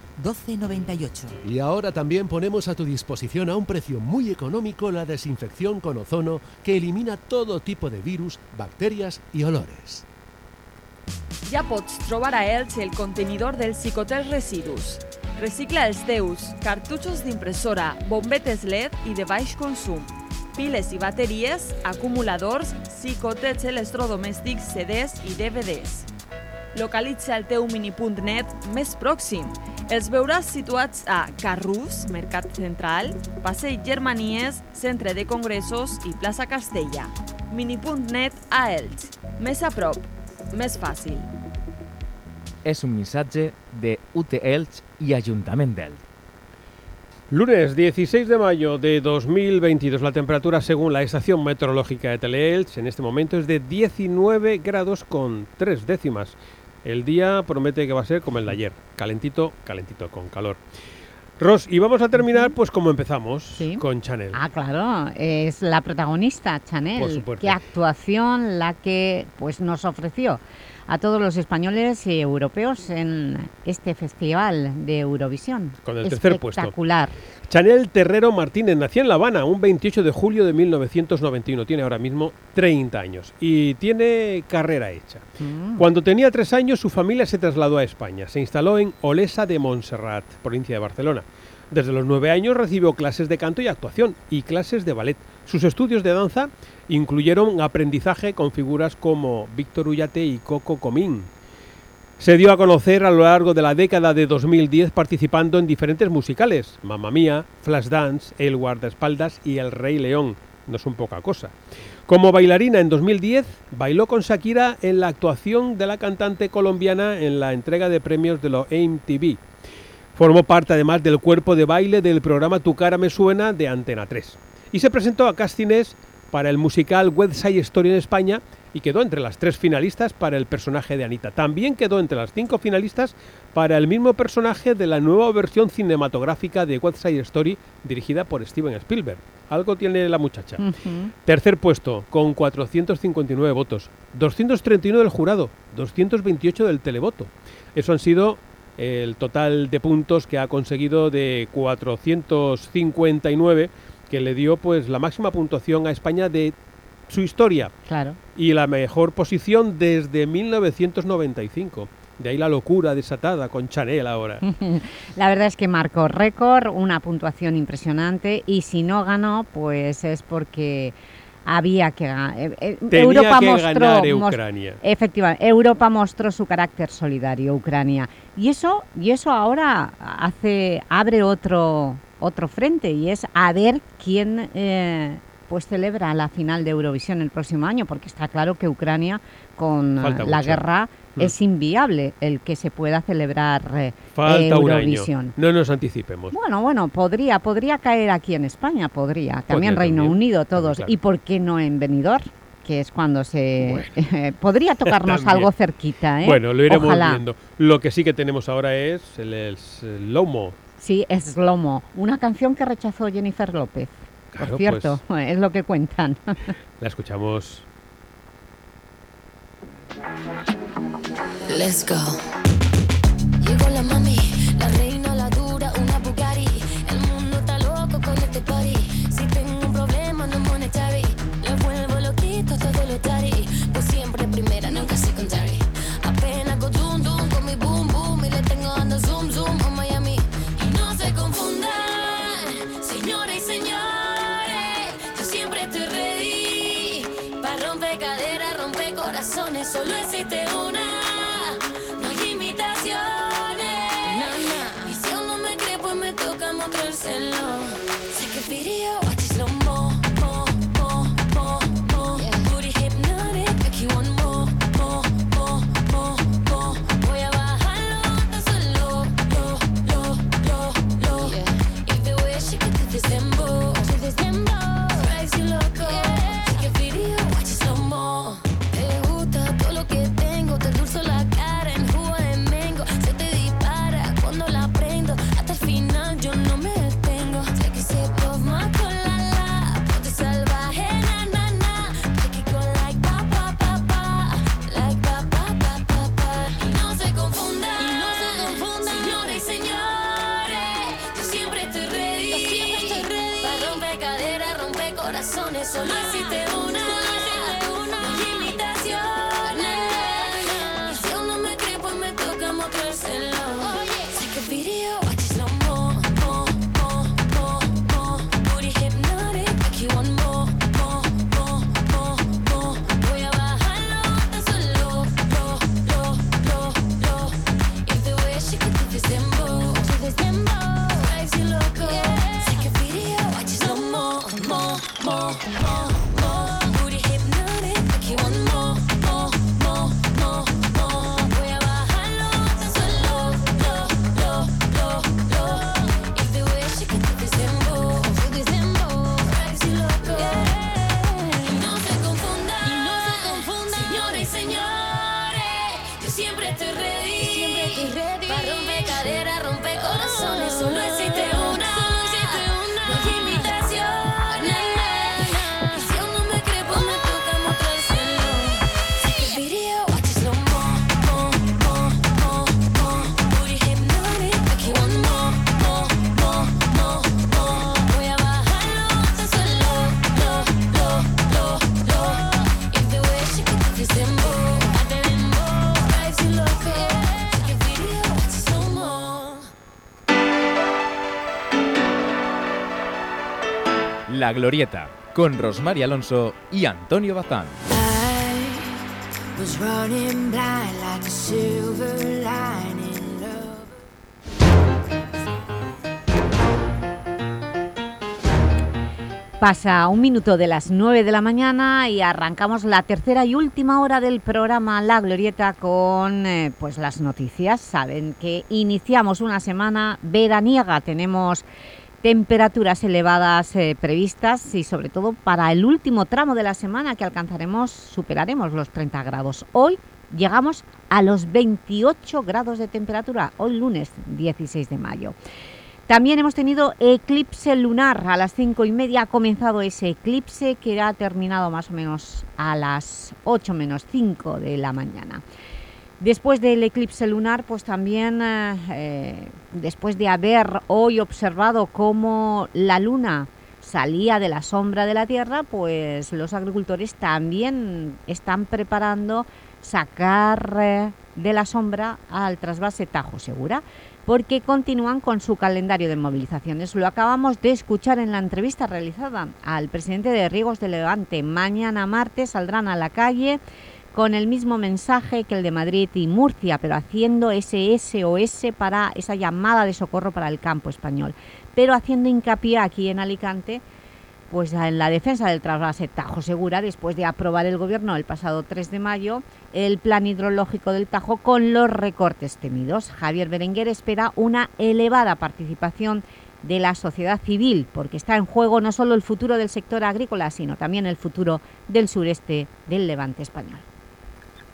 1298.
Y ahora también ponemos a tu disposición a un precio muy económico la desinfección con ozono que elimina todo tipo de virus, bacterias i olores.
Ja pots trobar a Elx el contenidor del Cicotel Residus. Recicla els teus cartutxos d'impressora, bombetes LED i de baix consum, piles i bateries, acumuladors, xicotets electrodomèstics, CDs i DVDs. Localitza el teu mini.net més pròxim. Els veuràs situats a Carrús, Mercat Central, Passeig Germanies, Centre de Congressos i Plaça Castella. Mini.net a Elx. Més a prop, més fàcil.
Es un missatge de UT Elx y Ayuntament d'Elx.
Lunes 16 de mayo de 2022, la temperatura según la estación meteorológica de Teleelch en este momento es de 19 grados con 3 décimas. El día promete que va a ser como el de ayer, calentito, calentito, con calor. Ros, y vamos a terminar pues como empezamos, con Chanel.
Ah, claro, es la protagonista, Chanel.
Por supuesto.
Qué actuación la que pues, nos ofreció a todos los españoles y europeos en este festival de Eurovisión.
Con el tercer puesto.
Espectacular.
Chanel Terrero Martínez nació en La Habana un 28 de julio de 1991. Tiene ahora mismo 30 años y tiene carrera hecha.
Mm.
Cuando tenía tres años, su familia se trasladó a España. Se instaló en Olesa de Montserrat, provincia de Barcelona. Desde los nueve años recibió clases de canto y actuación y clases de ballet. Sus estudios de danza incluyeron aprendizaje con figuras como Víctor Ullate y Coco Comín. Se dio a conocer a lo largo de la década de 2010 participando en diferentes musicales, Mamma Mía, Flashdance, El Guardaespaldas y El Rey León. No son poca cosa. Como bailarina en 2010, bailó con Shakira en la actuación de la cantante colombiana en la entrega de premios de los MTV. Formó parte además del cuerpo de baile del programa Tu cara me suena de Antena 3. Y se presentó a castings para el musical West Side Story en España y quedó entre las tres finalistas para el personaje de Anita. También quedó entre las cinco finalistas para el mismo personaje de la nueva versión cinematográfica de West Side Story dirigida por Steven Spielberg. Algo tiene la muchacha. Tercer puesto, con 459 votos. 231 del jurado, 228 del televoto. Eso han sido el total de puntos que ha conseguido de 459 que le dio pues la máxima puntuación a España de su historia.
Claro.
Y la mejor posición desde 1995. De ahí la locura desatada con Chanel ahora.
La verdad es que marcó récord, una puntuación impresionante y si no ganó, pues es porque había que ganar.
Tenía que ganar Ucrania.
Efectivamente, Europa mostró su carácter solidario, Ucrania. Y eso, y eso ahora hace, abre otro, otro frente y es a ver quién eh, pues celebra la final de Eurovisión el próximo año, porque está claro que Ucrania con
Falta
la
mucho.
guerra
Mm.
es inviable el que se pueda celebrar eh,
Falta un año.
Eurovisión.
No nos anticipemos.
Bueno, bueno, podría, podría caer aquí en España, podría. También Reino
también.
Unido, todos.
claro.
¿Y por qué no en Benidorm? Que es cuando se... podría tocarnos algo cerquita, ¿eh?
Bueno, lo iremos
Ojalá.
viendo. Lo que sí que tenemos ahora es el, el Slomo.
Sí, es Slomo, una canción que rechazó Jennifer López.
Claro,
Por cierto, es lo que cuentan.
La escuchamos.
Let's go. Llegó la mami, La
Glorieta, con Rosmar Alonso y Antonio Bazán.
Pasa un minuto de las 9 de la mañana y arrancamos la tercera y última hora del programa La Glorieta con eh, pues las noticias. Saben que iniciamos una semana veraniega, tenemos temperaturas elevadas eh, previstas y sobre todo para el último tramo de la semana que alcanzaremos, superaremos los 30 grados. Hoy llegamos a los 28 grados de temperatura, hoy lunes 16 de mayo. También hemos tenido eclipse lunar a las 5 y media. Ha comenzado ese eclipse que ha terminado más o menos a las 8 menos 5 de la mañana. Después del eclipse lunar, pues también, eh, eh, después de haber hoy observado cómo la luna salía de la sombra de la Tierra, pues los agricultores también están preparando sacar eh, de la sombra al trasvase Tajo Segura porque continúan con su calendario de movilizaciones. Lo acabamos de escuchar en la entrevista realizada al presidente de Riegos de Levante. Mañana martes saldrán a la calle con el mismo mensaje que el de Madrid y Murcia, pero haciendo ese SOS para esa llamada de socorro para el campo español, pero haciendo hincapié aquí en Alicante pues en la defensa del trasvase Tajo Segura, después de aprobar el Gobierno el pasado 3 de mayo el plan hidrológico del Tajo con los recortes temidos. Javier Berenguer espera una elevada participación de la sociedad civil, porque está en juego no solo el futuro del sector agrícola, sino también el futuro del sureste del levante español.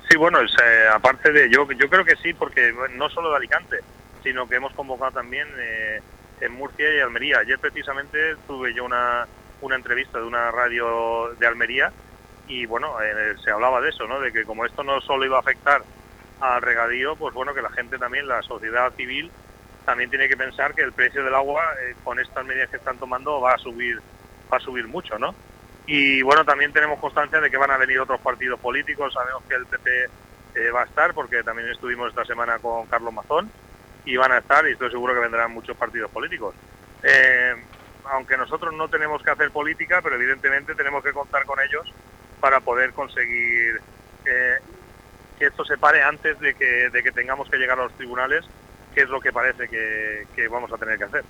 Sí, bueno, eh, aparte de yo, yo creo que sí, porque no solo de Alicante, sino que hemos convocado también eh, en Murcia y Almería. Ayer precisamente tuve yo una, una entrevista de una radio de Almería y bueno, eh, se hablaba de eso, ¿no? De que como esto no solo iba a afectar al regadío, pues bueno, que la gente también, la sociedad civil, también tiene que pensar que el precio del agua con estas medidas que están tomando va a subir, va a subir mucho, ¿no? Y bueno, también tenemos constancia de que van a venir otros partidos políticos, sabemos que el PP eh, va a estar, porque también estuvimos esta semana con Carlos Mazón, y van a estar, y estoy seguro que vendrán muchos partidos políticos. Eh, aunque nosotros no tenemos que hacer política, pero evidentemente tenemos que contar con ellos para poder conseguir eh, que esto se pare antes de que, de que tengamos que llegar a los tribunales, que es lo que parece que, que vamos a tener que hacer.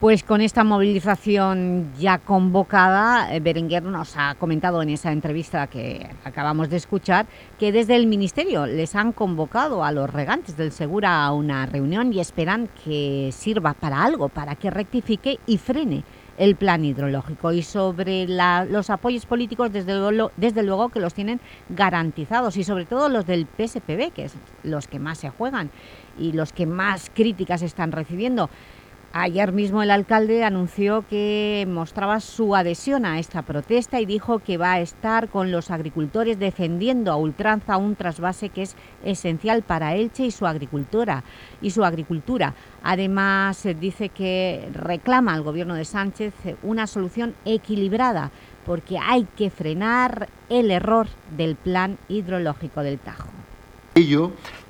Pues con esta movilización ya convocada, eh, Berenguer nos ha comentado en esa entrevista que acabamos de escuchar que desde el Ministerio les han convocado a los regantes del Segura a una reunión y esperan que sirva para algo, para que rectifique y frene el plan hidrológico y sobre los apoyos políticos desde luego, desde luego que los tienen garantizados y sobre todo los del PSPB, que es los que más se juegan y los que más críticas están recibiendo. Ayer mismo el alcalde anunció que mostraba su adhesión a esta protesta y dijo que va a estar con los agricultores defendiendo a ultranza un trasvase que es esencial para Elche y su agricultura. Y su agricultura. Además, eh, dice que reclama al gobierno de Sánchez eh, una solución equilibrada porque hay que frenar el error del plan hidrológico del Tajo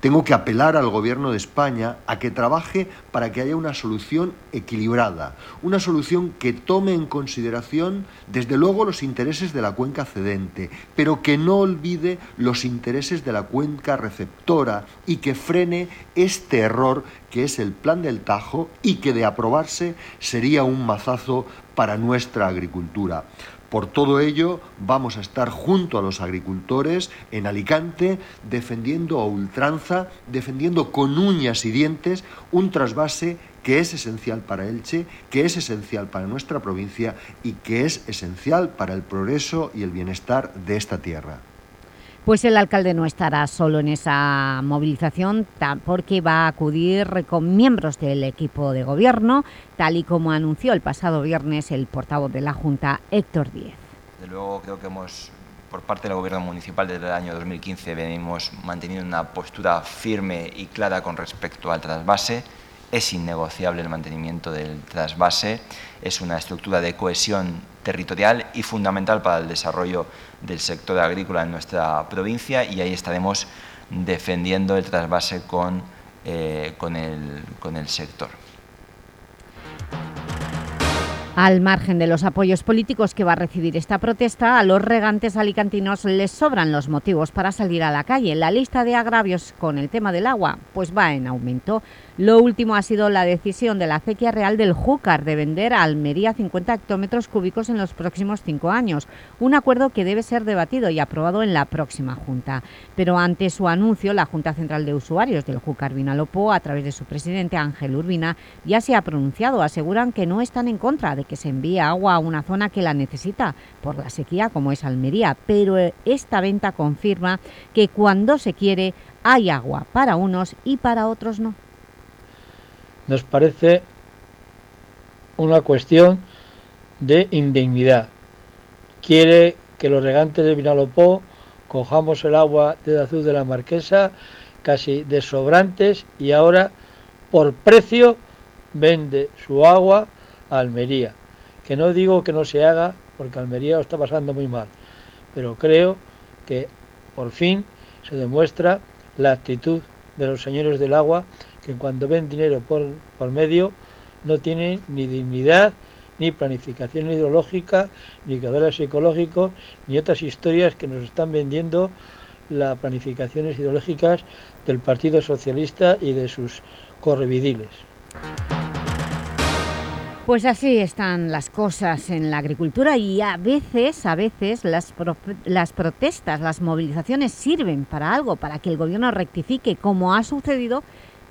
tengo que apelar al Gobierno de España a que trabaje para que haya una solución equilibrada, una solución que tome en consideración, desde luego, los intereses de la cuenca cedente, pero que no olvide los intereses de la cuenca receptora y que frene este error que es el plan del Tajo y que de aprobarse sería un mazazo para nuestra agricultura. Por todo ello, vamos a estar junto a los agricultores en Alicante defendiendo a ultranza, defendiendo con uñas y dientes un trasvase que es esencial para Elche, que es esencial para nuestra provincia y que es esencial para el progreso y el bienestar de esta tierra.
Pues el alcalde no estará solo en esa movilización porque va a acudir con miembros del equipo de gobierno, tal y como anunció el pasado viernes el portavoz de la Junta, Héctor Díez.
De luego creo que hemos, por parte del gobierno municipal desde el año 2015, venimos manteniendo una postura firme y clara con respecto al trasvase. Es innegociable el mantenimiento del trasvase, es una estructura de cohesión territorial y fundamental para el desarrollo del sector agrícola en nuestra provincia y ahí estaremos defendiendo el trasvase con, eh, con, el, con el sector.
Al margen de los apoyos políticos que va a recibir esta protesta, a los regantes alicantinos les sobran los motivos para salir a la calle. La lista de agravios con el tema del agua pues va en aumento. Lo último ha sido la decisión de la acequia real del Júcar de vender a Almería 50 hectómetros cúbicos en los próximos cinco años, un acuerdo que debe ser debatido y aprobado en la próxima Junta. Pero ante su anuncio, la Junta Central de Usuarios del Júcar Vinalopó, a través de su presidente Ángel Urbina, ya se ha pronunciado. Aseguran que no están en contra de que se envíe agua a una zona que la necesita por la sequía, como es Almería, pero esta venta confirma que cuando se quiere hay agua para unos y para otros no
nos parece una cuestión de indignidad. Quiere que los regantes de Vinalopó cojamos el agua de azul de la Marquesa casi de sobrantes y ahora por precio vende su agua a Almería. Que no digo que no se haga porque Almería lo está pasando muy mal, pero creo que por fin se demuestra la actitud de los señores del agua que cuando ven dinero por, por medio no tienen ni dignidad, ni planificación hidrológica, ni caudales psicológicos, ni otras historias que nos están vendiendo las planificaciones hidrológicas del Partido Socialista y de sus correvidiles.
Pues así están las cosas en la agricultura y a veces, a veces las, las protestas, las movilizaciones sirven para algo, para que el gobierno rectifique, como ha sucedido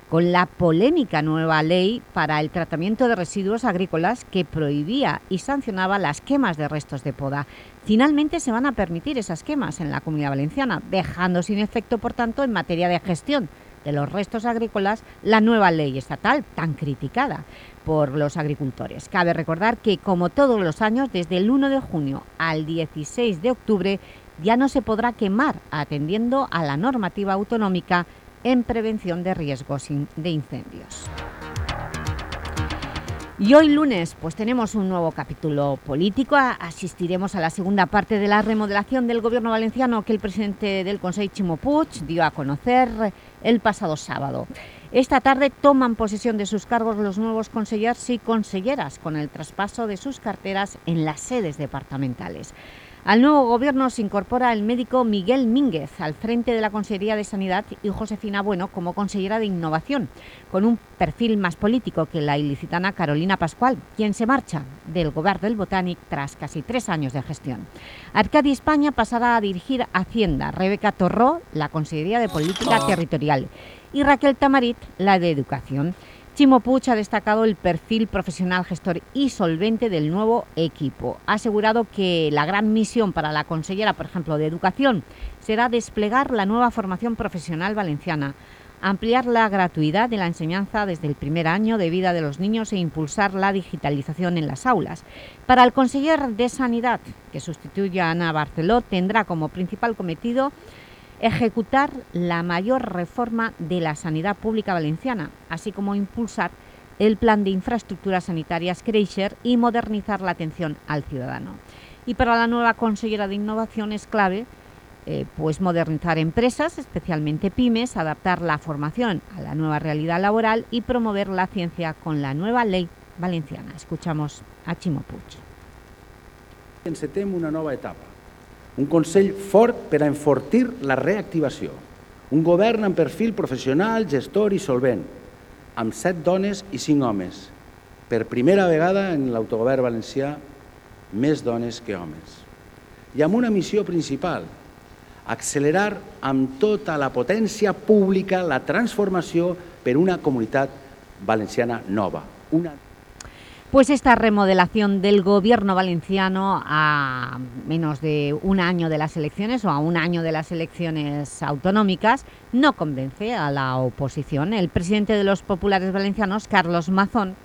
con la polémica nueva ley para el tratamiento de residuos agrícolas que prohibía y sancionaba las quemas de restos de poda. Finalmente se van a permitir esas quemas en la Comunidad Valenciana, dejando sin efecto, por tanto, en materia de gestión de los restos agrícolas, la nueva ley estatal tan criticada por los agricultores. Cabe recordar que, como todos los años, desde el 1 de junio al 16 de octubre, ya no se podrá quemar atendiendo a la normativa autonómica en prevención de riesgos de incendios. Y hoy lunes pues tenemos un nuevo capítulo político, asistiremos a la segunda parte de la remodelación del gobierno valenciano que el presidente del Consejo Chimo Puig dio a conocer el pasado sábado. Esta tarde toman posesión de sus cargos los nuevos consejeros y conselleras con el traspaso de sus carteras en las sedes departamentales. Al nuevo gobierno se incorpora el médico Miguel Mínguez al frente de la Consejería de Sanidad y Josefina Bueno como consellera de Innovación, con un perfil más político que la ilicitana Carolina Pascual, quien se marcha del Gobierno del Botánic tras casi tres años de gestión. Arcadi España pasará a dirigir Hacienda, Rebeca Torró, la Consejería de Política Territorial y Raquel Tamarit, la de Educación. Chimo Puig ha destacado el perfil profesional, gestor y solvente del nuevo equipo. Ha asegurado que la gran misión para la consellera, por ejemplo, de Educación, será desplegar la nueva formación profesional valenciana, ampliar la gratuidad de la enseñanza desde el primer año de vida de los niños e impulsar la digitalización en las aulas. Para el conseller de Sanidad, que sustituye a Ana Barceló, tendrá como principal cometido ejecutar la mayor reforma de la sanidad pública valenciana, así como impulsar el plan de infraestructuras sanitarias Creixer y modernizar la atención al ciudadano. Y para la nueva consellera de Innovación es clave eh, pues modernizar empresas, especialmente pymes, adaptar la formación a la nueva realidad laboral y promover la ciencia con la nueva ley valenciana. Escuchamos a Chimo Puig.
Encetem una nova etapa un Consell fort per a enfortir la reactivació, un govern amb perfil professional, gestor i solvent, amb set dones i cinc homes. Per primera vegada en l'autogovern valencià, més dones que homes. I amb una missió principal, accelerar amb tota la potència pública la transformació per una comunitat valenciana nova, una
Pues esta remodelación del gobierno valenciano a menos de un año de las elecciones o a un año de las elecciones autonómicas no convence a la oposición. El presidente de los populares valencianos, Carlos Mazón,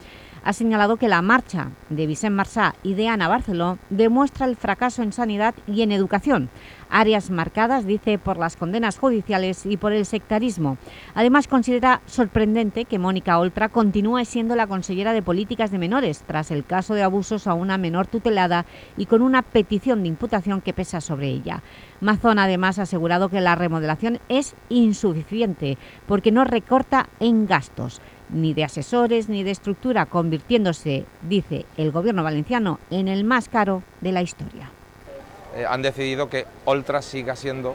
ha señalado que la marcha de Vicent Marsá y de Ana Barceló demuestra el fracaso en sanidad y en educación, áreas marcadas, dice, por las condenas judiciales y por el sectarismo. Además, considera sorprendente que Mónica Oltra continúe siendo la consellera de Políticas de Menores, tras el caso de abusos a una menor tutelada y con una petición de imputación que pesa sobre ella. Mazón, además, ha asegurado que la remodelación es insuficiente porque no recorta en gastos ni de asesores ni de estructura, convirtiéndose, dice el gobierno valenciano, en el más caro de la historia.
Eh, han decidido que Oltra siga siendo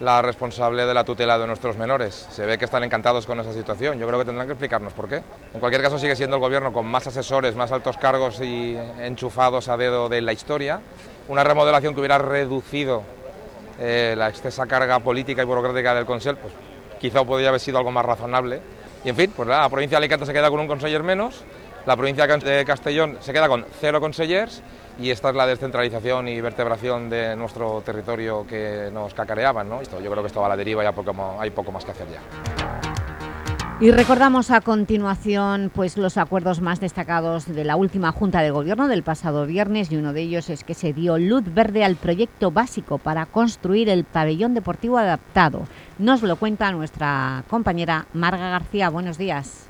la responsable de la tutela de nuestros menores. Se ve que están encantados con esa situación. Yo creo que tendrán que explicarnos por qué. En cualquier caso sigue siendo el gobierno con más asesores, más altos cargos y enchufados a dedo de la historia. Una remodelación que hubiera reducido eh, la excesa carga política y burocrática del Consell, pues quizá podría haber sido algo más razonable. Y en fin, pues la provincia de Alicante se queda con un conseller menos, la provincia de Castellón se queda con cero consellers y esta es la descentralización y vertebración de nuestro territorio que nos cacareaban. ¿no? Yo creo que esto va a la deriva y hay poco más que hacer ya.
Y recordamos a continuación pues, los acuerdos más destacados de la última Junta de Gobierno del pasado viernes y uno de ellos es que se dio luz verde al proyecto básico para construir el pabellón deportivo adaptado. Nos lo cuenta nuestra compañera Marga García. Buenos días.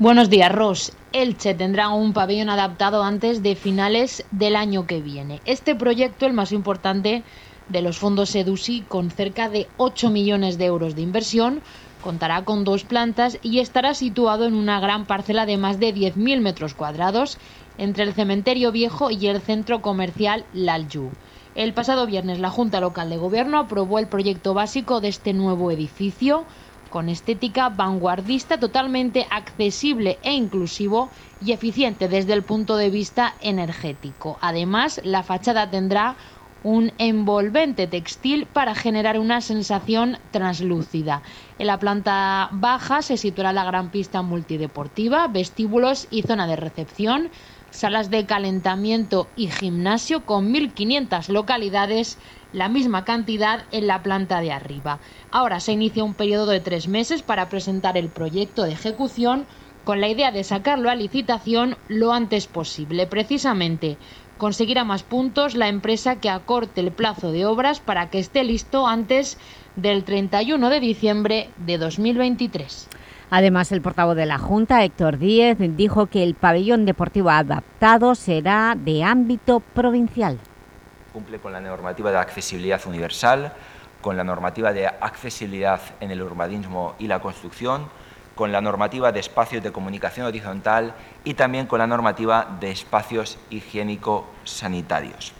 Buenos días, Ros. Elche tendrá un pabellón adaptado antes de finales del año que viene. Este proyecto, el más importante de los fondos EDUSI, con cerca de 8 millones de euros de inversión, contará con dos plantas y estará situado en una gran parcela de más de 10.000 metros cuadrados entre el cementerio viejo y el centro comercial Lalju. El pasado viernes la Junta Local de Gobierno aprobó el proyecto básico de este nuevo edificio, con estética vanguardista totalmente accesible e inclusivo y eficiente desde el punto de vista energético. Además, la fachada tendrá un envolvente textil para generar una sensación translúcida. En la planta baja se situará la gran pista multideportiva, vestíbulos y zona de recepción, salas de calentamiento y gimnasio con 1.500 localidades la misma cantidad en la planta de arriba. Ahora se inicia un periodo de tres meses para presentar el proyecto de ejecución con la idea de sacarlo a licitación lo antes posible. Precisamente conseguirá más puntos la empresa que acorte el plazo de obras para que esté listo antes del 31 de diciembre de 2023.
Además, el portavoz de la Junta, Héctor Díez, dijo que el pabellón deportivo adaptado será de ámbito provincial
cumple con la normativa de accesibilidad universal, con la normativa de accesibilidad en el urbanismo y la construcción, con la normativa de espacios de comunicación horizontal y también con la normativa de espacios higiénico-sanitarios.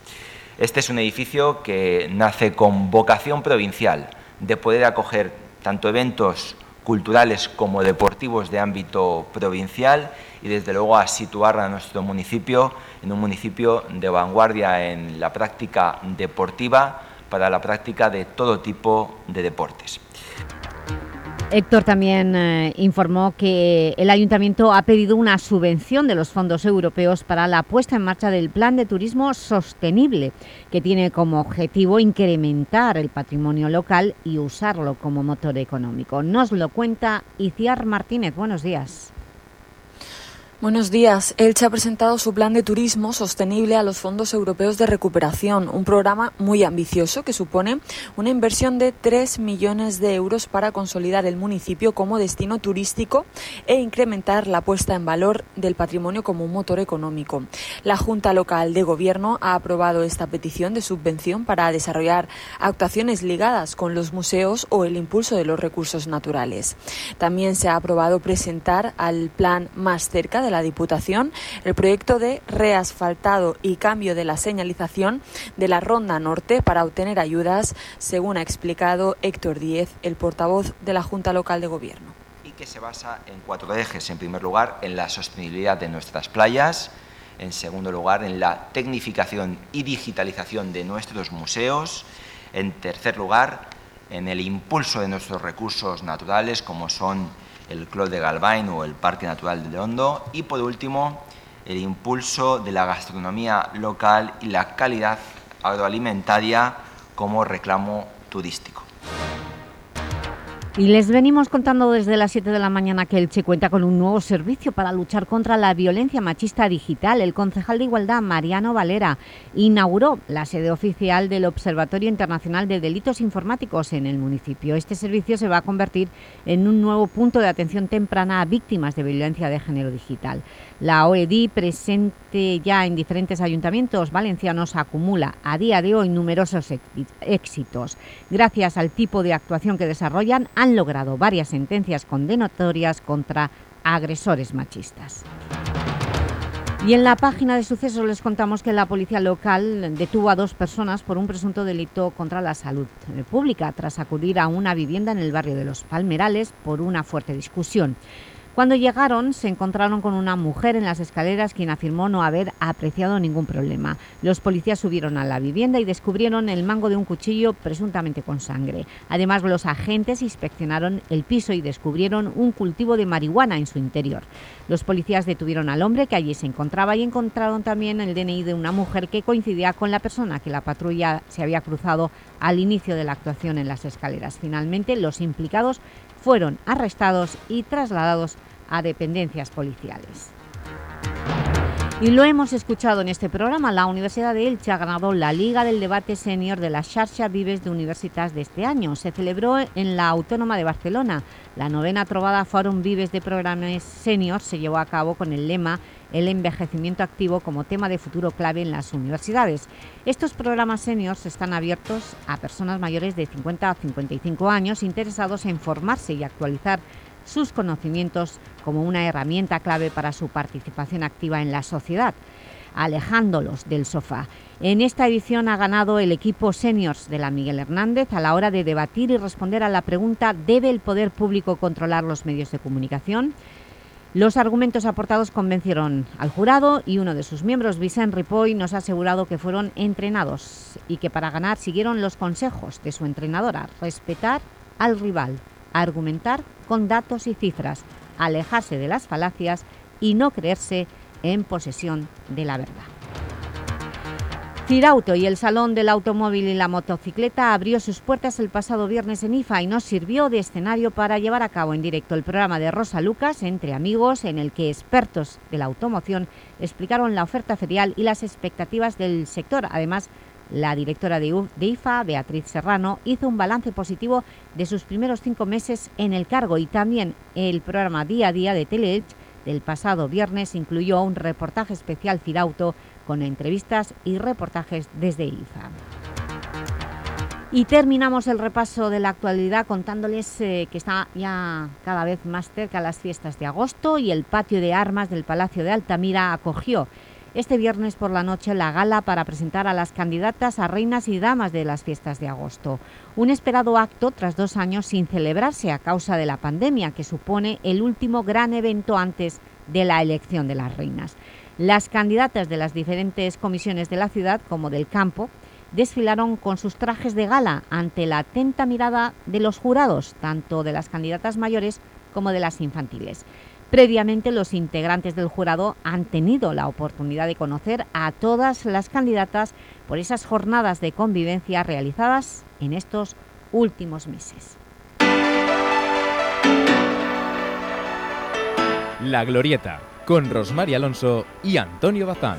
Este es un edificio que nace con vocación provincial de poder acoger tanto eventos culturales como deportivos de ámbito provincial y desde luego a situar a nuestro municipio en un municipio de vanguardia en la práctica deportiva para la práctica de todo tipo de deportes.
Héctor también eh, informó que el Ayuntamiento ha pedido una subvención de los fondos europeos para la puesta en marcha del Plan de Turismo Sostenible, que tiene como objetivo incrementar el patrimonio local y usarlo como motor económico. Nos lo cuenta Iciar Martínez. Buenos días.
Buenos días. Elche ha presentado su plan de turismo sostenible a los fondos europeos de recuperación, un programa muy ambicioso que supone una inversión de 3 millones de euros para consolidar el municipio como destino turístico e incrementar la puesta en valor del patrimonio como un motor económico. La Junta Local de Gobierno ha aprobado esta petición de subvención para desarrollar actuaciones ligadas con los museos o el impulso de los recursos naturales. También se ha aprobado presentar al plan más cerca de la Diputación el proyecto de reasfaltado y cambio de la señalización de la Ronda Norte para obtener ayudas, según ha explicado Héctor Díez, el portavoz de la Junta Local de Gobierno.
Y que se basa en cuatro ejes. En primer lugar, en la sostenibilidad de nuestras playas. En segundo lugar, en la tecnificación y digitalización de nuestros museos. En tercer lugar, en el impulso de nuestros recursos naturales, como son el Clos de Galvain o el Parque Natural de Leondo y por último el impulso de la gastronomía local y la calidad agroalimentaria como reclamo turístico.
Y les venimos contando desde las 7 de la mañana que Elche cuenta con un nuevo servicio para luchar contra la violencia machista digital. El concejal de Igualdad, Mariano Valera, inauguró la sede oficial del Observatorio Internacional de Delitos Informáticos en el municipio. Este servicio se va a convertir en un nuevo punto de atención temprana a víctimas de violencia de género digital. La OEDI, presente ya en diferentes ayuntamientos valencianos, acumula a día de hoy numerosos éxitos. Gracias al tipo de actuación que desarrollan, han logrado varias sentencias condenatorias contra agresores machistas. Y en la página de sucesos les contamos que la policía local detuvo a dos personas por un presunto delito contra la salud pública tras acudir a una vivienda en el barrio de Los Palmerales por una fuerte discusión. Cuando llegaron, se encontraron con una mujer en las escaleras quien afirmó no haber apreciado ningún problema. Los policías subieron a la vivienda y descubrieron el mango de un cuchillo presuntamente con sangre. Además, los agentes inspeccionaron el piso y descubrieron un cultivo de marihuana en su interior. Los policías detuvieron al hombre que allí se encontraba y encontraron también el DNI de una mujer que coincidía con la persona que la patrulla se había cruzado al inicio de la actuación en las escaleras. Finalmente, los implicados fueron arrestados y trasladados a dependencias policiales. Y lo hemos escuchado en este programa, la Universidad de Elche ha ganado la Liga del Debate Senior de la Xarxa Vives de Universitats de este año. Se celebró en la Autónoma de Barcelona. La novena trovada Fórum Vives de Programas Senior se llevó a cabo con el lema el envejecimiento activo como tema de futuro clave en las universidades. Estos programas seniors están abiertos a personas mayores de 50 a 55 años interesados en formarse y actualizar sus conocimientos como una herramienta clave para su participación activa en la sociedad, alejándolos del sofá. En esta edición ha ganado el equipo seniors de la Miguel Hernández a la hora de debatir y responder a la pregunta ¿debe el poder público controlar los medios de comunicación?, los argumentos aportados convencieron al jurado y uno de sus miembros, Vicente Ripoll, nos ha asegurado que fueron entrenados y que para ganar siguieron los consejos de su entrenadora, respetar al rival, argumentar con datos y cifras, alejarse de las falacias y no creerse en posesión de la verdad. Cirauto y el Salón del Automóvil y la Motocicleta abrió sus puertas el pasado viernes en IFA y nos sirvió de escenario para llevar a cabo en directo el programa de Rosa Lucas Entre Amigos, en el que expertos de la automoción explicaron la oferta ferial y las expectativas del sector. Además, la directora de IFA, Beatriz Serrano, hizo un balance positivo de sus primeros cinco meses en el cargo y también el programa Día a Día de Teleelch del pasado viernes incluyó un reportaje especial Cirauto con entrevistas y reportajes desde IFA. Y terminamos el repaso de la actualidad contándoles eh, que está ya cada vez más cerca las fiestas de agosto y el patio de armas del Palacio de Altamira acogió este viernes por la noche la gala para presentar a las candidatas a reinas y damas de las fiestas de agosto. Un esperado acto tras dos años sin celebrarse a causa de la pandemia, que supone el último gran evento antes de la elección de las reinas. Las candidatas de las diferentes comisiones de la ciudad, como del campo, desfilaron con sus trajes de gala ante la atenta mirada de los jurados, tanto de las candidatas mayores como de las infantiles. Previamente, los integrantes del jurado han tenido la oportunidad de conocer a todas las candidatas por esas jornadas de convivencia realizadas en estos últimos meses.
La Glorieta, con Rosmar Alonso y Antonio Bazán.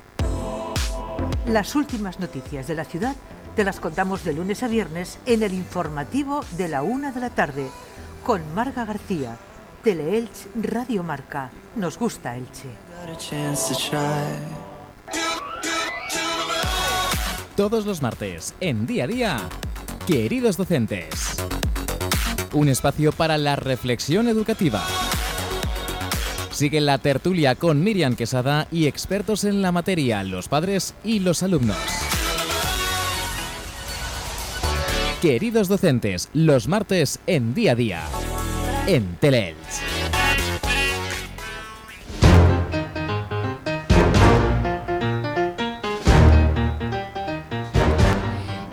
Las últimas noticias de la ciudad te las contamos de lunes a viernes en el informativo de la una de la tarde con Marga García, Teleelch Radio Marca. Nos gusta Elche.
Todos los martes, en día a día, queridos docentes. Un espacio para la reflexión educativa. Sigue la tertulia con Miriam Quesada y expertos en la materia, los padres y los alumnos. Queridos docentes, los martes en día a día, en Teleelch.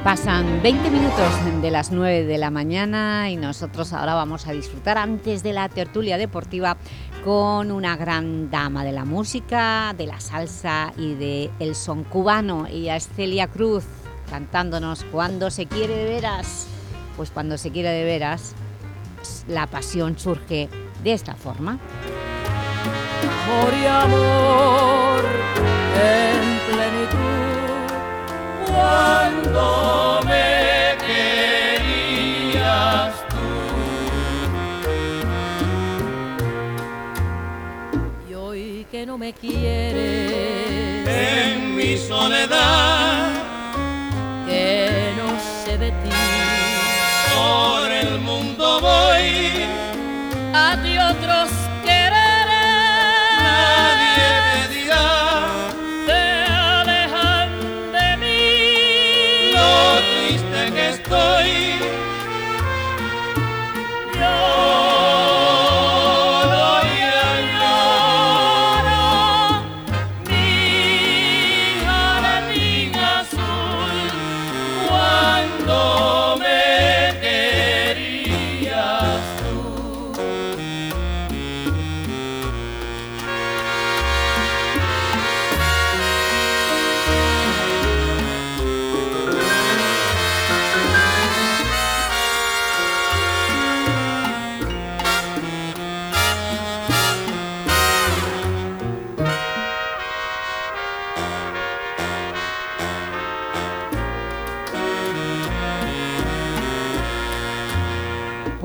Pasan 20 minutos de las 9 de la mañana y nosotros ahora vamos a disfrutar antes de la tertulia deportiva con una gran dama de la música, de la salsa y del el son cubano. Ella es Celia Cruz, cantándonos Cuando se quiere de veras. Pues cuando se quiere de veras, la pasión surge de esta forma.
Amor y amor en plenitud cuando me no me quieres. En mi soledad, que no sé de ti, por el mundo voy. A ti otros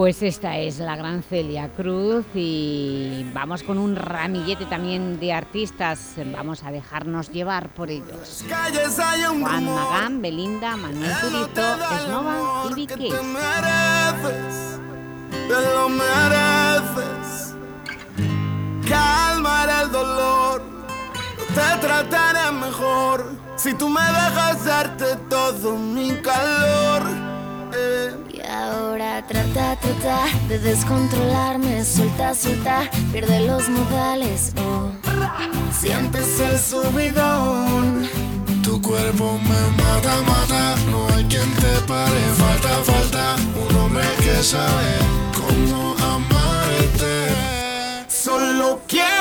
Pues esta es la gran Celia Cruz y vamos con un ramillete también de artistas. Vamos a dejarnos llevar por ellos. Juan Magán, Belinda, Manuel Turizo, Esnova y Vicky.
mereces, te lo mereces. Calmaré el dolor, te trataré mejor. Si tú me dejas darte todo mi calor. eh.
Ahora trata, trata de descontrolarme, suelta, suelta, pierde los modales, oh.
Sientes el subidón. Tu cuerpo me mata, mata. No hay quien te pare. Falta, falta un hombre que sabe cómo amarte. Solo quiero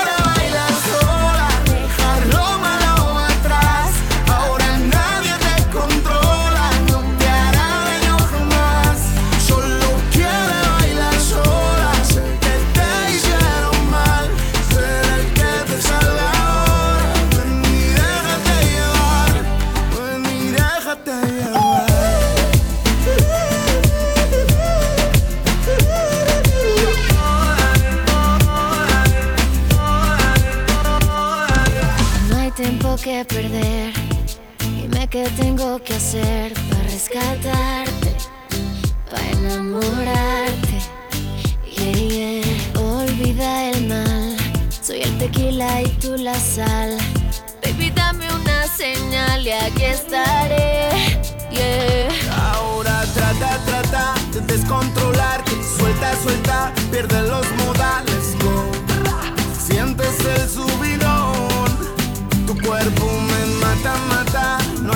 Tengo que hacer para rescatarte, para enamorarte. Yeah, yeah. Olvida el mal. Soy el tequila y tú la sal. Baby, dame una señal y aquí estaré. Yeah.
Ahora trata, trata de descontrolarte. Suelta, suelta, pierde los modales. Go. Sientes el subidón. Tu cuerpo me mata, mata.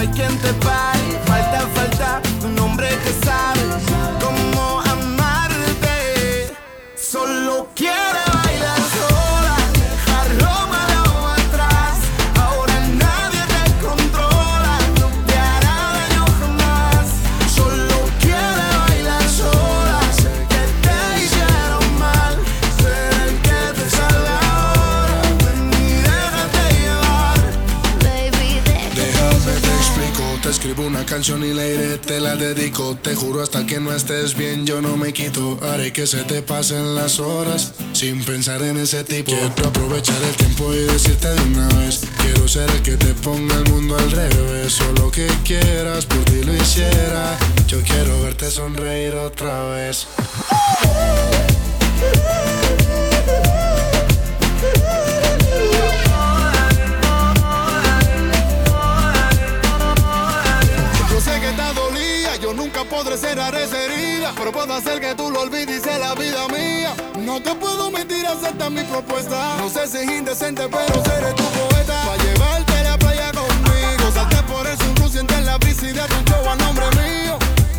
Hay quien te pare. Falta, falta canción y la iré, te la dedico. Te juro hasta que no estés bien, yo no me quito. Haré que se te pasen las horas sin pensar en ese tipo. Quiero aprovechar el tiempo y decirte de una vez. Quiero ser el que te ponga el mundo al revés. Solo que quieras, por ti lo hiciera. Yo quiero verte sonreír otra vez. Podré ser arena pero puedo hacer que tú lo olvides y sea la vida mía. No te puedo mentir, acepta mi propuesta. No sé si es indecente, pero seré tu poeta. Pa' llevarte a la playa conmigo. Salte por el sun, sientes la brisa y date un show a nombre mío.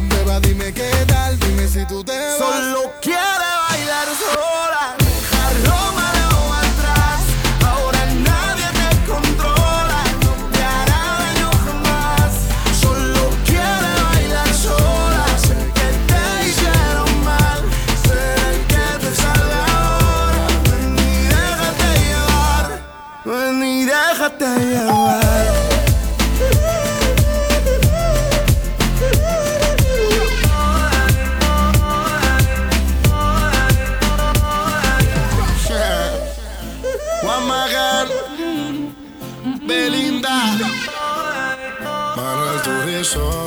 Beba, dime qué tal, dime si tú te vas. Solo quiere bailar sola. Déjate llevar. Belinda, Manuel Turizo,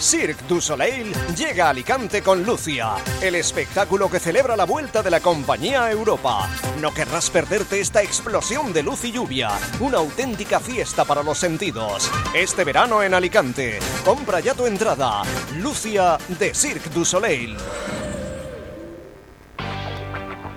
Cirque du Soleil llega a Alicante con Lucia, el espectáculo que celebra la vuelta de la compañía a Europa. No querrás perderte esta explosión de luz y lluvia, una auténtica fiesta para los sentidos. Este verano en Alicante, compra ya tu entrada. Lucia de Cirque du Soleil.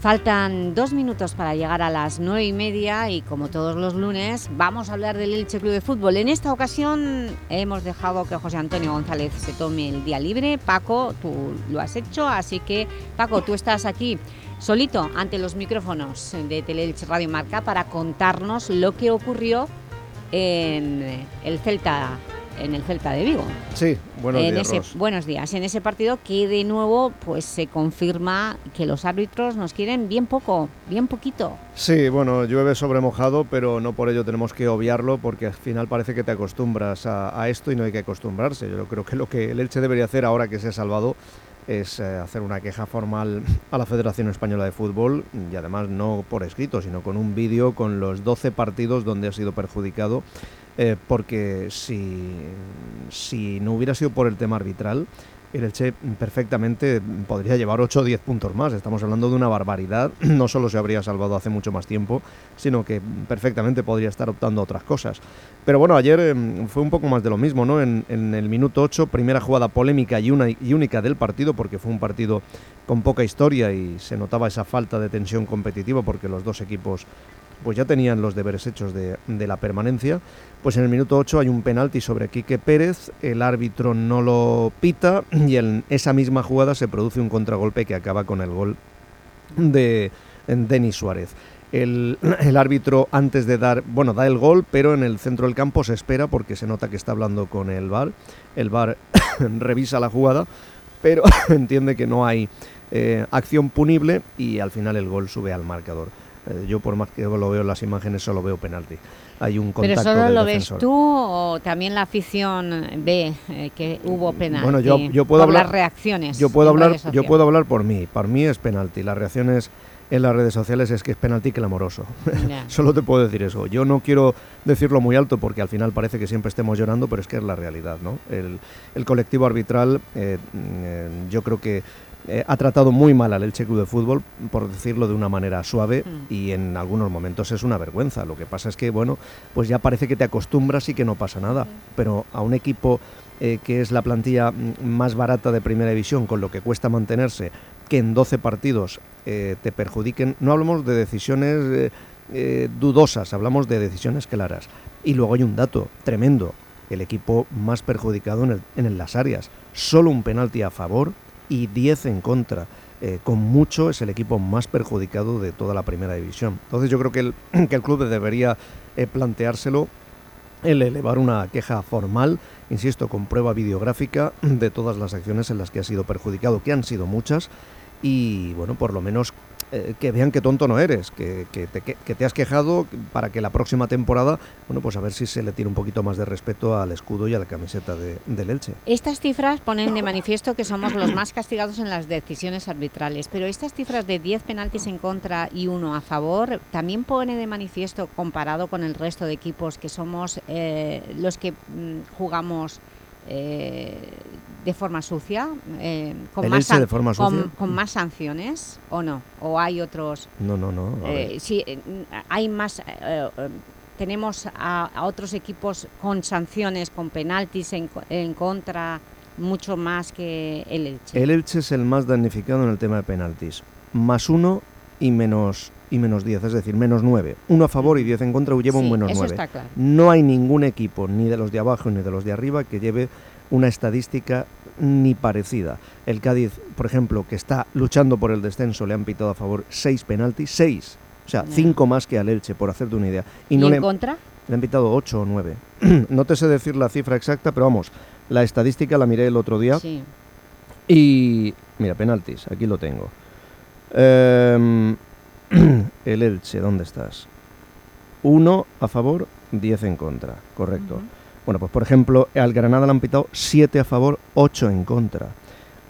Faltan dos minutos para llegar a las nueve y media y como todos los lunes vamos a hablar del Elche Club de Fútbol. En esta ocasión hemos dejado que José Antonio González se tome el día libre. Paco, tú lo has hecho, así que Paco, tú estás aquí solito ante los micrófonos de Teleelche Radio Marca para contarnos lo que ocurrió en el Celta en el Celta de Vigo.
Sí, buenos
en
días,
ese,
Ros.
Buenos días. En ese partido que de nuevo pues se confirma que los árbitros nos quieren bien poco, bien poquito.
Sí, bueno, llueve sobre mojado, pero no por ello tenemos que obviarlo, porque al final parece que te acostumbras a, a esto y no hay que acostumbrarse. Yo creo que lo que el Elche debería hacer ahora que se ha salvado es eh, hacer una queja formal a la Federación Española de Fútbol y además no por escrito, sino con un vídeo con los 12 partidos donde ha sido perjudicado, eh, porque si, si no hubiera sido por el tema arbitral, el Elche perfectamente podría llevar 8 o 10 puntos más. Estamos hablando de una barbaridad. No solo se habría salvado hace mucho más tiempo, sino que perfectamente podría estar optando a otras cosas. Pero bueno, ayer eh, fue un poco más de lo mismo, ¿no? En, en el minuto 8, primera jugada polémica y, una, y única del partido, porque fue un partido con poca historia y se notaba esa falta de tensión competitiva porque los dos equipos pues ya tenían los deberes hechos de, de la permanencia. Pues en el minuto 8 hay un penalti sobre Quique Pérez, el árbitro no lo pita y en esa misma jugada se produce un contragolpe que acaba con el gol de Denis Suárez. El, árbitro antes de dar, bueno, da el gol, pero en el centro del campo se espera porque se nota que está hablando con el VAR. El VAR revisa la jugada, pero entiende que no hay eh, acción punible y al final el gol sube al marcador. Eh, yo por más que lo veo en las imágenes solo veo penalti. Hay un
¿Pero
contacto
solo
del
lo
defensor.
ves tú o también la afición ve eh, que hubo penalti?
Bueno, yo, yo puedo
por
hablar.
las reacciones
Yo puedo hablar. Yo puedo hablar por mí. Para mí es penalti. Las reacciones en las redes sociales es que es penalti clamoroso. Solo te puedo decir eso. Yo no quiero decirlo muy alto porque al final parece que siempre estemos llorando, pero es que es la realidad, ¿no? El, el colectivo arbitral, eh, eh, yo creo que eh, ha tratado muy mal al Elche Club de Fútbol, por decirlo de una manera suave, y en algunos momentos es una vergüenza. Lo que pasa es que, bueno, pues ya parece que te acostumbras y que no pasa nada. Pero a un equipo eh, que es la plantilla mm, más barata de Primera División, con lo que cuesta mantenerse, que en 12 partidos eh, te perjudiquen, no hablamos de decisiones dudosas, hablamos de decisiones claras. Y luego hay un dato tremendo, el equipo más perjudicado en, el- en las áreas, solo un penalti a favor y 10 en contra. Eh, con mucho es el equipo más perjudicado de toda la primera división. Entonces yo creo que el, que el club debería eh, planteárselo el elevar una queja formal, insisto, con prueba videográfica de todas las acciones en las que ha sido perjudicado, que han sido muchas, y bueno, por lo menos eh, que vean que tonto no eres, que, que te, que- te has quejado para que la próxima temporada, bueno, pues a ver si se le tira un poquito más de respeto al escudo y a la camiseta de, del Elche.
Estas cifras ponen de manifiesto que somos los más castigados en las decisiones arbitrales, pero estas cifras de 10 penaltis en contra y uno a favor también pone de manifiesto, comparado con el resto de equipos, que somos eh, los que mm, jugamos eh, de forma sucia, eh, con,
¿El
más
de forma sucia?
con más sanciones o no, o hay otros...
No, no, no.
Eh, sí, eh, hay más. eh, eh, tenemos a, a otros equipos con sanciones, con penaltis en, en contra, mucho más que el Elche.
El Elche es el más damnificado en el tema de penaltis. Más uno y menos y menos 10, es decir, menos 9. Uno a favor y 10 en contra lleva un menos
eso
9.
está claro.
No hay ningún equipo, ni de los de abajo ni de los de arriba, que lleve una estadística ni parecida. El Cádiz, por ejemplo, que está luchando por el descenso, le han pitado a favor 6 penaltis, 6. O sea. 5 más que al Elche, por hacerte una idea.
¿Y
no
en
le,
contra?
le han pitado 8 o 9. no te sé decir la cifra exacta, pero vamos, la estadística la miré el otro día.
Sí.
Y mira, penaltis, aquí lo tengo. Em, el Elche, ¿dónde estás? 1 a favor, 10 en contra, correcto. Bueno, pues por ejemplo, al Granada le han pitado 7 a favor, 8 en contra.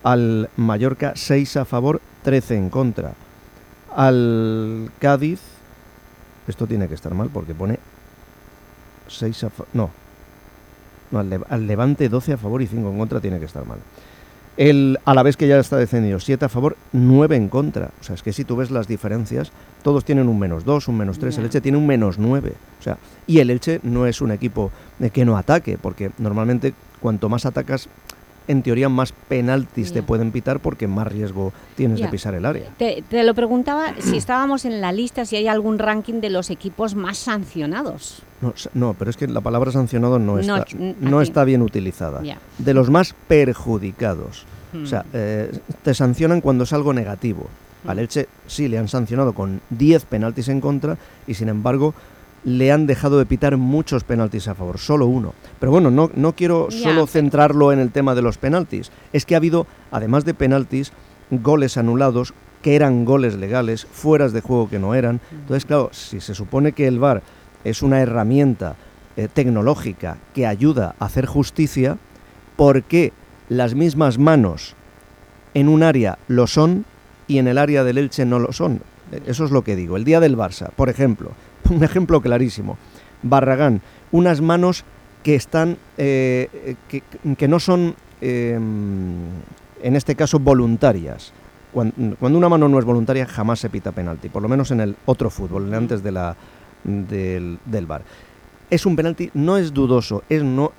Al Mallorca 6 a favor, 13 en contra. Al Cádiz, esto tiene que estar mal porque pone 6 a favor, no. No, al, Le- al Levante 12 a favor y 5 en contra tiene que estar mal. El Alavés que ya está descendido, 7 a favor, 9 en contra. O sea, es que si tú ves las diferencias, todos tienen un menos 2, un menos 3, el. Elche tiene un menos 9. O sea, y el Elche no es un equipo eh, que no ataque, porque normalmente cuanto más atacas, en teoría más penaltis te pueden pitar porque más riesgo tienes de pisar el área.
Te, te lo preguntaba si estábamos en la lista, si hay algún ranking de los equipos más sancionados.
No, pero es que la palabra sancionado no, está, no está bien utilizada. De los más perjudicados. O sea,
Hmm.
eh, te sancionan cuando es algo negativo. Al
Hmm.
Elche sí le han sancionado con 10 penaltis en contra y sin embargo le han dejado de pitar muchos penaltis a favor, solo uno. Pero bueno, no, no quiero solo centrarlo en el tema de los penaltis. Es que ha habido, además de penaltis, goles anulados que eran goles legales, fueras de juego que no eran. Entonces, claro, si se supone que el VAR es una herramienta eh, tecnológica que ayuda a hacer justicia, ¿por qué las mismas manos en un área lo son y en el área del Elche no lo son? Eh, Eso es lo que digo. El día del Barça, por ejemplo, un ejemplo clarísimo. Barragán, unas manos que están, eh, que, no son, eh, en este caso, voluntarias. Cuando, cuando una mano no es voluntaria, jamás se pita penalti, por lo menos en el otro fútbol, antes de la, del, del VAR. Es un penalti, no es dudoso, es no,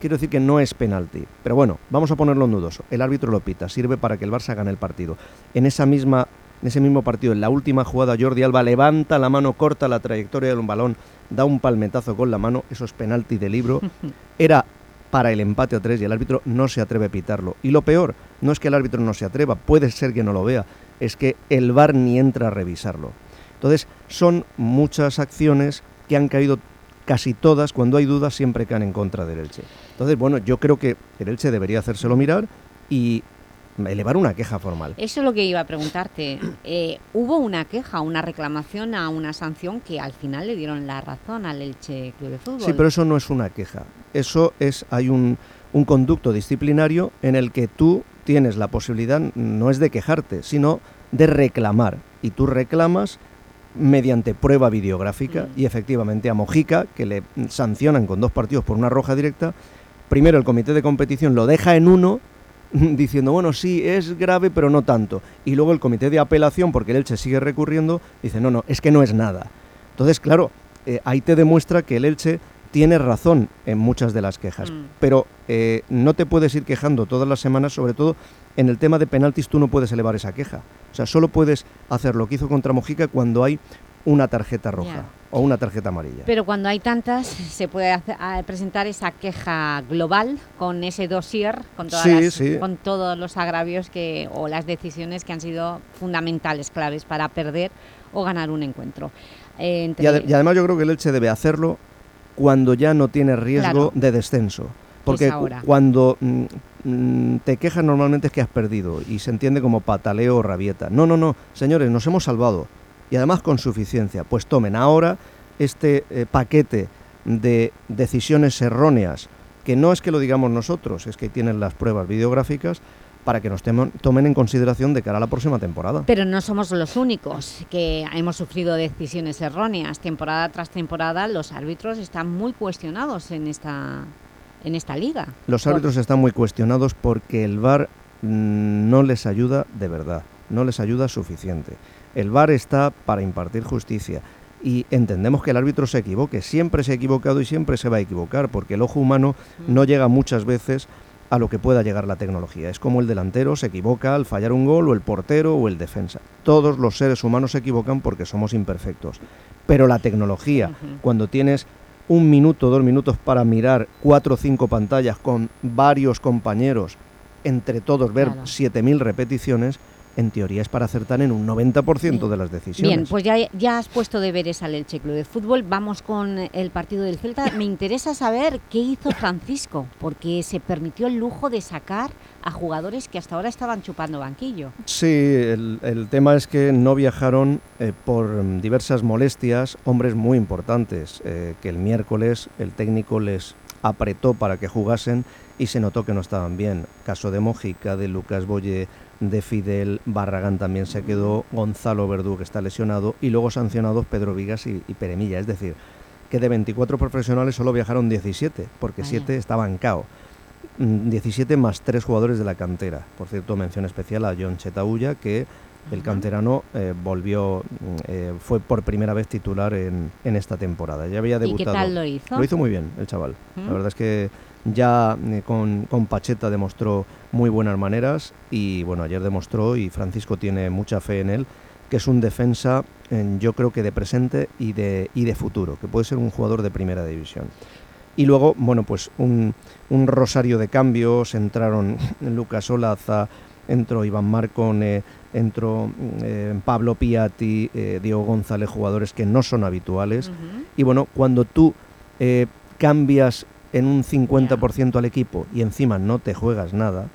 quiero decir que no es penalti. Pero bueno, vamos a ponerlo en dudoso. El árbitro lo pita, sirve para que el Barça gane el partido. En esa misma en ese mismo partido, en la última jugada, Jordi Alba levanta la mano, corta la trayectoria del balón, da un palmetazo con la mano, eso es penalti de libro. Era para el empate a tres y el árbitro no se atreve a pitarlo. Y lo peor, no es que el árbitro no se atreva, puede ser que no lo vea, es que el VAR ni entra a revisarlo. Entonces, son muchas acciones que han caído casi todas, cuando hay dudas, siempre caen en contra del Elche. Entonces, bueno, yo creo que el Elche debería hacérselo mirar y elevar una queja formal.
Eso es lo que iba a preguntarte. Eh, ¿Hubo una queja, una reclamación a una sanción que al final le dieron la razón al Elche Club de Fútbol?
Sí, pero eso no es una queja. Eso es, hay un, un conducto disciplinario en el que tú tienes la posibilidad, no es de quejarte, sino de reclamar. Y tú reclamas mediante prueba videográfica
Mm.
y efectivamente a Mojica, que le sancionan con dos partidos por una roja directa, primero el comité de competición lo deja en uno diciendo, bueno, sí, es grave, pero no tanto. Y luego el comité de apelación, porque el Elche sigue recurriendo, dice, no, no, es que no es nada. Entonces, claro, eh, ahí te demuestra que el Elche tiene razón en muchas de las quejas,
Mm.
pero eh, no te puedes ir quejando todas las semanas, sobre todo en el tema de penaltis tú no puedes elevar esa queja. O sea, solo puedes hacer lo que hizo contra Mojica cuando hay una tarjeta roja o una tarjeta amarilla.
Pero cuando hay tantas, se puede hacer- presentar esa queja global con ese dossier, con, todas
Sí,
las-
sí.
con todos los agravios que, o las decisiones que han sido fundamentales, claves para perder o ganar un encuentro. Eh, entre-
Y, ade- y además yo creo que el Elche debe hacerlo cuando ya no tiene riesgo
Claro.
de descenso. Porque
ahora.
cuando mm, mm, te quejas normalmente es que has perdido y se entiende como pataleo o rabieta. No, no, no, señores, nos hemos salvado y además con suficiencia. Pues tomen ahora este eh, paquete de decisiones erróneas, que no es que lo digamos nosotros, es que tienen las pruebas videográficas para que nos tomen en consideración de cara a la próxima temporada.
Pero no somos los únicos que hemos sufrido decisiones erróneas. Temporada tras temporada los árbitros están muy cuestionados en esta, en esta liga.
Los
Por-
árbitros están muy cuestionados porque el VAR mm, no les ayuda de verdad, no les ayuda suficiente. El VAR está para impartir justicia y entendemos que el árbitro se equivoque, siempre se ha equivocado y siempre se va a equivocar porque el ojo humano no llega muchas veces a lo que pueda llegar la tecnología. Es como el delantero se equivoca al fallar un gol o el portero o el defensa. Todos los seres humanos se equivocan porque somos imperfectos. Pero la tecnología, cuando tienes un minuto, dos minutos para mirar cuatro o cinco pantallas con varios compañeros, entre todos ver
Claro.
7.000 repeticiones, en teoría es para acertar en un 90% de las decisiones.
Bien, pues ya, ya has puesto deberes al Elche Club de Fútbol. Vamos con el partido del Celta. Me interesa saber qué hizo Francisco, porque se permitió el lujo de sacar a jugadores que hasta ahora estaban chupando banquillo.
Sí, el, el tema es que no viajaron eh, por diversas molestias hombres muy importantes, eh, que el miércoles el técnico les apretó para que jugasen y se notó que no estaban bien. Caso de Mojica, de Lucas Boye, de Fidel, Barragán también se quedó, Gonzalo Verdú que está lesionado y luego sancionados Pedro Vigas y, y Peremilla. Es decir, que de 24 profesionales solo viajaron 17, porque
Vaya.
7 estaban cao. Mm, 17 más 3 jugadores de la cantera. Por cierto, mención especial a John Chetaulla, que el canterano eh, volvió, mm, eh, fue por primera vez titular en, en esta temporada. Ya había
¿Y qué
debutado.
tal lo hizo?
Lo hizo muy bien el chaval.
¿Mm?
La verdad es que ya eh, con, con Pacheta demostró muy buenas maneras y bueno, ayer demostró y Francisco tiene mucha fe en él, que es un defensa, en- yo creo que de presente y de, y de futuro, que puede ser un jugador de primera división. Y luego, bueno, pues un, un rosario de cambios, entraron Lucas Olaza, entró Iván Marcone, entró eh, Pablo Piatti, eh, Diego González, jugadores que no son habituales. Y bueno, cuando tú eh, cambias en un 50% al equipo y encima no te juegas nada,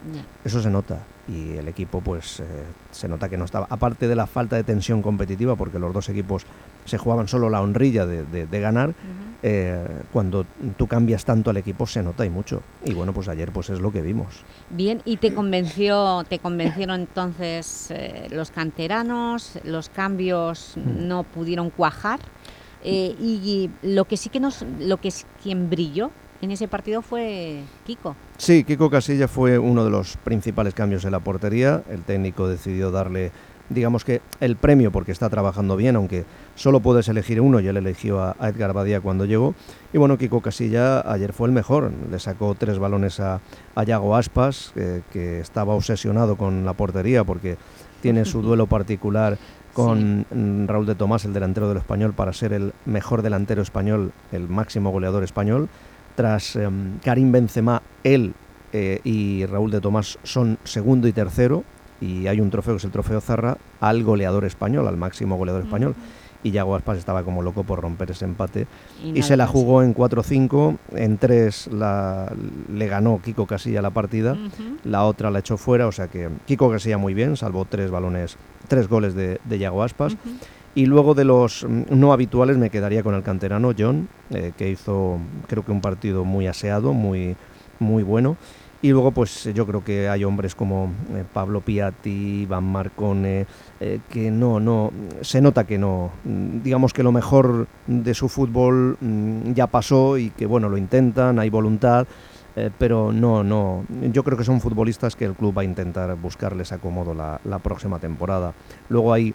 eso se nota. Y el equipo, pues, eh, se nota que no estaba. Aparte de la falta de tensión competitiva, porque los dos equipos se jugaban solo la honrilla de, de- de ganar, eh, cuando tú cambias tanto al equipo se nota y mucho. Y bueno, pues ayer pues es lo que vimos.
Bien, ¿y te convenció, te convencieron entonces eh, los canteranos? ¿Los cambios
Mm.
no pudieron cuajar? Eh, y, lo que sí que nos, lo que es quien brilló en ese partido fue Kiko.
Sí, Kiko Casilla fue uno de los principales cambios en la portería. El técnico decidió darle, digamos que, el premio porque está trabajando bien, aunque solo puedes elegir uno y él eligió a, Edgar Badía cuando llegó. Y bueno, Kiko Casilla ayer fue el mejor. Le sacó tres balones a, a Yago Aspas, eh, que estaba obsesionado con la portería porque tiene su duelo particular con mm, Raúl de Tomás, el delantero del español, para ser el mejor delantero español, el máximo goleador español. Tras em, Karim Benzema, él eh, y Raúl de Tomás son segundo y tercero, y hay un trofeo que es el trofeo Zarra al goleador español, al máximo goleador español. y Yago Aspas estaba como loco por romper ese empate.
Y
se la jugó en 4-5, en 3 la, le ganó Kiko Casilla la partida, la otra la echó fuera, o sea que Kiko Casilla muy bien, salvó tres balones, tres goles de, de Yago Aspas. Y luego de los mm, no habituales me quedaría con el canterano John, eh, que hizo creo que un partido muy aseado, muy, muy bueno. Y luego pues yo creo que hay hombres como eh, Pablo Piatti, Van Marcone, eh, que no, no, se nota que no, mm, digamos que lo mejor de su fútbol mm, ya pasó y que bueno, lo intentan, hay voluntad. pero no, no, yo creo que son futbolistas que el club va a intentar buscarles acomodo la próxima temporada. Luego hay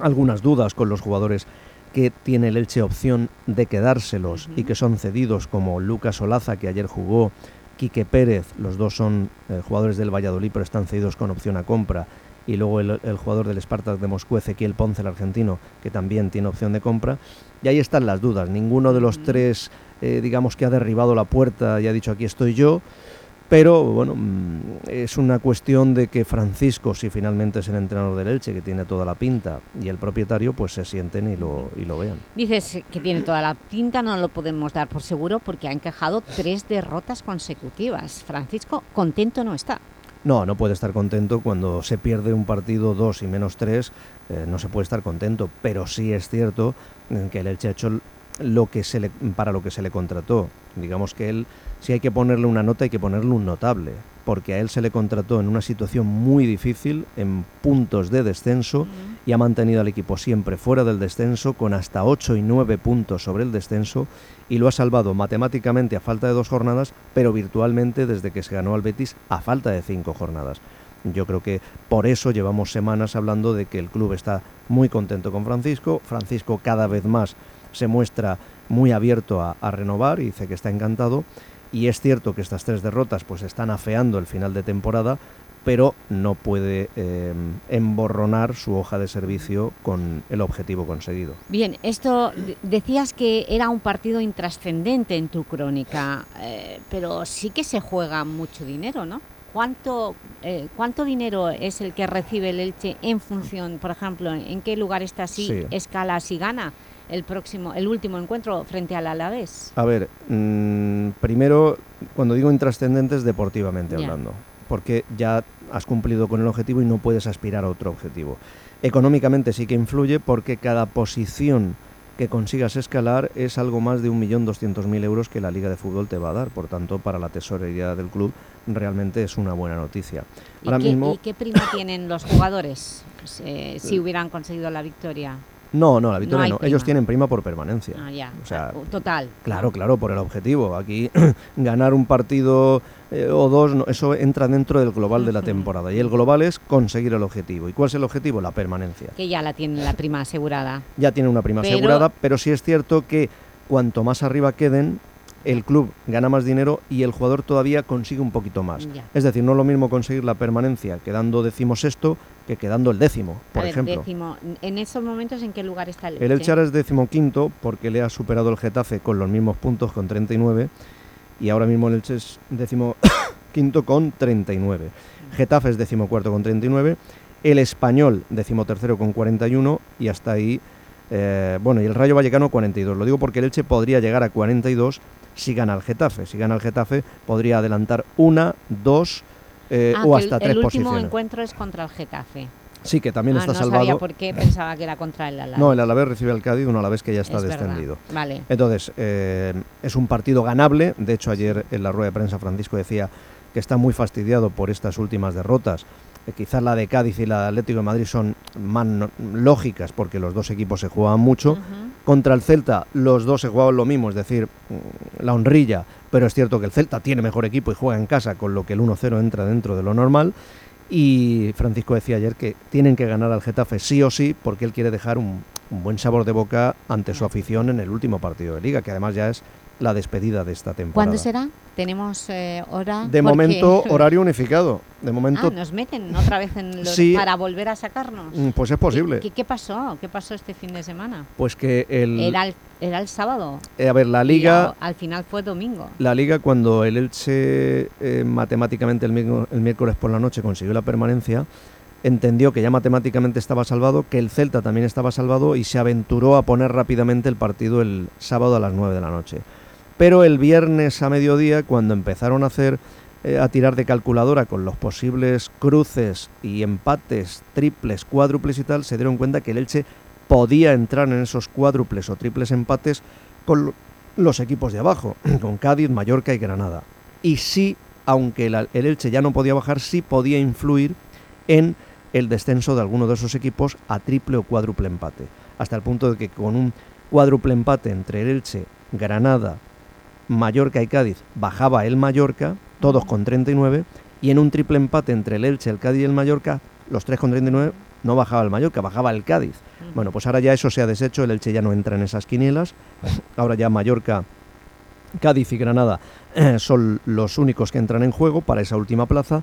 algunas dudas con los jugadores que tiene el Elche opción de quedárselos y que son cedidos, como Lucas Olaza, que ayer jugó, Quique Pérez, los dos son eh, jugadores del Valladolid, pero están cedidos con opción a compra, y luego el, el jugador del Spartak de Moscú, Ezequiel Ponce, el argentino, que también tiene opción de compra. Y ahí están las dudas. Ninguno de los tres, eh, digamos que ha derribado la puerta y ha dicho aquí estoy yo. Pero bueno, mm, es una cuestión de que Francisco, si finalmente es el entrenador del Elche, que tiene toda la pinta, y el propietario, pues se sienten y lo, y lo vean.
Dices que tiene toda la pinta, no lo podemos dar por seguro porque ha encajado tres derrotas consecutivas. Francisco, contento no está.
No, no puede estar contento cuando se pierde un partido 2 y menos 3, no se puede estar contento, pero sí es cierto eh, que el Elche ha hecho lo que se le, para lo que se le contrató. Digamos que él, si hay que ponerle una nota, hay que ponerle un notable, porque a él se le contrató en una situación muy difícil, en puntos de descenso, y ha mantenido al equipo siempre fuera del descenso, con hasta 8 y 9 puntos sobre el descenso, y lo ha salvado matemáticamente a falta de dos jornadas, pero virtualmente desde que se ganó al Betis a falta de cinco jornadas. Yo creo que por eso llevamos semanas hablando de que el club está muy contento con Francisco. Francisco cada vez más se muestra muy abierto a, a renovar y dice que está encantado. Y es cierto que estas tres derrotas pues están afeando el final de temporada, pero no puede eh, emborronar su hoja de servicio con el objetivo conseguido.
Bien, esto de- decías que era un partido intrascendente en tu crónica, eh, pero sí que se juega mucho dinero, ¿no? ¿Cuánto, eh, ¿Cuánto dinero es el que recibe el Elche en función, por ejemplo, en qué lugar está si
Sí.
escala si gana el próximo, el último encuentro frente al Alavés?
A ver, mm, primero, cuando digo intrascendentes, deportivamente hablando, porque ya has cumplido con el objetivo y no puedes aspirar a otro objetivo. Económicamente sí que influye porque cada posición que consigas escalar es algo más de 1.200.000 euros que la Liga de Fútbol te va a dar. Por tanto, para la tesorería del club realmente es una buena noticia.
¿Y,
Ahora
qué,
mismo...
y qué prima tienen los jugadores eh, si hubieran conseguido la victoria?
No, no, la victoria no. Ellos tienen prima por permanencia.
Ah, ya.
O sea,
Total.
Claro, claro, por el objetivo. Aquí ganar un partido eh, o dos, no, eso entra dentro del global de la temporada. Y el global es conseguir el objetivo. ¿Y cuál es el objetivo? La permanencia.
Que ya la tienen la prima asegurada.
Ya tiene una prima
Pero-
asegurada, pero sí es cierto que cuanto más arriba queden, el club gana más dinero y el jugador todavía consigue un poquito más.
Ya.
Es decir, no es lo mismo conseguir la permanencia quedando decimosexto que quedando el décimo, por
A ver,
ejemplo.
décimo, en estos momentos, ¿en qué lugar está el
El Elche ahora es decimoquinto porque le ha superado el Getafe con los mismos puntos con 39 y ahora mismo el Elche es decimoquinto con 39. Getafe es decimocuarto con 39, el Español decimotercero con 41 y hasta ahí, eh, bueno, y el Rayo Vallecano 42. Lo digo porque el Elche podría llegar a 42 si gana el Getafe. Si gana el Getafe podría adelantar una, dos eh,
Ah,
o hasta
el,
tres
el último
posiciones.
encuentro es contra el Getafe.
Sí, que también
Ah,
está
no
salvado.
sabía por qué, pensaba que era contra el Alavés.
No, el Alavés recibe al Cádiz, un Alavés que ya está
Es verdad,
descendido.
vale.
Entonces, eh, es un partido ganable. De hecho, ayer en la rueda de prensa Francisco decía que está muy fastidiado por estas últimas derrotas. Eh, quizás la de Cádiz y la de Atlético de Madrid son más no- lógicas porque los dos equipos se jugaban mucho. Contra el Celta los dos se jugaban lo mismo, es decir, mm, la honrilla, pero es cierto que el Celta tiene mejor equipo y juega en casa, con lo que el 1-0 entra dentro de lo normal. Y Francisco decía ayer que tienen que ganar al Getafe sí o sí, porque él quiere dejar un, un buen sabor de boca ante su afición en el último partido de liga, que además ya es la despedida de esta temporada.
¿Cuándo será? ¿Tenemos eh, hora?
De
Porque-
momento, horario unificado. De
Ah,
momento,
nos meten otra vez en los,
Sí.
para volver a sacarnos.
Mm, pues es posible.
¿Qué, qué pasó? ¿Qué pasó este fin de semana?
pues que el...
Era, el, era el sábado.
eh, a ver, la liga...
al final fue domingo.
La liga cuando el Elche eh, matemáticamente el, miércoles- el miércoles por la noche consiguió la permanencia, entendió que ya matemáticamente estaba salvado, que el Celta también estaba salvado y se aventuró a poner rápidamente el partido el sábado a las 9 de la noche. Pero el viernes a mediodía, cuando empezaron a hacer eh, a tirar de calculadora con los posibles cruces y empates, triples, cuádruples y tal, se dieron cuenta que el Elche podía entrar en esos cuádruples o triples empates con lo- los equipos de abajo, con Cádiz, Mallorca y Granada. Y sí, aunque la- el Elche ya no podía bajar, sí podía influir en el descenso de alguno de esos equipos a triple o cuádruple empate. Hasta el punto de que con un cuádruple empate entre el Elche, Granada, Mallorca y Cádiz bajaba el Mallorca, todos con 39, y en un triple empate entre el Elche, el Cádiz y el Mallorca, los tres con 39, no bajaba el Mallorca, bajaba el Cádiz. Bueno, pues ahora ya eso se ha deshecho, el Elche ya no entra en esas quinielas, ahora ya Mallorca, Cádiz y Granada eh, son los únicos que entran en juego para esa última plaza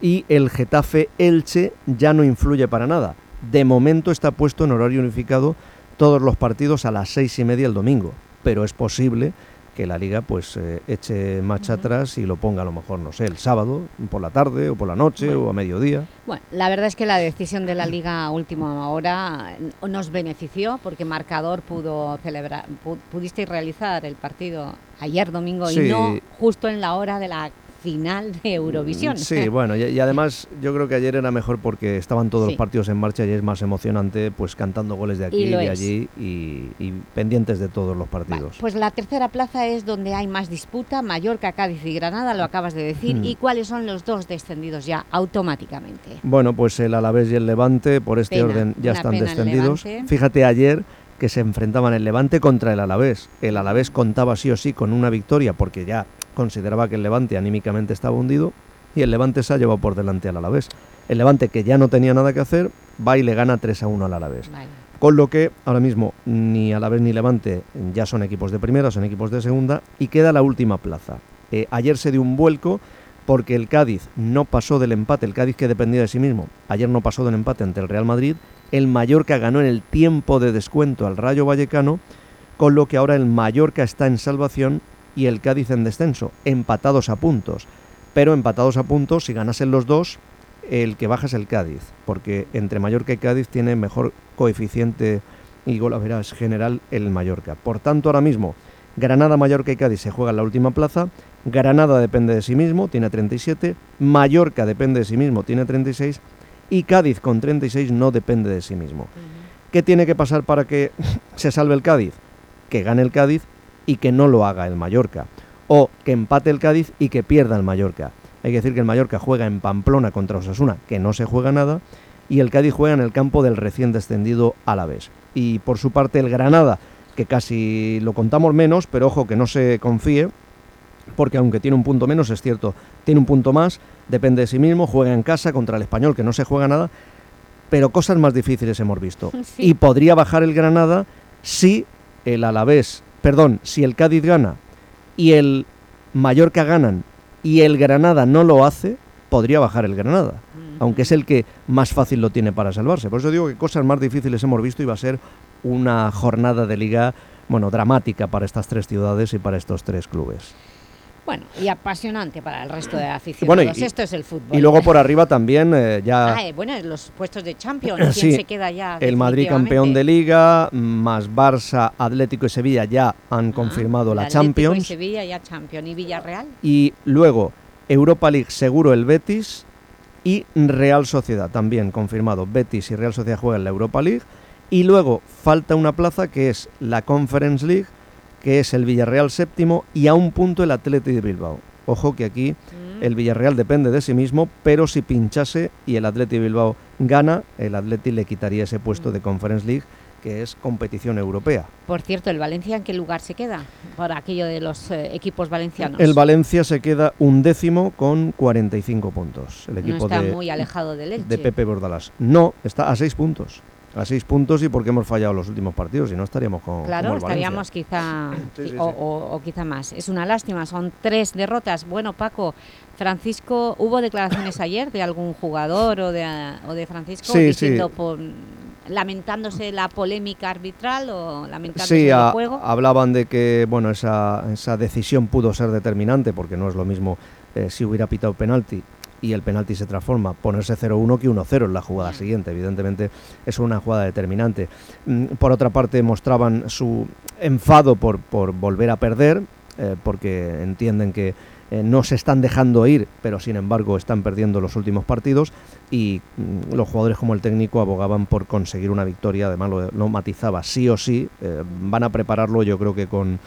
y el Getafe Elche ya no influye para nada. De momento está puesto en horario unificado todos los partidos a las seis y media el domingo, pero es posible que la liga pues eh, eche marcha atrás y lo ponga a lo mejor, no sé, el sábado por la tarde o por la noche o a mediodía.
Bueno, la verdad es que la decisión de la Liga a última hora eh, nos benefició porque Marcador pudo celebrar, pu- pudisteis realizar el partido ayer domingo
Sí.
y no justo en la hora de la final de Eurovisión.
Sí, bueno, y, y además yo creo que ayer era mejor porque estaban todos
Sí.
los partidos en marcha y es más emocionante pues cantando goles de aquí
Y
y allí y, y pendientes de todos los partidos.
Pues la tercera plaza es donde hay más disputa, Mallorca, Cádiz y Granada, lo acabas de decir. ¿Y cuáles son los dos descendidos ya automáticamente?
Bueno, pues el Alavés y el Levante, por este
Pena,
orden, ya están descendidos. Fíjate ayer que se enfrentaban el Levante contra el Alavés. El Alavés contaba sí o sí con una victoria porque ya consideraba que el Levante anímicamente estaba hundido y el Levante se ha llevado por delante al Alavés. El Levante, que ya no tenía nada que hacer, va y le gana 3 a 1 al Alavés. Con lo que ahora mismo ni Alavés ni Levante ya son equipos de primera, son equipos de segunda y queda la última plaza. Eh, ayer se dio un vuelco porque el Cádiz no pasó del empate, el Cádiz que dependía de sí mismo, ayer no pasó del empate ante el Real Madrid, el Mallorca ganó en el tiempo de descuento al Rayo Vallecano, con lo que ahora el Mallorca está en salvación y el Cádiz en descenso, empatados a puntos. Pero empatados a puntos, si ganasen los dos, el que baja es el Cádiz, porque entre Mallorca y Cádiz tiene mejor coeficiente y gol average general el Mallorca. Por tanto, ahora mismo Granada, Mallorca y Cádiz se juegan la última plaza. Granada depende de sí mismo, tiene 37. Mallorca depende de sí mismo, tiene 36. Y Cádiz con 36 no depende de sí mismo. ¿Qué tiene que pasar para que se salve el Cádiz? Que gane el Cádiz y que no lo haga el Mallorca. O que empate el Cádiz y que pierda el Mallorca. Hay que decir que el Mallorca juega en Pamplona contra Osasuna, que no se juega nada, y el Cádiz juega en el campo del recién descendido Alavés. Y por su parte el Granada, que casi lo contamos menos, pero ojo que no se confíe, porque aunque tiene un punto menos, es cierto, tiene un punto más, depende de sí mismo, juega en casa contra el español, que no se juega nada, pero cosas más difíciles hemos visto.
Sí.
Y podría bajar el Granada si el Alavés, perdón, si el Cádiz gana y el Mallorca ganan y el Granada no lo hace, podría bajar el Granada, aunque es el que más fácil lo tiene para salvarse. Por eso digo que cosas más difíciles hemos visto y va a ser una jornada de liga, bueno, dramática para estas tres ciudades y para estos tres clubes.
Bueno, y apasionante para el resto de
Bueno,
aficionados.
y-
Esto es el fútbol.
Y luego por arriba también eh, ya...
Ah, eh, bueno, los puestos de Champions. ¿Quién
Sí,
se queda ya?
el Madrid campeón de Liga, más Barça, Atlético y Sevilla ya han confirmado la
Ah, Atlético Y
Champions.
Sevilla ya Champions. ¿Y Villarreal?
Y luego Europa League seguro el Betis y Real Sociedad también confirmado. Betis y Real Sociedad juegan la Europa League. Y luego falta una plaza que es la Conference League, que es el Villarreal séptimo y a un punto el Atleti de Bilbao. Ojo que aquí el Villarreal depende de sí mismo, pero si pinchase y el Atleti de Bilbao gana, el Atleti le quitaría ese puesto de Conference League, que es competición europea.
Por cierto, ¿el Valencia en qué lugar se queda? Por aquello de los eh, equipos valencianos.
El Valencia se queda undécimo con 45 puntos. El
no
equipo
está
de,
muy alejado del Elche.
de Pepe Bordalás. No, está a 6 puntos. A 6 puntos y porque hemos fallado los últimos partidos, si no estaríamos con.
Claro,
como el Valencia.
estaríamos quizá
Sí, sí,
o,
sí.
o- o quizá más. Es una lástima, son tres derrotas. Bueno, Paco, Francisco, ¿hubo declaraciones ayer de algún jugador o de, o de Francisco
Sí,
diciendo
sí.
por- lamentándose la polémica arbitral o lamentándose
Sí,
el juego?
hablaban de que bueno esa, esa decisión pudo ser determinante porque no es lo mismo eh, si hubiera pitado penalti y el penalti se transforma, ponerse 0-1 que 1-0 en la jugada siguiente. Evidentemente es una jugada determinante. Mm, Por otra parte, mostraban su enfado por, por volver a perder, eh, porque entienden que eh, no se están dejando ir, pero sin embargo están perdiendo los últimos partidos y mm, los jugadores como el técnico abogaban por conseguir una victoria, además lo, lo matizaba sí o sí, eh, van a prepararlo yo creo que con,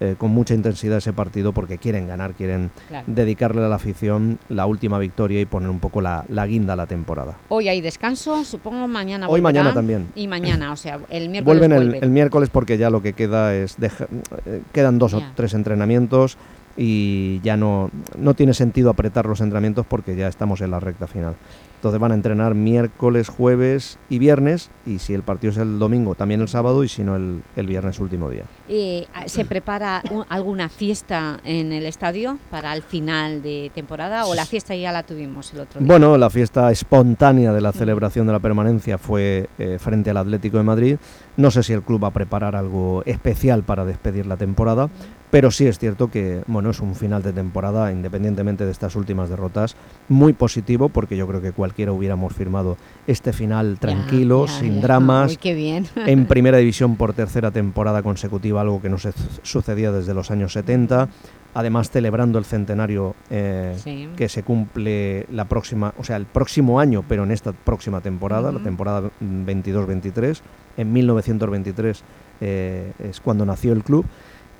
eh, con mucha intensidad ese partido porque quieren ganar, quieren
Claro.
dedicarle a la afición la última victoria y poner un poco la, la guinda a la temporada.
Hoy hay descanso, supongo mañana
Hoy, mañana también.
Y mañana, o sea, el miércoles
Vuelven el, miércoles porque ya lo que queda es deja- eh, quedan dos o tres entrenamientos y ya no, no tiene sentido apretar los entrenamientos porque ya estamos en la recta final. Entonces van a entrenar miércoles, jueves y viernes y si el partido es el domingo también el sábado y si no el, el viernes último día.
Eh, ¿Se prepara un- alguna fiesta en el estadio para el final de temporada o la fiesta ya la tuvimos el otro día?
Bueno, la fiesta espontánea de la celebración de la permanencia fue eh, frente al Atlético de Madrid. No sé si el club va a preparar algo especial para despedir la temporada, pero sí es cierto que bueno, es un final de temporada, independientemente de estas últimas derrotas, muy positivo porque yo creo que cualquiera hubiéramos firmado este final tranquilo,
ya,
sin
ya.
dramas,
Uy, qué bien.
en primera división por tercera temporada consecutiva, algo que no se sucedía desde los años 70. Además, celebrando el centenario eh,
Sí.
que se cumple la próxima, o sea, el próximo año, pero en esta próxima temporada, la temporada 22-23. En 1923 eh, es cuando nació el club.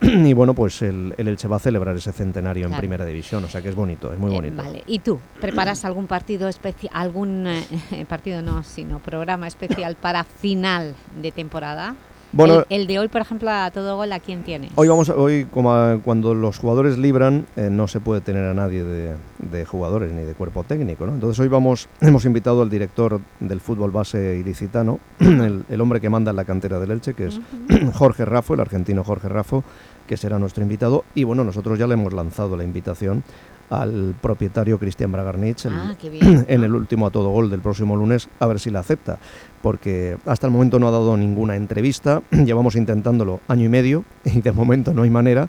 Y bueno, pues el, el Elche va a celebrar ese centenario en primera división, o sea que es bonito, es muy
Eh,
bonito.
vale. ¿Y tú? ¿Preparas algún partido especial, algún eh, partido no, sino programa especial para final de temporada?
Bueno-
el, el de hoy, por ejemplo, a todo gol, ¿a quién tienes?
Hoy vamos, a- hoy como a- cuando los jugadores libran, eh, no se puede tener a nadie de, de jugadores ni de cuerpo técnico, ¿no? Entonces hoy vamos, hemos invitado al director del fútbol base ilicitano, el, el hombre que manda en la cantera del Elche, que es Jorge Raffo, el argentino Jorge Raffo, que será nuestro invitado. Y bueno, nosotros ya le hemos lanzado la invitación al propietario Cristian Bragarnich el-
Ah,
en el último a todo gol del próximo lunes, a ver si la acepta, porque hasta el momento no ha dado ninguna entrevista, llevamos intentándolo año y medio y de momento no hay manera.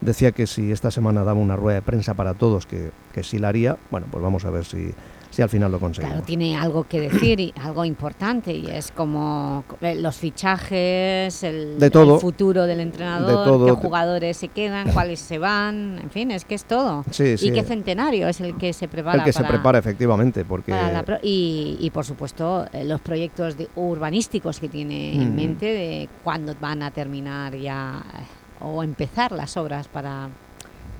Decía que si esta semana daba una rueda de prensa para todos, que, que sí la haría, bueno, pues vamos a ver si, si al final lo conseguimos.
Claro, tiene algo que decir y algo importante y es como eh, los fichajes, el,
De todo.
el futuro del entrenador,
De todo.
qué jugadores se quedan, cuáles se van, en fin, es que es todo.
Sí,
y
sí.
qué centenario es el que se prepara
el que se
para-
prepara efectivamente, porque
pro- y, y, por supuesto eh, los proyectos de- urbanísticos que tiene en
Mm.
mente de cuándo van a terminar ya eh, o empezar las obras para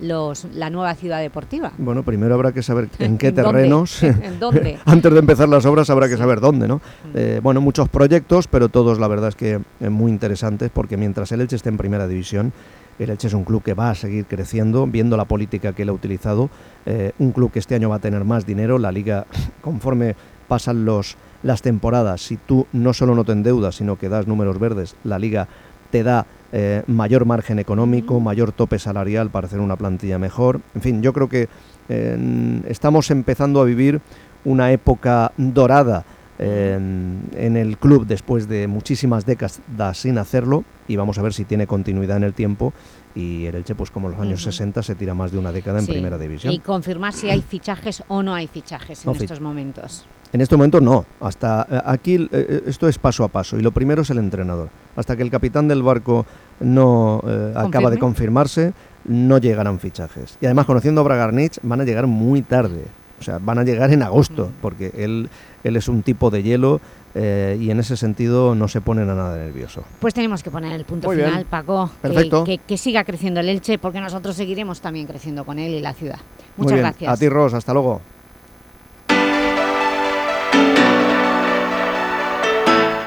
los la nueva ciudad deportiva.
Bueno, primero habrá que saber en qué
¿En dónde?
terrenos.
¿En dónde?
Antes de empezar las obras habrá que saber dónde, ¿no? Eh, bueno, muchos proyectos, pero todos la verdad es que eh, muy interesantes, porque mientras el Elche esté en primera división, el Elche es un club que va a seguir creciendo, viendo la política que él ha utilizado, eh, un club que este año va a tener más dinero, la liga, conforme pasan los, las temporadas, si tú no solo no te endeudas, sino que das números verdes, la liga te da eh, mayor margen económico, mayor tope salarial para hacer una plantilla mejor. En fin, yo creo que eh, estamos empezando a vivir una época dorada eh, en el club después de muchísimas décadas sin hacerlo y vamos a ver si tiene continuidad en el tiempo y el Elche pues como en los años
Ujú.
60 se tira más de una década en
Sí.
primera división.
Y confirmar si hay fichajes o no hay fichajes en
No,
estos momentos.
En este momento no, hasta eh, aquí eh, eh, esto es paso a paso y lo primero es el entrenador. Hasta que el capitán del barco no eh, acaba de confirmarse, no llegarán fichajes. Y además conociendo a Bragarnich van a llegar muy tarde, o sea, van a llegar en agosto, porque él, él es un tipo de hielo eh, y en ese sentido no se pone a nada nervioso.
Pues tenemos que poner el punto
Muy bien.
final, Paco. que-
Perfecto.
Que, que siga creciendo el Elche, porque nosotros seguiremos también creciendo con él y la ciudad.
Muy
Muchas
bien.
gracias.
A ti, Ros, hasta luego.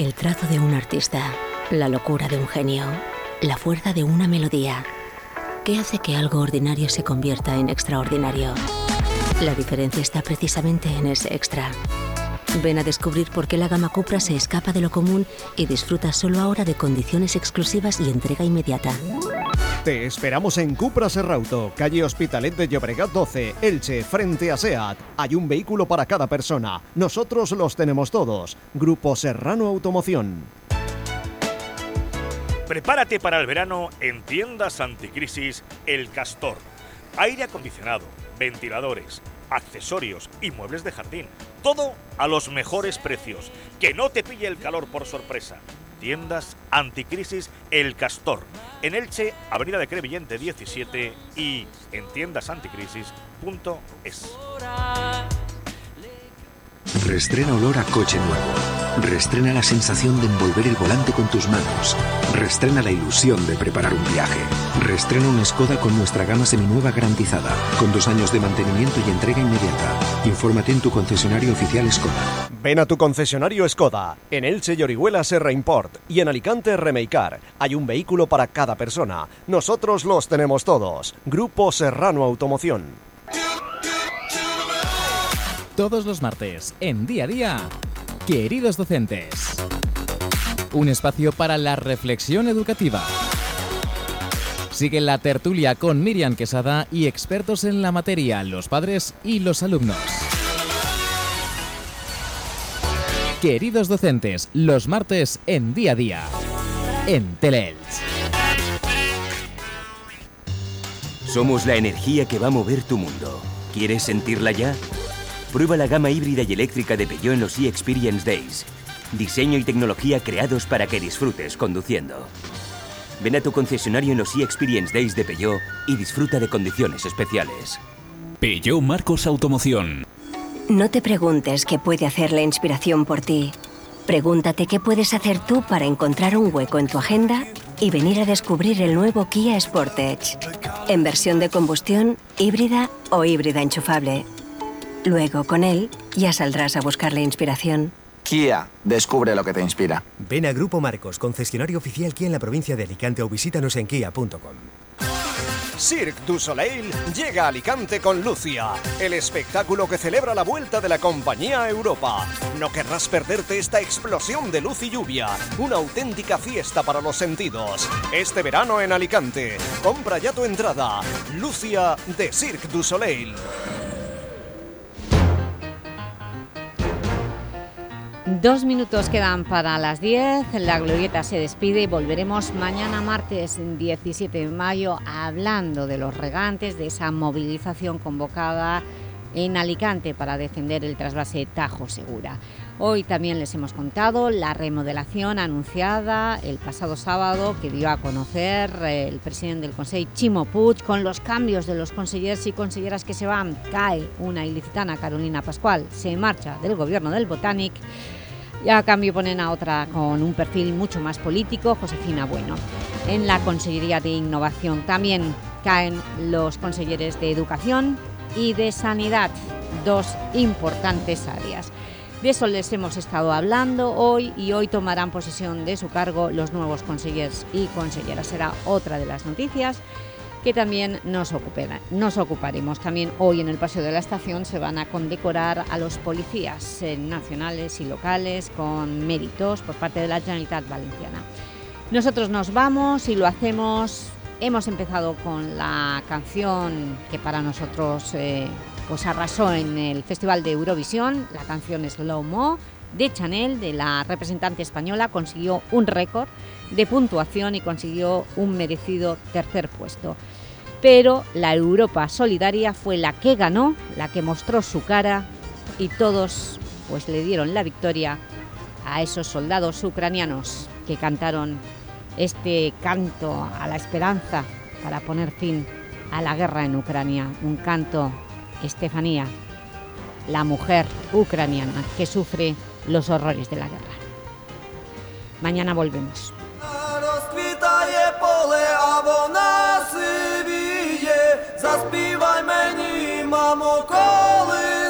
El trazo de un artista, la locura de un genio, la fuerza de una melodía. ¿Qué hace que algo ordinario se convierta en extraordinario? La diferencia está precisamente en ese extra. Ven a descubrir por qué la gama Cupra se escapa de lo común y disfruta solo ahora de condiciones exclusivas y entrega inmediata.
Te esperamos en Cupra Serrauto, calle Hospitalet de Llobregat 12, Elche, frente a SEAT. Hay un vehículo para cada persona. Nosotros los tenemos todos. Grupo Serrano Automoción.
Prepárate para el verano en tiendas anticrisis El Castor. Aire acondicionado, ventiladores, accesorios y muebles de jardín. Todo a los mejores precios. Que no te pille el calor por sorpresa. Tiendas Anticrisis El Castor. En Elche, Avenida de Crevillente 17 y en tiendasanticrisis.es.
Restrena olor a coche nuevo. Restrena la sensación de envolver el volante con tus manos. Restrena la ilusión de preparar un viaje. Restrena un Skoda con nuestra gama seminueva garantizada, con dos años de mantenimiento y entrega inmediata. Infórmate en tu concesionario oficial Skoda.
Ven a tu concesionario Skoda. En Elche y Orihuela Serra Import y en Alicante Remeicar. Hay un vehículo para cada persona. Nosotros los tenemos todos. Grupo Serrano Automoción.
Todos los martes, en día a día, queridos docentes. Un espacio para la reflexión educativa. Sigue la tertulia con Miriam Quesada y expertos en la materia, los padres y los alumnos. Queridos docentes, los martes en día a día, en Teleelch.
Somos la energía que va a mover tu mundo. ¿Quieres sentirla ya? Prueba la gama híbrida y eléctrica de Peugeot en los e-Experience Days. Diseño y tecnología creados para que disfrutes conduciendo. Ven a tu concesionario en los e-Experience Days de Peugeot y disfruta de condiciones especiales.
Peugeot Marcos Automoción.
No te preguntes qué puede hacer la inspiración por ti. Pregúntate qué puedes hacer tú para encontrar un hueco en tu agenda y venir a descubrir el nuevo Kia Sportage. En versión de combustión, híbrida o híbrida enchufable. Luego, con él, ya saldrás a buscar la inspiración.
Kia, descubre lo que te inspira.
Ven a Grupo Marcos, concesionario oficial Kia en la provincia de Alicante o visítanos en kia.com.
Cirque du Soleil llega a Alicante con Lucia, el espectáculo que celebra la vuelta de la compañía a Europa. No querrás perderte esta explosión de luz y lluvia, una auténtica fiesta para los sentidos. Este verano en Alicante, compra ya tu entrada. Lucia de Cirque du Soleil.
Dos minutos quedan para las 10, la glorieta se despide y volveremos mañana martes 17 de mayo hablando de los regantes, de esa movilización convocada en Alicante para defender el trasvase Tajo Segura. Hoy también les hemos contado la remodelación anunciada el pasado sábado que dio a conocer el presidente del Consejo, Chimo Puig, con los cambios de los consejeros y conselleras que se van. Cae una ilicitana, Carolina Pascual, se marcha del gobierno del Botanic y a cambio ponen a otra con un perfil mucho más político, Josefina Bueno. En la Consellería de Innovación también caen los consejeros de Educación y de Sanidad, dos importantes áreas. De eso les hemos estado hablando hoy y hoy tomarán posesión de su cargo los nuevos consejeros y conselleras. Será otra de las noticias que también nos, ocupará- nos ocuparemos. También hoy en el Paseo de la Estación se van a condecorar a los policías eh, nacionales y locales con méritos por parte de la Generalitat Valenciana. Nosotros nos vamos y lo hacemos... Hemos empezado con la canción que para nosotros eh, pues arrasó en el Festival de Eurovisión, la canción Slow Mo de Chanel, de la representante española, consiguió un récord de puntuación y consiguió un merecido tercer puesto Pero la Europa Solidaria fue la que ganó, la que mostró su cara y todos pues le dieron la victoria a esos soldados ucranianos que cantaron este canto a la esperanza para poner fin a la guerra en Ucrania. Un canto, Estefanía, la mujer ucraniana que sufre los horrores de la guerra. Mañana volvemos.
Розквітає поле, а вона є, заспівай мені, мамо, коли.